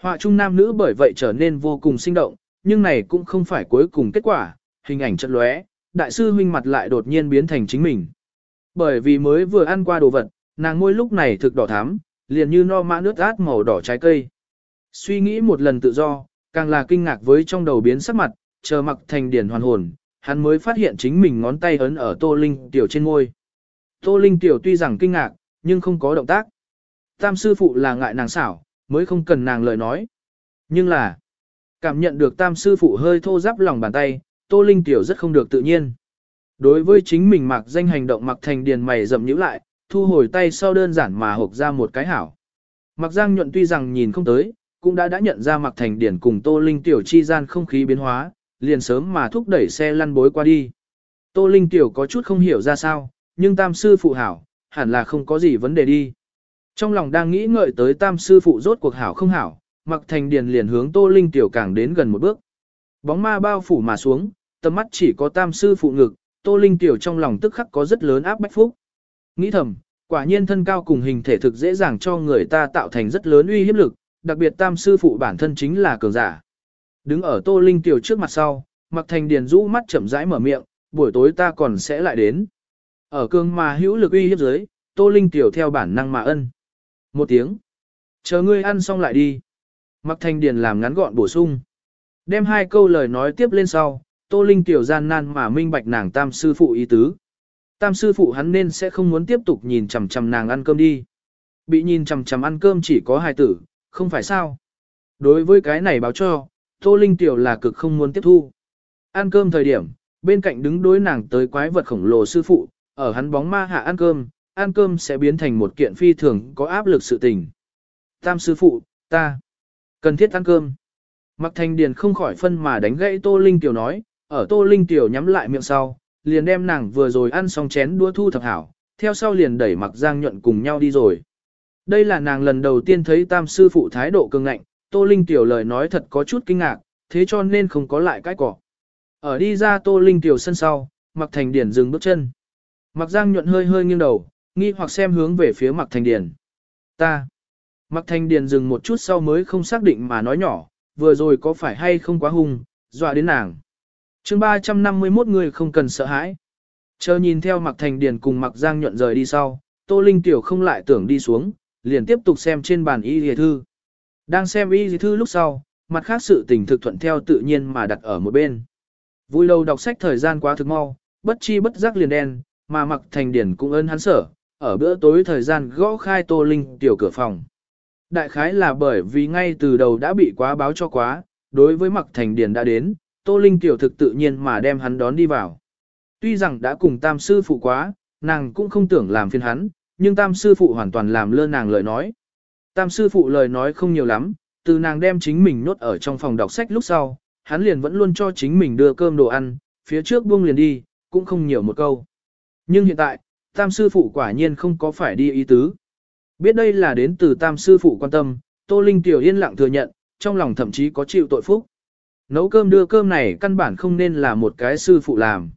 Họa trung nam nữ bởi vậy trở nên vô cùng sinh động, nhưng này cũng không phải cuối cùng kết quả, hình ảnh chợt lóe, đại sư huynh mặt lại đột nhiên biến thành chính mình. Bởi vì mới vừa ăn qua đồ vật, nàng môi lúc này thực đỏ thắm, liền như no mã nước át màu đỏ trái cây. Suy nghĩ một lần tự do, càng là kinh ngạc với trong đầu biến sắc mặt, chờ mặc thành điển hoàn hồn, hắn mới phát hiện chính mình ngón tay ấn ở Tô Linh tiểu trên môi. Tô Linh tiểu tuy rằng kinh ngạc, nhưng không có động tác. Tam sư phụ là ngại nàng xảo, mới không cần nàng lời nói. Nhưng là, cảm nhận được tam sư phụ hơi thô giáp lòng bàn tay, Tô Linh tiểu rất không được tự nhiên. Đối với chính mình mặc danh hành động mặc thành điền mày rậm nhíu lại, thu hồi tay sau đơn giản mà hộp ra một cái hảo. Mặc giang nhuận tuy rằng nhìn không tới, cũng đã đã nhận ra mặc thành điển cùng Tô Linh Tiểu chi gian không khí biến hóa, liền sớm mà thúc đẩy xe lăn bối qua đi. Tô Linh Tiểu có chút không hiểu ra sao, nhưng tam sư phụ hảo, hẳn là không có gì vấn đề đi. Trong lòng đang nghĩ ngợi tới tam sư phụ rốt cuộc hảo không hảo, mặc thành điền liền hướng Tô Linh Tiểu càng đến gần một bước. Bóng ma bao phủ mà xuống, tầm mắt chỉ có tam sư phụ ngực, Tô Linh Tiểu trong lòng tức khắc có rất lớn áp bách phúc. Nghĩ thầm, quả nhiên thân cao cùng hình thể thực dễ dàng cho người ta tạo thành rất lớn uy hiếp lực, đặc biệt tam sư phụ bản thân chính là cường giả. Đứng ở Tô Linh Tiểu trước mặt sau, Mặc Thành Điền rũ mắt chậm rãi mở miệng, buổi tối ta còn sẽ lại đến. Ở cương mà hữu lực uy hiếp dưới, Tô Linh Tiểu theo bản năng mà ân. Một tiếng. Chờ ngươi ăn xong lại đi. Mặc Thành Điền làm ngắn gọn bổ sung. Đem hai câu lời nói tiếp lên sau, Tô Linh Tiểu gian nan mà minh bạch nàng tam sư phụ ý tứ. Tam sư phụ hắn nên sẽ không muốn tiếp tục nhìn chằm chằm nàng ăn cơm đi. Bị nhìn chằm chằm ăn cơm chỉ có hai tử, không phải sao. Đối với cái này báo cho, Tô Linh Tiểu là cực không muốn tiếp thu. Ăn cơm thời điểm, bên cạnh đứng đối nàng tới quái vật khổng lồ sư phụ, ở hắn bóng ma hạ ăn cơm, ăn cơm sẽ biến thành một kiện phi thường có áp lực sự tình. Tam sư phụ, ta, cần thiết ăn cơm. Mặc thành điền không khỏi phân mà đánh gãy Tô Linh Tiểu nói, ở Tô Linh Tiểu nhắm lại miệng sau, liền đem nàng vừa rồi ăn xong chén đũa thu thập hảo, theo sau liền đẩy mặc giang nhuận cùng nhau đi rồi. Đây là nàng lần đầu tiên thấy tam sư phụ thái độ cường ngạnh, Tô Linh Tiểu lời nói thật có chút kinh ngạc, thế cho nên không có lại cái cỏ. Ở đi ra Tô Linh Tiểu sân sau, Mặc Thành Điển dừng bước chân. Mặc Giang nhuận hơi hơi nghiêng đầu, nghi hoặc xem hướng về phía Mặc Thành Điển. Ta. Mặc Thành Điển dừng một chút sau mới không xác định mà nói nhỏ, vừa rồi có phải hay không quá hung, dọa đến nàng chương 351 người không cần sợ hãi. Chờ nhìn theo Mặc Thành Điền cùng Mặc Giang nhuận rời đi sau, Tô Linh Tiểu không lại tưởng đi xuống, liền tiếp tục xem trên bàn y dì thư. Đang xem y dì thư lúc sau, mặt khác sự tình thực thuận theo tự nhiên mà đặt ở một bên. Vui lâu đọc sách thời gian quá thực mau, bất chi bất giác liền đen, mà mặc thành Điền cũng ơn hắn sở, ở bữa tối thời gian gõ khai Tô Linh tiểu cửa phòng. Đại khái là bởi vì ngay từ đầu đã bị quá báo cho quá, đối với mặc thành Điền đã đến, Tô Linh tiểu thực tự nhiên mà đem hắn đón đi vào. Tuy rằng đã cùng tam sư phụ quá, nàng cũng không tưởng làm phiền hắn, nhưng tam sư phụ hoàn toàn làm lơ nàng lời nói. Tam sư phụ lời nói không nhiều lắm, từ nàng đem chính mình nốt ở trong phòng đọc sách lúc sau, hắn liền vẫn luôn cho chính mình đưa cơm đồ ăn, phía trước buông liền đi, cũng không nhiều một câu. Nhưng hiện tại, tam sư phụ quả nhiên không có phải đi ý tứ. Biết đây là đến từ tam sư phụ quan tâm, Tô Linh tiểu yên lặng thừa nhận, trong lòng thậm chí có chịu tội phúc. Nấu cơm đưa cơm này căn bản không nên là một cái sư phụ làm.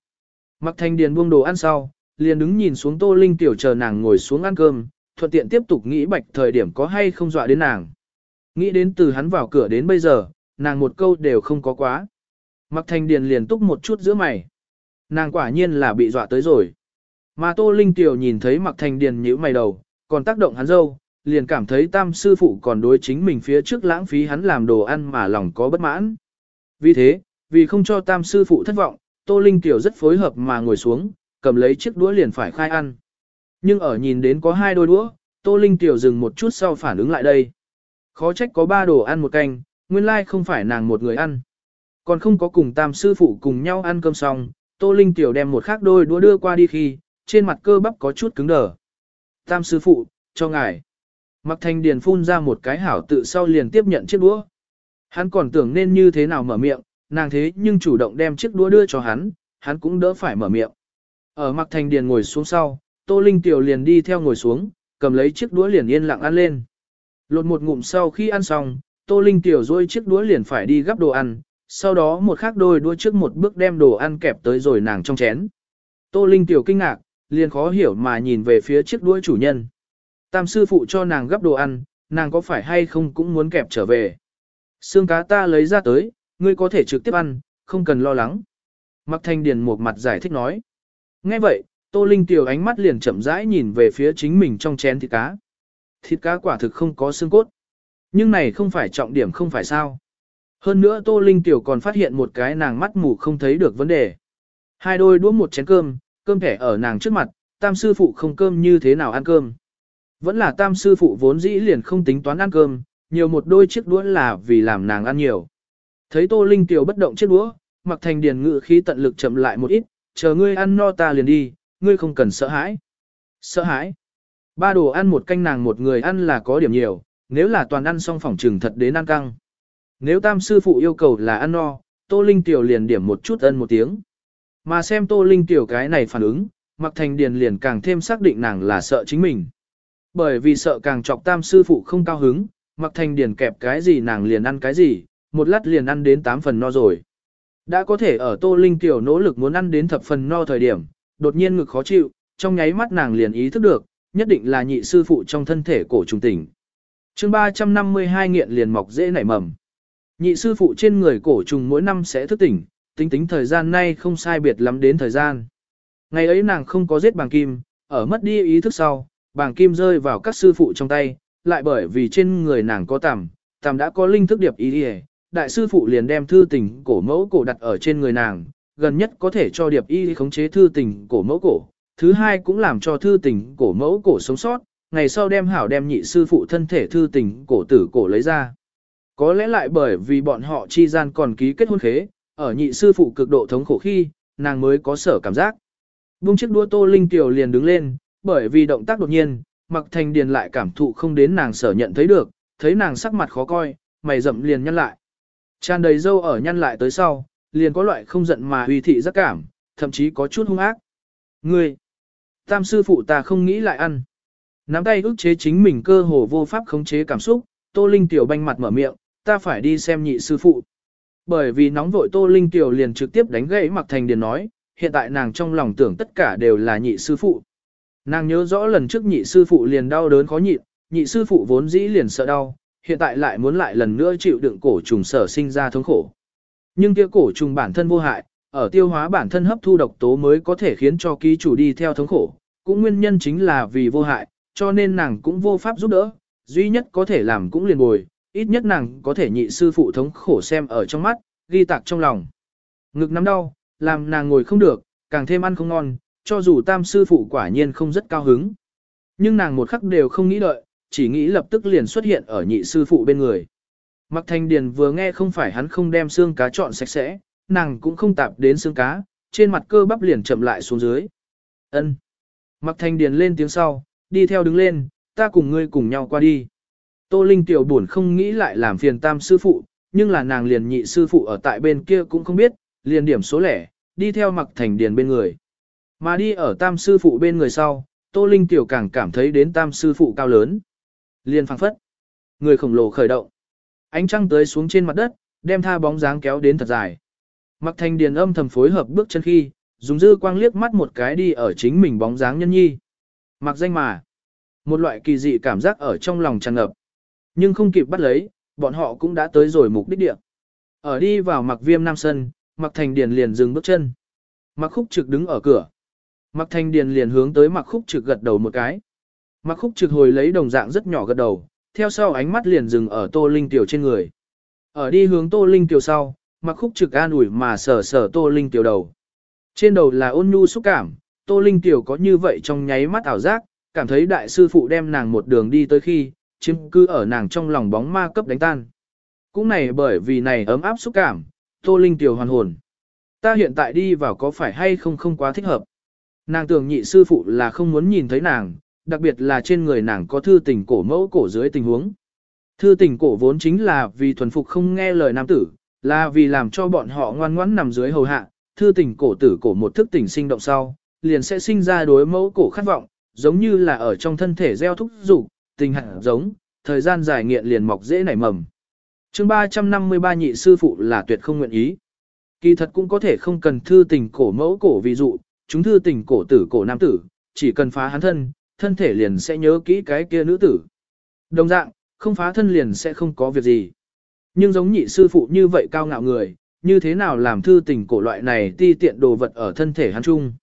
Mặc thanh điền buông đồ ăn sau, liền đứng nhìn xuống Tô Linh tiểu chờ nàng ngồi xuống ăn cơm, thuận tiện tiếp tục nghĩ bạch thời điểm có hay không dọa đến nàng. Nghĩ đến từ hắn vào cửa đến bây giờ, nàng một câu đều không có quá. Mặc thanh điền liền túc một chút giữa mày. Nàng quả nhiên là bị dọa tới rồi. Mà Tô Linh tiểu nhìn thấy mặc thanh điền nhíu mày đầu, còn tác động hắn dâu, liền cảm thấy tam sư phụ còn đối chính mình phía trước lãng phí hắn làm đồ ăn mà lòng có bất mãn. Vì thế, vì không cho tam sư phụ thất vọng, Tô Linh tiểu rất phối hợp mà ngồi xuống, cầm lấy chiếc đũa liền phải khai ăn. Nhưng ở nhìn đến có hai đôi đũa, Tô Linh tiểu dừng một chút sau phản ứng lại đây. Khó trách có ba đồ ăn một canh, nguyên lai không phải nàng một người ăn. Còn không có cùng tam sư phụ cùng nhau ăn cơm xong, Tô Linh tiểu đem một khác đôi đũa đưa qua đi khi, trên mặt cơ bắp có chút cứng đờ. Tam sư phụ, cho ngài. Mặc thanh điền phun ra một cái hảo tự sau liền tiếp nhận chiếc đũa. Hắn còn tưởng nên như thế nào mở miệng, nàng thế nhưng chủ động đem chiếc đũa đưa cho hắn, hắn cũng đỡ phải mở miệng. Ở mặt thành điền ngồi xuống sau, Tô Linh tiểu liền đi theo ngồi xuống, cầm lấy chiếc đũa liền yên lặng ăn lên. Lột một ngụm sau khi ăn xong, Tô Linh tiểu dôi chiếc đũa liền phải đi gắp đồ ăn, sau đó một khắc đôi đũa trước một bước đem đồ ăn kẹp tới rồi nàng trong chén. Tô Linh tiểu kinh ngạc, liền khó hiểu mà nhìn về phía chiếc đũa chủ nhân. Tam sư phụ cho nàng gắp đồ ăn, nàng có phải hay không cũng muốn kẹp trở về. Xương cá ta lấy ra tới, ngươi có thể trực tiếp ăn, không cần lo lắng. Mặc thanh điền một mặt giải thích nói. Nghe vậy, Tô Linh tiểu ánh mắt liền chậm rãi nhìn về phía chính mình trong chén thịt cá. Thịt cá quả thực không có xương cốt. Nhưng này không phải trọng điểm không phải sao. Hơn nữa Tô Linh tiểu còn phát hiện một cái nàng mắt mù không thấy được vấn đề. Hai đôi đũa một chén cơm, cơm thẻ ở nàng trước mặt, tam sư phụ không cơm như thế nào ăn cơm. Vẫn là tam sư phụ vốn dĩ liền không tính toán ăn cơm, nhiều một đôi chiếc đũa là vì làm nàng ăn nhiều. Thấy Tô Linh tiểu bất động chiếc đũa, mặc thành điền ngự khí tận lực chậm lại một ít, chờ ngươi ăn no ta liền đi, ngươi không cần sợ hãi. Sợ hãi. Ba đồ ăn một canh nàng một người ăn là có điểm nhiều, nếu là toàn ăn xong phòng trừng thật đến ăn căng. Nếu tam sư phụ yêu cầu là ăn no, Tô Linh tiểu liền điểm một chút ân một tiếng. Mà xem Tô Linh tiểu cái này phản ứng, Mặc Thành Điền liền càng thêm xác định nàng là sợ chính mình. Bởi vì sợ càng chọc tam sư phụ không cao hứng, Mặc Thành Điền kẹp cái gì nàng liền ăn cái gì, một lát liền ăn đến 8 phần no rồi. Đã có thể ở Tô Linh tiểu nỗ lực muốn ăn đến thập phần no thời điểm, đột nhiên ngực khó chịu, trong nháy mắt nàng liền ý thức được, nhất định là nhị sư phụ trong thân thể cổ trùng tỉnh. chương 352 nghiện liền mọc dễ nảy mầm. Nhị sư phụ trên người cổ trùng mỗi năm sẽ thức tỉnh, tính tính thời gian nay không sai biệt lắm đến thời gian. Ngày ấy nàng không có giết bàng kim, ở mất đi ý thức sau, bàng kim rơi vào các sư phụ trong tay, lại bởi vì trên người nàng có tằm, tằm đã có linh thức điệp ý đi đại sư phụ liền đem thư tình cổ mẫu cổ đặt ở trên người nàng, gần nhất có thể cho điệp y khống chế thư tình cổ mẫu cổ, thứ hai cũng làm cho thư tình cổ mẫu cổ sống sót, ngày sau đem hảo đem nhị sư phụ thân thể thư tình cổ tử cổ lấy ra. Có lẽ lại bởi vì bọn họ chi gian còn ký kết hôn khế, ở nhị sư phụ cực độ thống khổ khi, nàng mới có sở cảm giác. Bung chiếc đua tô linh tiểu liền đứng lên, bởi vì động tác đột nhiên, mặc thành điền lại cảm thụ không đến nàng sở nhận thấy được, thấy nàng sắc mặt khó coi, mày rậm liền nhăn lại. Tràn đầy dâu ở nhăn lại tới sau, liền có loại không giận mà uy thị giác cảm, thậm chí có chút hung ác. Ngươi, tam sư phụ ta không nghĩ lại ăn. Nắm tay ức chế chính mình cơ hồ vô pháp khống chế cảm xúc, tô linh tiểu banh mặt mở miệng, ta phải đi xem nhị sư phụ. Bởi vì nóng vội Tô Linh Tiểu liền trực tiếp đánh gãy Mặc Thành Điền nói, hiện tại nàng trong lòng tưởng tất cả đều là nhị sư phụ. Nàng nhớ rõ lần trước nhị sư phụ liền đau đớn khó nhịn, nhị sư phụ vốn dĩ liền sợ đau, hiện tại lại muốn lại lần nữa chịu đựng cổ trùng sở sinh ra thống khổ. Nhưng kia cổ trùng bản thân vô hại, ở tiêu hóa bản thân hấp thu độc tố mới có thể khiến cho ký chủ đi theo thống khổ, cũng nguyên nhân chính là vì vô hại, cho nên nàng cũng vô pháp giúp đỡ, duy nhất có thể làm cũng liền bồi, ít nhất nàng có thể nhị sư phụ thống khổ xem ở trong mắt, ghi tạc trong lòng. Ngực nắm đau, làm nàng ngồi không được, càng thêm ăn không ngon, cho dù tam sư phụ quả nhiên không rất cao hứng. Nhưng nàng một khắc đều không nghĩ đợi, chỉ nghĩ lập tức liền xuất hiện ở nhị sư phụ bên người. Mặc thanh điền vừa nghe không phải hắn không đem xương cá chọn sạch sẽ, nàng cũng không tạp đến xương cá, trên mặt cơ bắp liền chậm lại xuống dưới. ân Mặc thanh điền lên tiếng sau, đi theo đứng lên, ta cùng ngươi cùng nhau qua đi. Tô Linh tiểu buồn không nghĩ lại làm phiền tam sư phụ, nhưng là nàng liền nhị sư phụ ở tại bên kia cũng không biết, liền điểm số lẻ, đi theo mặc thành điền bên người. Mà đi ở tam sư phụ bên người sau, Tô Linh tiểu càng cảm thấy đến tam sư phụ cao lớn. Liền phăng phất. Người khổng lồ khởi động. Ánh trăng tới xuống trên mặt đất, đem tha bóng dáng kéo đến thật dài. Mặc thành điền âm thầm phối hợp bước chân khi, dùng dư quang liếc mắt một cái đi ở chính mình bóng dáng nhân nhi. Mặc danh mà. Một loại kỳ dị cảm giác ở trong lòng tràn ngập. Nhưng không kịp bắt lấy, bọn họ cũng đã tới rồi mục đích địa. Ở đi vào mặc viêm nam sân, mặc thành điền liền dừng bước chân. Mặc khúc trực đứng ở cửa. Mạc Thanh điền liền hướng tới mặc khúc trực gật đầu một cái. Mặc khúc trực hồi lấy đồng dạng rất nhỏ gật đầu, theo sau ánh mắt liền dừng ở tô linh tiểu trên người. Ở đi hướng tô linh tiểu sau, mặc khúc trực an ủi mà sờ sờ tô linh tiểu đầu. Trên đầu là ôn nhu xúc cảm, tô linh tiểu có như vậy trong nháy mắt ảo giác, cảm thấy đại sư phụ đem nàng một đường đi tới khi, chiếm cư ở nàng trong lòng bóng ma cấp đánh tan. Cũng này bởi vì này ấm áp xúc cảm, tô linh tiểu hoàn hồn. Ta hiện tại đi vào có phải hay không không quá thích hợp. Nàng tưởng nhị sư phụ là không muốn nhìn thấy nàng, đặc biệt là trên người nàng có thư tình cổ mẫu cổ dưới tình huống. Thư tình cổ vốn chính là vì thuần phục không nghe lời nam tử, là vì làm cho bọn họ ngoan ngoãn nằm dưới hầu hạ, thư tình cổ tử cổ một thức tình sinh động sau, liền sẽ sinh ra đối mẫu cổ khát vọng, giống như là ở trong thân thể gieo thúc dục tình hạt giống, thời gian dài nghiện liền mọc dễ nảy mầm. chương 353 nhị sư phụ là tuyệt không nguyện ý. Kỳ thật cũng có thể không cần thư tình cổ mẫu cổ ví dụ, chúng thư tình cổ tử cổ nam tử, chỉ cần phá hắn thân, thân thể liền sẽ nhớ kỹ cái kia nữ tử. Đồng dạng, không phá thân liền sẽ không có việc gì. Nhưng giống nhị sư phụ như vậy cao ngạo người, như thế nào làm thư tình cổ loại này ti tiện đồ vật ở thân thể hắn chung.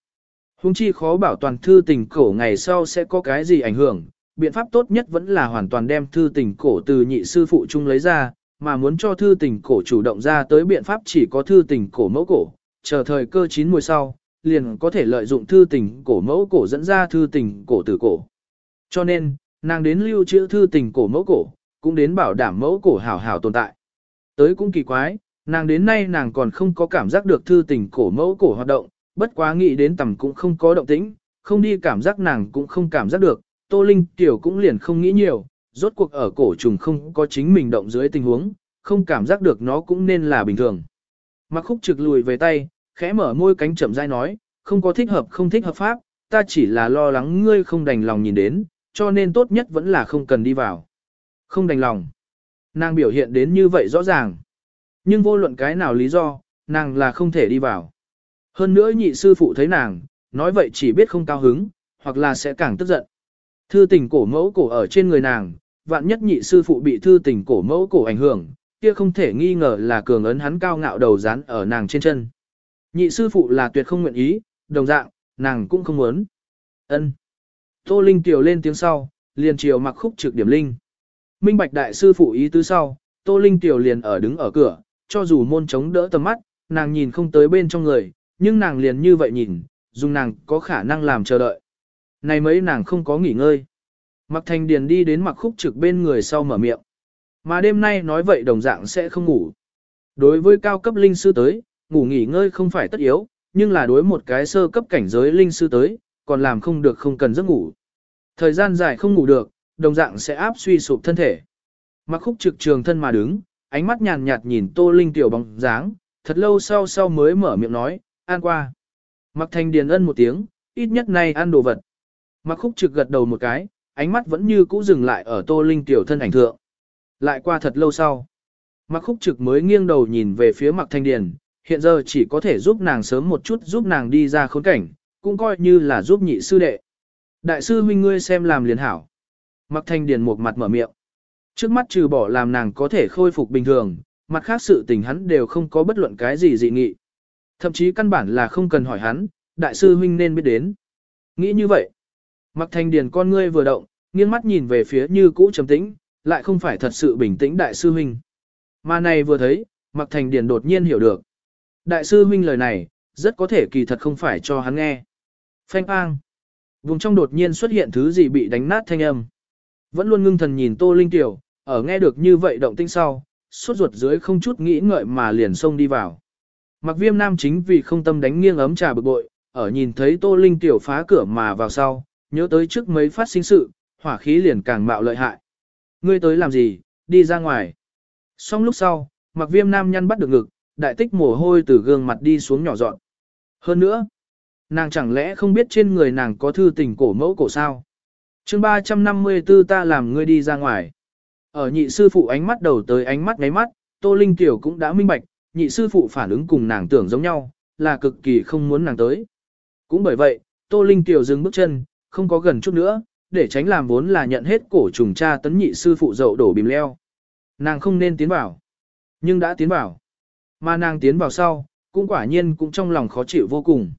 Hùng chi khó bảo toàn thư tình cổ ngày sau sẽ có cái gì ảnh hưởng, biện pháp tốt nhất vẫn là hoàn toàn đem thư tình cổ từ nhị sư phụ chung lấy ra, mà muốn cho thư tình cổ chủ động ra tới biện pháp chỉ có thư tình cổ mẫu cổ, chờ thời cơ chín mùi sau, liền có thể lợi dụng thư tình cổ mẫu cổ dẫn ra thư tình cổ tử cổ. Cho nên, nàng đến lưu trữ thư tình cổ mẫu cổ, cũng đến bảo đảm mẫu cổ hảo hảo tồn tại. Tới cũng kỳ quái, nàng đến nay nàng còn không có cảm giác được thư tình cổ mẫu cổ hoạt động, bất quá nghĩ đến tầm cũng không có động tĩnh, không đi cảm giác nàng cũng không cảm giác được, Tô Linh tiểu cũng liền không nghĩ nhiều, rốt cuộc ở cổ trùng không có chính mình động dưới tình huống, không cảm giác được nó cũng nên là bình thường. Mặc khúc trực lùi về tay, khẽ mở môi cánh chậm rãi nói, không có thích hợp không thích hợp pháp, ta chỉ là lo lắng ngươi không đành lòng nhìn đến, cho nên tốt nhất vẫn là không cần đi vào. Không đành lòng. Nàng biểu hiện đến như vậy rõ ràng. Nhưng vô luận cái nào lý do, nàng là không thể đi vào. Hơn nữa nhị sư phụ thấy nàng, nói vậy chỉ biết không cao hứng, hoặc là sẽ càng tức giận. Thư tình cổ mẫu cổ ở trên người nàng, vạn nhất nhị sư phụ bị thư tình cổ mẫu cổ ảnh hưởng, kia không thể nghi ngờ là cường ấn hắn cao ngạo đầu dán ở nàng trên chân. Nhị sư phụ là tuyệt không nguyện ý, đồng dạng, nàng cũng không muốn. Ân. Tô Linh tiểu lên tiếng sau, liền chiều mặc khúc trực điểm linh. Minh bạch đại sư phụ ý tứ sau, Tô Linh tiểu liền ở đứng ở cửa, cho dù môn chống đỡ tầm mắt, nàng nhìn không tới bên trong người, nhưng nàng liền như vậy nhìn, dùng nàng có khả năng làm chờ đợi. Này mấy nàng không có nghỉ ngơi. Mặc thành điền đi đến mặc khúc trực bên người sau mở miệng. Mà đêm nay nói vậy đồng dạng sẽ không ngủ. Đối với cao cấp linh sư tới, ngủ nghỉ ngơi không phải tất yếu, nhưng là đối một cái sơ cấp cảnh giới linh sư tới, còn làm không được không cần giấc ngủ. Thời gian dài không ngủ được, đồng dạng sẽ áp suy sụp thân thể. Mặc khúc trực trường thân mà đứng, ánh mắt nhàn nhạt nhìn tô linh tiểu bóng dáng, thật lâu sau sau mới mở miệng nói, an qua. Mặc thành điền ân một tiếng, ít nhất nay ăn đồ vật. Mặc khúc trực gật đầu một cái, ánh mắt vẫn như cũ dừng lại ở tô linh tiểu thân ảnh thượng. Lại qua thật lâu sau. Mặc khúc trực mới nghiêng đầu nhìn về phía mặc thanh điền, hiện giờ chỉ có thể giúp nàng sớm một chút giúp nàng đi ra khốn cảnh, cũng coi như là giúp nhị sư đệ. Đại sư huynh ngươi xem làm liền hảo. Mặc thanh điền một mặt mở miệng. Trước mắt trừ bỏ làm nàng có thể khôi phục bình thường, mặt khác sự tình hắn đều không có bất luận cái gì dị nghị. Thậm chí căn bản là không cần hỏi hắn, đại sư huynh nên biết đến. Nghĩ như vậy, Mặc Thanh Điền con ngươi vừa động, nghiêng mắt nhìn về phía như cũ trầm tĩnh, lại không phải thật sự bình tĩnh đại sư huynh. Mà này vừa thấy, Mặc Thành Điền đột nhiên hiểu được. Đại sư huynh lời này, rất có thể kỳ thật không phải cho hắn nghe. Phanh ang. Vùng trong đột nhiên xuất hiện thứ gì bị đánh nát thanh âm. Vẫn luôn ngưng thần nhìn Tô Linh Tiểu, ở nghe được như vậy động tinh sau, suốt ruột dưới không chút nghĩ ngợi mà liền xông đi vào. Mặc viêm nam chính vì không tâm đánh nghiêng ấm trà bực bội, ở nhìn thấy Tô Linh Tiểu phá cửa mà vào sau, nhớ tới trước mấy phát sinh sự, hỏa khí liền càng mạo lợi hại. Ngươi tới làm gì, đi ra ngoài. Xong lúc sau, mặc viêm nam nhăn bắt được ngực, đại tích mồ hôi từ gương mặt đi xuống nhỏ dọn. Hơn nữa, nàng chẳng lẽ không biết trên người nàng có thư tình cổ mẫu cổ sao? chương 354 ta làm ngươi đi ra ngoài. Ở nhị sư phụ ánh mắt đầu tới ánh mắt ngáy mắt, Tô Linh Tiểu cũng đã minh bạch, nhị sư phụ phản ứng cùng nàng tưởng giống nhau, là cực kỳ không muốn nàng tới. Cũng bởi vậy, Tô Linh Tiểu dừng bước chân, không có gần chút nữa, để tránh làm vốn là nhận hết cổ trùng cha tấn nhị sư phụ dậu đổ bìm leo. Nàng không nên tiến vào, nhưng đã tiến vào. Mà nàng tiến vào sau, cũng quả nhiên cũng trong lòng khó chịu vô cùng.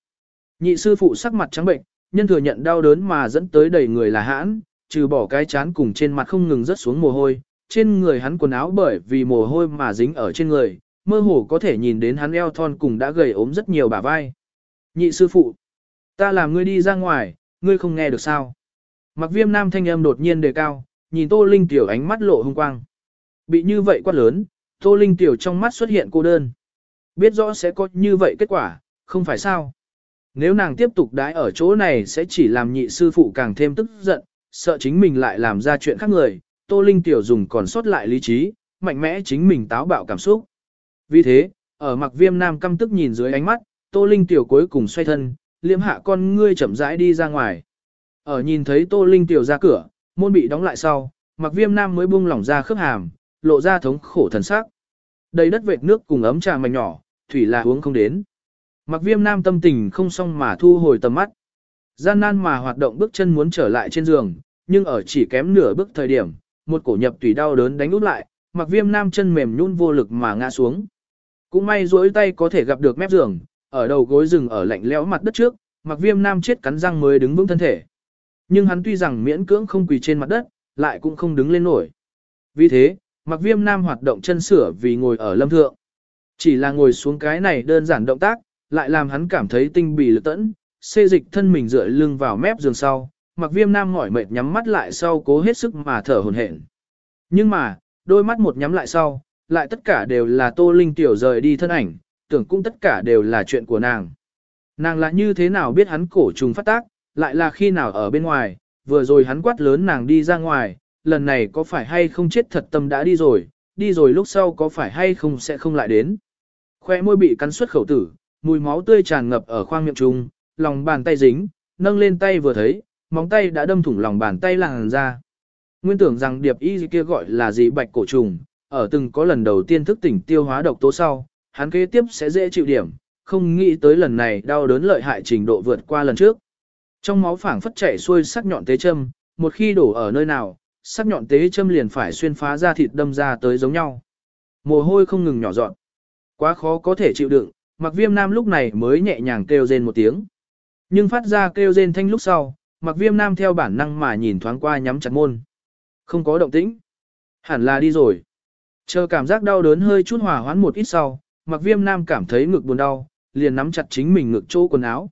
Nhị sư phụ sắc mặt trắng bệnh, nhân thừa nhận đau đớn mà dẫn tới đầy người là hãn, trừ bỏ cái chán cùng trên mặt không ngừng rớt xuống mồ hôi, trên người hắn quần áo bởi vì mồ hôi mà dính ở trên người, mơ hồ có thể nhìn đến hắn eo thon cùng đã gầy ốm rất nhiều bả vai. Nhị sư phụ, ta làm ngươi đi ra ngoài, ngươi không nghe được sao? Mặc viêm nam thanh âm đột nhiên đề cao, nhìn Tô Linh Tiểu ánh mắt lộ hung quang. Bị như vậy quát lớn, Tô Linh Tiểu trong mắt xuất hiện cô đơn. Biết rõ sẽ có như vậy kết quả, không phải sao? Nếu nàng tiếp tục đái ở chỗ này sẽ chỉ làm nhị sư phụ càng thêm tức giận, sợ chính mình lại làm ra chuyện khác người, Tô Linh Tiểu dùng còn sót lại lý trí, mạnh mẽ chính mình táo bạo cảm xúc. Vì thế, ở mặc viêm nam căm tức nhìn dưới ánh mắt, Tô Linh Tiểu cuối cùng xoay thân, liếm hạ con ngươi chậm rãi đi ra ngoài. Ở nhìn thấy Tô Linh Tiểu ra cửa, môn bị đóng lại sau, mặc viêm nam mới buông lỏng ra khớp hàm, lộ ra thống khổ thần sắc. Đầy đất vệt nước cùng ấm trà mảnh nhỏ, thủy là uống không đến. Mặc viêm nam tâm tình không xong mà thu hồi tầm mắt. Gian nan mà hoạt động bước chân muốn trở lại trên giường, nhưng ở chỉ kém nửa bước thời điểm, một cổ nhập tùy đau đớn đánh út lại, mặc viêm nam chân mềm nhún vô lực mà ngã xuống. Cũng may duỗi tay có thể gặp được mép giường, ở đầu gối rừng ở lạnh lẽo mặt đất trước, mặc viêm nam chết cắn răng mới đứng vững thân thể. Nhưng hắn tuy rằng miễn cưỡng không quỳ trên mặt đất, lại cũng không đứng lên nổi. Vì thế, mặc viêm nam hoạt động chân sửa vì ngồi ở lâm thượng. Chỉ là ngồi xuống cái này đơn giản động tác, lại làm hắn cảm thấy tinh bì lực tẫn, xê dịch thân mình dựa lưng vào mép giường sau, mặc viêm nam mỏi mệt nhắm mắt lại sau cố hết sức mà thở hồn hển. Nhưng mà, đôi mắt một nhắm lại sau, lại tất cả đều là tô linh tiểu rời đi thân ảnh, tưởng cũng tất cả đều là chuyện của nàng. Nàng là như thế nào biết hắn cổ trùng phát tác, lại là khi nào ở bên ngoài, vừa rồi hắn quát lớn nàng đi ra ngoài, lần này có phải hay không chết thật tâm đã đi rồi, đi rồi lúc sau có phải hay không sẽ không lại đến. Khoe môi bị cắn xuất khẩu tử, mùi máu tươi tràn ngập ở khoang miệng trung, lòng bàn tay dính, nâng lên tay vừa thấy, móng tay đã đâm thủng lòng bàn tay làng ra. Nguyên tưởng rằng điệp y kia gọi là gì bạch cổ trùng, ở từng có lần đầu tiên thức tỉnh tiêu hóa độc tố sau, hắn kế tiếp sẽ dễ chịu điểm, không nghĩ tới lần này đau đớn lợi hại trình độ vượt qua lần trước. Trong máu phảng phất chảy xuôi sắc nhọn tế châm, một khi đổ ở nơi nào, sắc nhọn tế châm liền phải xuyên phá ra thịt đâm ra tới giống nhau. Mồ hôi không ngừng nhỏ dọn. Quá khó có thể chịu đựng, mặc viêm nam lúc này mới nhẹ nhàng kêu rên một tiếng. Nhưng phát ra kêu rên thanh lúc sau, mặc viêm nam theo bản năng mà nhìn thoáng qua nhắm chặt môn. Không có động tĩnh. Hẳn là đi rồi. Chờ cảm giác đau đớn hơi chút hòa hoãn một ít sau, mặc viêm nam cảm thấy ngực buồn đau, liền nắm chặt chính mình ngực chỗ quần áo.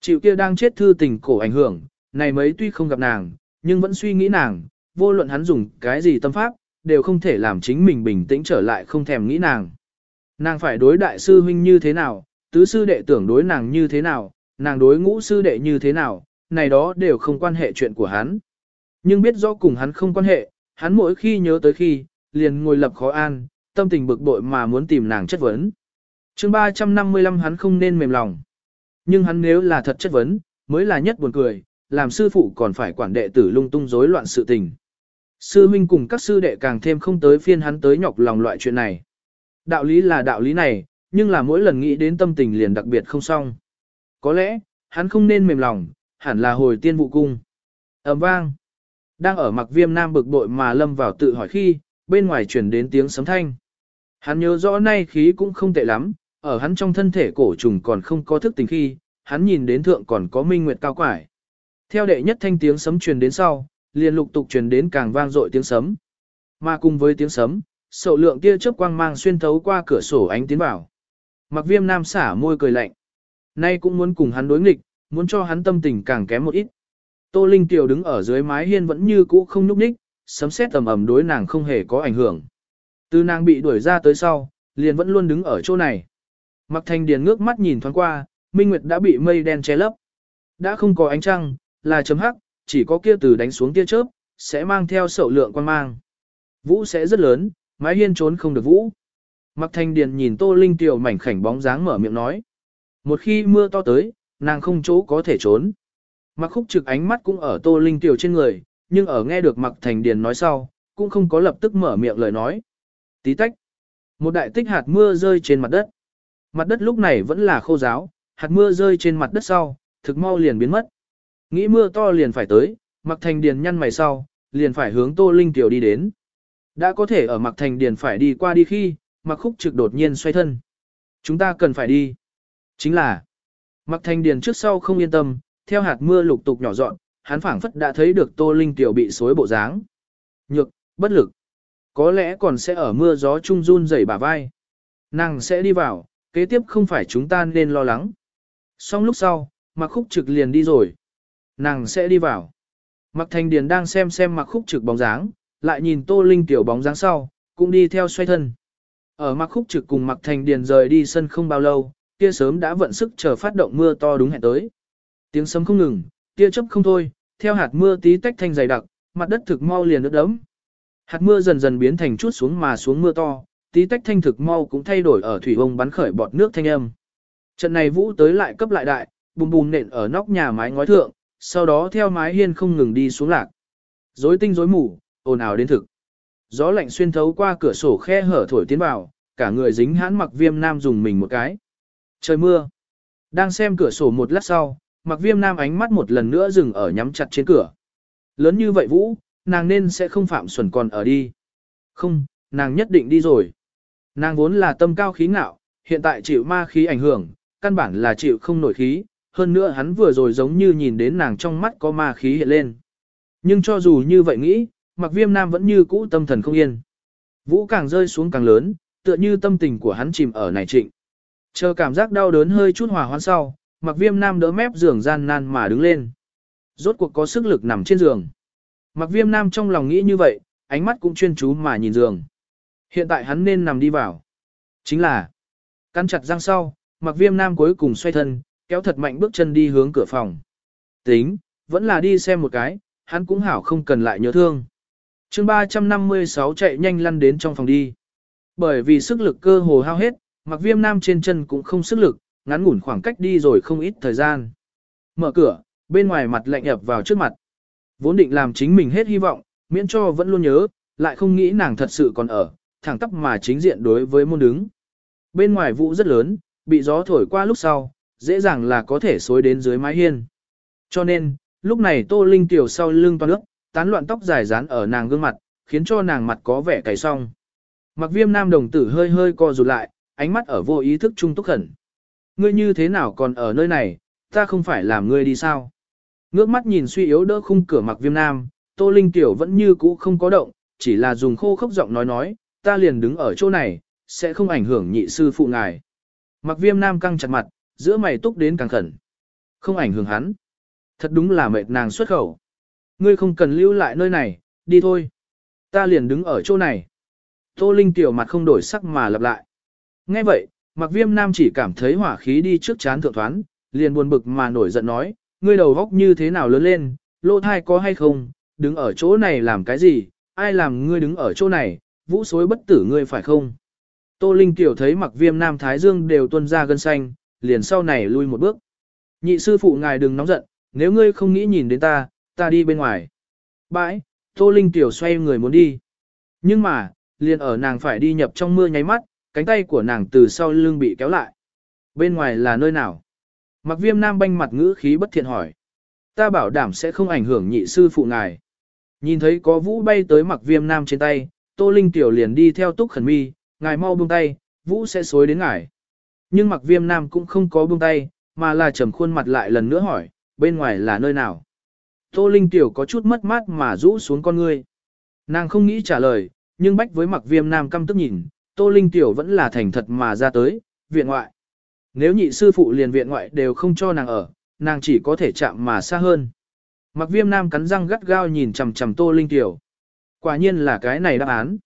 Chịu kia đang chết thư tình cổ ảnh hưởng, này mấy tuy không gặp nàng, nhưng vẫn suy nghĩ nàng, vô luận hắn dùng cái gì tâm pháp, đều không thể làm chính mình bình tĩnh trở lại không thèm nghĩ nàng. Nàng phải đối đại sư huynh như thế nào, tứ sư đệ tưởng đối nàng như thế nào, nàng đối ngũ sư đệ như thế nào, này đó đều không quan hệ chuyện của hắn. Nhưng biết rõ cùng hắn không quan hệ, hắn mỗi khi nhớ tới khi, liền ngồi lập khó an, tâm tình bực bội mà muốn tìm nàng chất vấn. chương 355 hắn không nên mềm lòng. Nhưng hắn nếu là thật chất vấn, mới là nhất buồn cười, làm sư phụ còn phải quản đệ tử lung tung rối loạn sự tình. Sư minh cùng các sư đệ càng thêm không tới phiên hắn tới nhọc lòng loại chuyện này. Đạo lý là đạo lý này, nhưng là mỗi lần nghĩ đến tâm tình liền đặc biệt không xong. Có lẽ, hắn không nên mềm lòng, hẳn là hồi tiên vụ cung. ầm vang. Đang ở mặc viêm nam bực bội mà lâm vào tự hỏi khi, bên ngoài chuyển đến tiếng sấm thanh. Hắn nhớ rõ nay khí cũng không tệ lắm, ở hắn trong thân thể cổ trùng còn không có thức tình khi, hắn nhìn đến thượng còn có minh nguyệt cao quải. Theo đệ nhất thanh tiếng sấm truyền đến sau, liền lục tục truyền đến càng vang dội tiếng sấm. Mà cùng với tiếng sấm, sậu lượng tia chớp quang mang xuyên thấu qua cửa sổ ánh tiến vào. Mặc viêm nam xả môi cười lạnh. Nay cũng muốn cùng hắn đối nghịch, muốn cho hắn tâm tình càng kém một ít. Tô Linh Tiểu đứng ở dưới mái hiên vẫn như cũ không nhúc nhích, sấm sét tầm ầm đối nàng không hề có ảnh hưởng. Từ nàng bị đuổi ra tới sau, liền vẫn luôn đứng ở chỗ này. Mặc Thanh Điền ngước mắt nhìn thoáng qua, Minh Nguyệt đã bị mây đen che lấp. Đã không có ánh trăng, là chấm hắc, chỉ có kia từ đánh xuống tia chớp, sẽ mang theo sậu lượng quan mang. Vũ sẽ rất lớn, mái hiên trốn không được vũ. Mặc Thanh Điền nhìn Tô Linh Tiểu mảnh khảnh bóng dáng mở miệng nói. Một khi mưa to tới, nàng không chỗ có thể trốn. Mặc khúc trực ánh mắt cũng ở Tô Linh Tiểu trên người, nhưng ở nghe được Mặc Thành Điền nói sau, cũng không có lập tức mở miệng lời nói. Tí tách. Một đại tích hạt mưa rơi trên mặt đất. Mặt đất lúc này vẫn là khô giáo, hạt mưa rơi trên mặt đất sau, thực mau liền biến mất. Nghĩ mưa to liền phải tới, Mặc Thành Điền nhăn mày sau, liền phải hướng Tô Linh Tiểu đi đến. Đã có thể ở Mặc Thành Điền phải đi qua đi khi, Mặc Khúc Trực đột nhiên xoay thân. Chúng ta cần phải đi. Chính là, Mặc Thành Điền trước sau không yên tâm, theo hạt mưa lục tục nhỏ dọn, hắn phảng phất đã thấy được Tô Linh Tiểu bị xối bộ dáng. Nhược, bất lực. Có lẽ còn sẽ ở mưa gió trung run rẩy bả vai. Nàng sẽ đi vào, kế tiếp không phải chúng ta nên lo lắng. Xong lúc sau, Mặc Khúc Trực liền đi rồi. Nàng sẽ đi vào. Mặc Thành Điền đang xem xem Mặc Khúc Trực bóng dáng, lại nhìn Tô Linh Tiểu bóng dáng sau, cũng đi theo xoay thân. Ở Mặc Khúc Trực cùng Mặc Thành Điền rời đi sân không bao lâu, kia sớm đã vận sức chờ phát động mưa to đúng hẹn tới. Tiếng sấm không ngừng, tia chớp không thôi, theo hạt mưa tí tách thanh dày đặc, mặt đất thực mau liền ướt đẫm. Hạt mưa dần dần biến thành chút xuống mà xuống mưa to, tí tách thanh thực mau cũng thay đổi ở thủy ông bắn khởi bọt nước thanh âm. Trận này vũ tới lại cấp lại đại, bùm bùm nện ở nóc nhà mái ngói thượng, sau đó theo mái hiên không ngừng đi xuống lạc. Rối tinh rối mù, ồn ào đến thực. Gió lạnh xuyên thấu qua cửa sổ khe hở thổi tiến vào, cả người dính hãn mặc viêm nam dùng mình một cái. Trời mưa. Đang xem cửa sổ một lát sau, mặc viêm nam ánh mắt một lần nữa dừng ở nhắm chặt trên cửa. Lớn như vậy Vũ, nàng nên sẽ không phạm xuẩn còn ở đi. Không, nàng nhất định đi rồi. Nàng vốn là tâm cao khí ngạo, hiện tại chịu ma khí ảnh hưởng, căn bản là chịu không nổi khí, hơn nữa hắn vừa rồi giống như nhìn đến nàng trong mắt có ma khí hiện lên. Nhưng cho dù như vậy nghĩ, mặc viêm nam vẫn như cũ tâm thần không yên. Vũ càng rơi xuống càng lớn, tựa như tâm tình của hắn chìm ở này trịnh. Chờ cảm giác đau đớn hơi chút hòa hoãn sau, mặc viêm nam đỡ mép giường gian nan mà đứng lên. Rốt cuộc có sức lực nằm trên giường. Mặc viêm nam trong lòng nghĩ như vậy, ánh mắt cũng chuyên chú mà nhìn giường. Hiện tại hắn nên nằm đi vào. Chính là, căn chặt răng sau, mặc viêm nam cuối cùng xoay thân, kéo thật mạnh bước chân đi hướng cửa phòng. Tính, vẫn là đi xem một cái, hắn cũng hảo không cần lại nhớ thương. chương 356 chạy nhanh lăn đến trong phòng đi. Bởi vì sức lực cơ hồ hao hết, mặc viêm nam trên chân cũng không sức lực, ngắn ngủn khoảng cách đi rồi không ít thời gian. Mở cửa, bên ngoài mặt lạnh ập vào trước mặt. Vốn định làm chính mình hết hy vọng, miễn cho vẫn luôn nhớ, lại không nghĩ nàng thật sự còn ở, thẳng tắp mà chính diện đối với môn đứng. Bên ngoài vụ rất lớn, bị gió thổi qua lúc sau, dễ dàng là có thể xối đến dưới mái hiên. Cho nên, lúc này Tô Linh tiểu sau lưng toan nước, tán loạn tóc dài dán ở nàng gương mặt, khiến cho nàng mặt có vẻ cày song. Mặc viêm nam đồng tử hơi hơi co rụt lại, ánh mắt ở vô ý thức trung túc khẩn. Ngươi như thế nào còn ở nơi này, ta không phải làm ngươi đi sao? Ngước mắt nhìn suy yếu đỡ khung cửa mặc viêm nam, Tô Linh Tiểu vẫn như cũ không có động, chỉ là dùng khô khốc giọng nói nói, ta liền đứng ở chỗ này, sẽ không ảnh hưởng nhị sư phụ ngài. Mặc viêm nam căng chặt mặt, giữa mày túc đến càng khẩn. Không ảnh hưởng hắn. Thật đúng là mệt nàng xuất khẩu. Ngươi không cần lưu lại nơi này, đi thôi. Ta liền đứng ở chỗ này. Tô Linh Tiểu mặt không đổi sắc mà lặp lại. Nghe vậy, Mặc viêm nam chỉ cảm thấy hỏa khí đi trước chán thượng thoán, liền buồn bực mà nổi giận nói, ngươi đầu góc như thế nào lớn lên, lỗ thai có hay không, đứng ở chỗ này làm cái gì, ai làm ngươi đứng ở chỗ này, vũ xối bất tử ngươi phải không? Tô Linh tiểu thấy mặc viêm nam thái dương đều tuân ra gân xanh, liền sau này lui một bước. Nhị sư phụ ngài đừng nóng giận, nếu ngươi không nghĩ nhìn đến ta, ta đi bên ngoài. Bãi, Tô Linh tiểu xoay người muốn đi. Nhưng mà, liền ở nàng phải đi nhập trong mưa nháy mắt, cánh tay của nàng từ sau lưng bị kéo lại. Bên ngoài là nơi nào? Mặc viêm nam banh mặt ngữ khí bất thiện hỏi. Ta bảo đảm sẽ không ảnh hưởng nhị sư phụ ngài. Nhìn thấy có vũ bay tới mặc viêm nam trên tay, tô linh tiểu liền đi theo túc khẩn mi, ngài mau buông tay, vũ sẽ xối đến ngài. Nhưng mặc viêm nam cũng không có buông tay, mà là trầm khuôn mặt lại lần nữa hỏi, bên ngoài là nơi nào? Tô linh tiểu có chút mất mát mà rũ xuống con ngươi. Nàng không nghĩ trả lời, nhưng bách với mặc viêm nam căm tức nhìn, Tô Linh Tiểu vẫn là thành thật mà ra tới, viện ngoại. Nếu nhị sư phụ liền viện ngoại đều không cho nàng ở, nàng chỉ có thể chạm mà xa hơn. Mặc viêm nam cắn răng gắt gao nhìn chằm chằm Tô Linh Tiểu. Quả nhiên là cái này đáp án.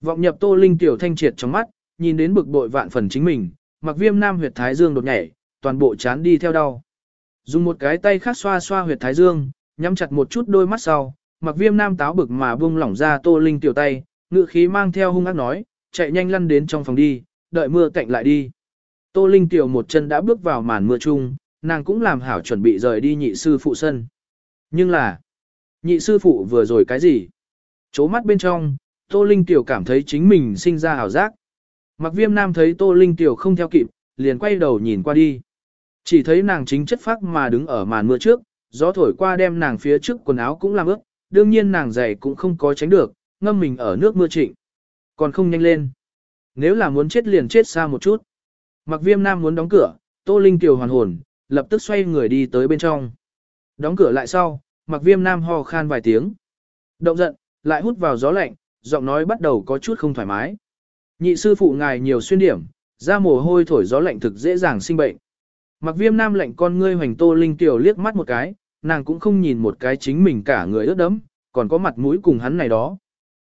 Vọng nhập Tô Linh Tiểu thanh triệt trong mắt, nhìn đến bực bội vạn phần chính mình, mặc viêm nam huyệt thái dương đột nhảy, toàn bộ chán đi theo đau. Dùng một cái tay khác xoa xoa huyệt thái dương, nhắm chặt một chút đôi mắt sau, mặc viêm nam táo bực mà buông lỏng ra Tô Linh Tiểu tay, ngự khí mang theo hung ác nói, chạy nhanh lăn đến trong phòng đi, đợi mưa cạnh lại đi. Tô Linh Tiểu một chân đã bước vào màn mưa chung, nàng cũng làm hảo chuẩn bị rời đi nhị sư phụ sân. Nhưng là, nhị sư phụ vừa rồi cái gì? Chố mắt bên trong, Tô Linh Tiểu cảm thấy chính mình sinh ra hảo giác. Mặc viêm nam thấy Tô Linh Tiểu không theo kịp, liền quay đầu nhìn qua đi. Chỉ thấy nàng chính chất phác mà đứng ở màn mưa trước, gió thổi qua đem nàng phía trước quần áo cũng làm ướt, đương nhiên nàng giày cũng không có tránh được, ngâm mình ở nước mưa trịnh. Còn không nhanh lên. Nếu là muốn chết liền chết xa một chút. Mặc viêm nam muốn đóng cửa, Tô Linh Tiểu hoàn hồn, lập tức xoay người đi tới bên trong. Đóng cửa lại sau, mặc viêm nam ho khan vài tiếng. Động giận, lại hút vào gió lạnh, giọng nói bắt đầu có chút không thoải mái. Nhị sư phụ ngài nhiều xuyên điểm, ra mồ hôi thổi gió lạnh thực dễ dàng sinh bệnh. Mặc viêm nam lạnh con ngươi hoành tô linh tiểu liếc mắt một cái, nàng cũng không nhìn một cái chính mình cả người ướt đẫm, còn có mặt mũi cùng hắn này đó.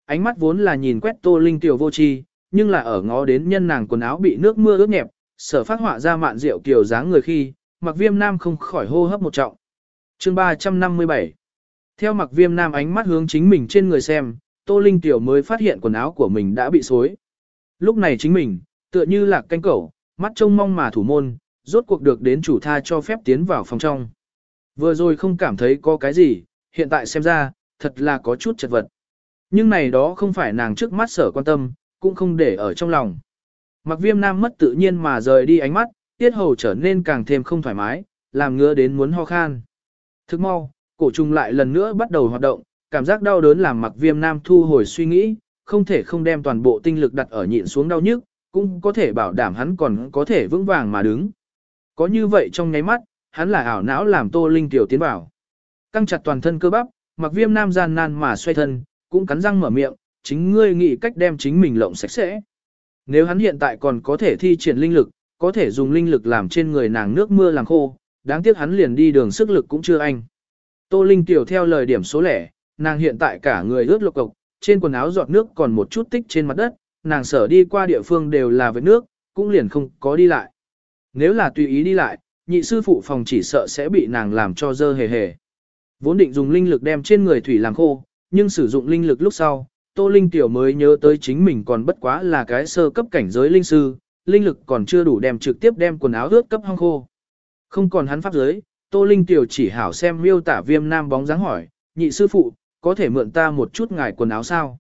Ánh mắt vốn là nhìn quét tô linh tiểu vô tri, nhưng là ở ngó đến nhân nàng quần áo bị nước mưa ướt nhẹp, sở phát họa ra mạn rượu kiểu dáng người khi, mặc viêm nam không khỏi hô hấp một trọng. chương 357 Theo mặc viêm nam ánh mắt hướng chính mình trên người xem, tô linh tiểu mới phát hiện quần áo của mình đã bị xối. Lúc này chính mình, tựa như là canh cẩu, mắt trông mong mà thủ môn, rốt cuộc được đến chủ tha cho phép tiến vào phòng trong. Vừa rồi không cảm thấy có cái gì, hiện tại xem ra, thật là có chút chật vật. Nhưng này đó không phải nàng trước mắt sở quan tâm, cũng không để ở trong lòng. Mặc viêm nam mất tự nhiên mà rời đi ánh mắt, tiết hầu trở nên càng thêm không thoải mái, làm ngứa đến muốn ho khan. Thức mau, cổ trùng lại lần nữa bắt đầu hoạt động, cảm giác đau đớn làm mặc viêm nam thu hồi suy nghĩ, không thể không đem toàn bộ tinh lực đặt ở nhịn xuống đau nhức, cũng có thể bảo đảm hắn còn có thể vững vàng mà đứng. Có như vậy trong nháy mắt, hắn là ảo não làm Tô Linh tiểu tiến vào. Căng chặt toàn thân cơ bắp, mặc viêm nam gian nan mà xoay thân, cũng cắn răng mở miệng, chính ngươi nghĩ cách đem chính mình lộng sạch sẽ. Nếu hắn hiện tại còn có thể thi triển linh lực, có thể dùng linh lực làm trên người nàng nước mưa làm khô, đáng tiếc hắn liền đi đường sức lực cũng chưa anh. Tô Linh tiểu theo lời điểm số lẻ, nàng hiện tại cả người ướt lộc cộc, trên quần áo giọt nước còn một chút tích trên mặt đất, nàng sở đi qua địa phương đều là với nước, cũng liền không có đi lại. Nếu là tùy ý đi lại, nhị sư phụ phòng chỉ sợ sẽ bị nàng làm cho dơ hề hề. Vốn định dùng linh lực đem trên người thủy làm khô, nhưng sử dụng linh lực lúc sau, Tô Linh Tiểu mới nhớ tới chính mình còn bất quá là cái sơ cấp cảnh giới linh sư, linh lực còn chưa đủ đem trực tiếp đem quần áo ướt cấp hong khô. Không còn hắn pháp giới, Tô Linh Tiểu chỉ hảo xem miêu tả viêm nam bóng dáng hỏi, nhị sư phụ, có thể mượn ta một chút ngài quần áo sao?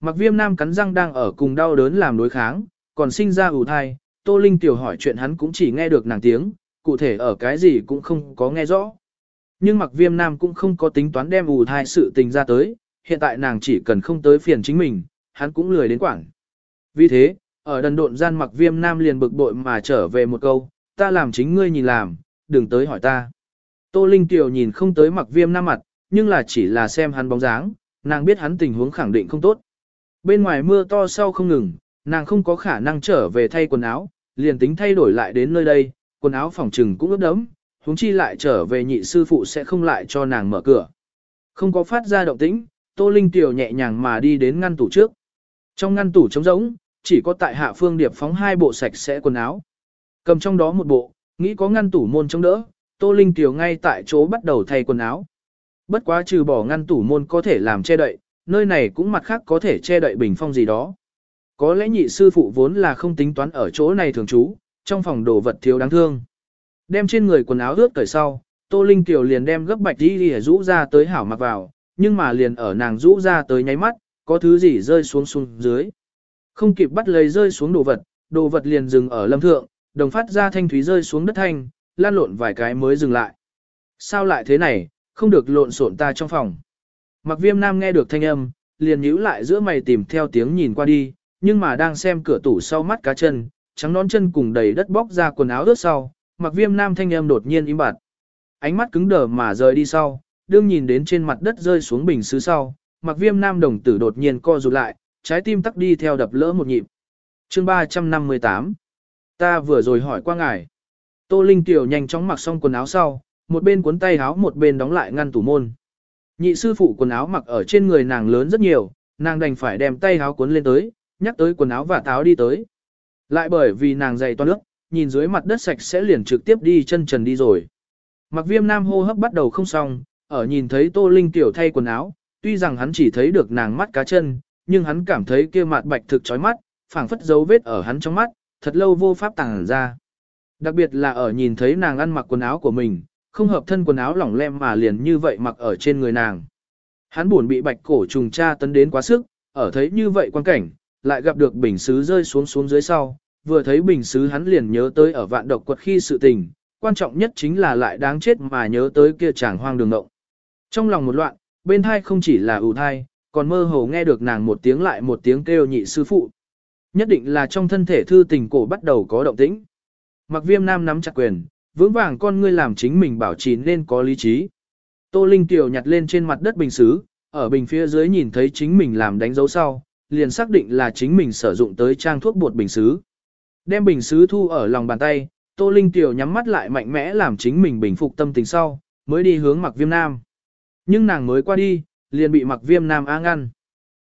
Mặc viêm nam cắn răng đang ở cùng đau đớn làm đối kháng, còn sinh ra ủ thai, Tô Linh Tiểu hỏi chuyện hắn cũng chỉ nghe được nàng tiếng, cụ thể ở cái gì cũng không có nghe rõ. Nhưng mặc viêm nam cũng không có tính toán đem ủ thai sự tình ra tới, hiện tại nàng chỉ cần không tới phiền chính mình, hắn cũng lười đến quảng. Vì thế, ở đần độn gian mặc viêm nam liền bực bội mà trở về một câu, ta làm chính ngươi nhìn làm, đừng tới hỏi ta. Tô Linh Tiểu nhìn không tới mặc viêm nam mặt, nhưng là chỉ là xem hắn bóng dáng, nàng biết hắn tình huống khẳng định không tốt. Bên ngoài mưa to sau không ngừng, nàng không có khả năng trở về thay quần áo, liền tính thay đổi lại đến nơi đây, quần áo phòng trừng cũng ướt đẫm, huống chi lại trở về nhị sư phụ sẽ không lại cho nàng mở cửa. Không có phát ra động tĩnh, Tô Linh Tiểu nhẹ nhàng mà đi đến ngăn tủ trước. Trong ngăn tủ trống rỗng, chỉ có tại hạ phương điệp phóng hai bộ sạch sẽ quần áo. Cầm trong đó một bộ, nghĩ có ngăn tủ môn chống đỡ, Tô Linh Tiểu ngay tại chỗ bắt đầu thay quần áo. Bất quá trừ bỏ ngăn tủ môn có thể làm che đậy, nơi này cũng mặt khác có thể che đậy bình phong gì đó. Có lẽ nhị sư phụ vốn là không tính toán ở chỗ này thường trú, trong phòng đồ vật thiếu đáng thương. Đem trên người quần áo ướt cởi sau, Tô Linh Kiều liền đem gấp bạch đi đi rũ ra tới hảo mặc vào, nhưng mà liền ở nàng rũ ra tới nháy mắt, có thứ gì rơi xuống xuống dưới. Không kịp bắt lấy rơi xuống đồ vật, đồ vật liền dừng ở lâm thượng, đồng phát ra thanh thúy rơi xuống đất thanh, lan lộn vài cái mới dừng lại. Sao lại thế này, không được lộn xộn ta trong phòng. Mặc viêm nam nghe được thanh âm, liền nhíu lại giữa mày tìm theo tiếng nhìn qua đi, nhưng mà đang xem cửa tủ sau mắt cá chân, trắng nón chân cùng đầy đất bóc ra quần áo ướt sau, mặc viêm nam thanh âm đột nhiên im bặt. Ánh mắt cứng đờ mà rời đi sau, đương nhìn đến trên mặt đất rơi xuống bình xứ sau, mặc viêm nam đồng tử đột nhiên co rụt lại, trái tim tắc đi theo đập lỡ một nhịp. chương 358 Ta vừa rồi hỏi qua ngài. Tô Linh Tiểu nhanh chóng mặc xong quần áo sau, một bên cuốn tay áo một bên đóng lại ngăn tủ môn. Nhị sư phụ quần áo mặc ở trên người nàng lớn rất nhiều, nàng đành phải đem tay áo cuốn lên tới, nhắc tới quần áo và táo đi tới. Lại bởi vì nàng dày toan nước, nhìn dưới mặt đất sạch sẽ liền trực tiếp đi chân trần đi rồi. Mặc viêm nam hô hấp bắt đầu không xong, ở nhìn thấy Tô Linh tiểu thay quần áo, tuy rằng hắn chỉ thấy được nàng mắt cá chân, nhưng hắn cảm thấy kia mặt bạch thực chói mắt, phảng phất dấu vết ở hắn trong mắt, thật lâu vô pháp tàng ra. Đặc biệt là ở nhìn thấy nàng ăn mặc quần áo của mình, không hợp thân quần áo lỏng lem mà liền như vậy mặc ở trên người nàng. Hắn buồn bị bạch cổ trùng tra tấn đến quá sức, ở thấy như vậy quan cảnh, lại gặp được bình sứ rơi xuống xuống dưới sau, vừa thấy bình sứ hắn liền nhớ tới ở vạn độc quật khi sự tình, quan trọng nhất chính là lại đáng chết mà nhớ tới kia chàng hoang đường ngộng. Trong lòng một loạn, bên thai không chỉ là ủ thai, còn mơ hồ nghe được nàng một tiếng lại một tiếng kêu nhị sư phụ. Nhất định là trong thân thể thư tình cổ bắt đầu có động tĩnh. Mặc viêm nam nắm chặt quyền, vững vàng con ngươi làm chính mình bảo trì nên có lý trí. Tô Linh Tiểu nhặt lên trên mặt đất bình xứ, ở bình phía dưới nhìn thấy chính mình làm đánh dấu sau, liền xác định là chính mình sử dụng tới trang thuốc bột bình xứ. Đem bình xứ thu ở lòng bàn tay, Tô Linh Tiểu nhắm mắt lại mạnh mẽ làm chính mình bình phục tâm tình sau, mới đi hướng mặc viêm nam. Nhưng nàng mới qua đi, liền bị mặc viêm nam á ngăn.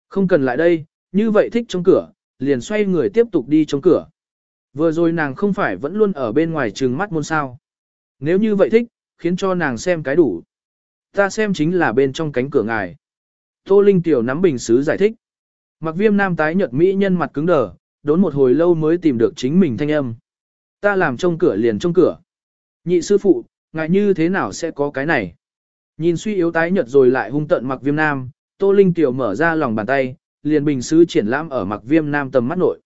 Không cần lại đây, như vậy thích trong cửa, liền xoay người tiếp tục đi trong cửa. Vừa rồi nàng không phải vẫn luôn ở bên ngoài trừng mắt môn sao. Nếu như vậy thích, khiến cho nàng xem cái đủ. Ta xem chính là bên trong cánh cửa ngài. Tô Linh Tiểu nắm bình xứ giải thích. Mặc viêm nam tái nhợt mỹ nhân mặt cứng đờ, đốn một hồi lâu mới tìm được chính mình thanh âm. Ta làm trong cửa liền trong cửa. Nhị sư phụ, ngài như thế nào sẽ có cái này? Nhìn suy yếu tái nhợt rồi lại hung tận mặc viêm nam, Tô Linh Tiểu mở ra lòng bàn tay, liền bình sứ triển lãm ở mặc viêm nam tầm mắt nội.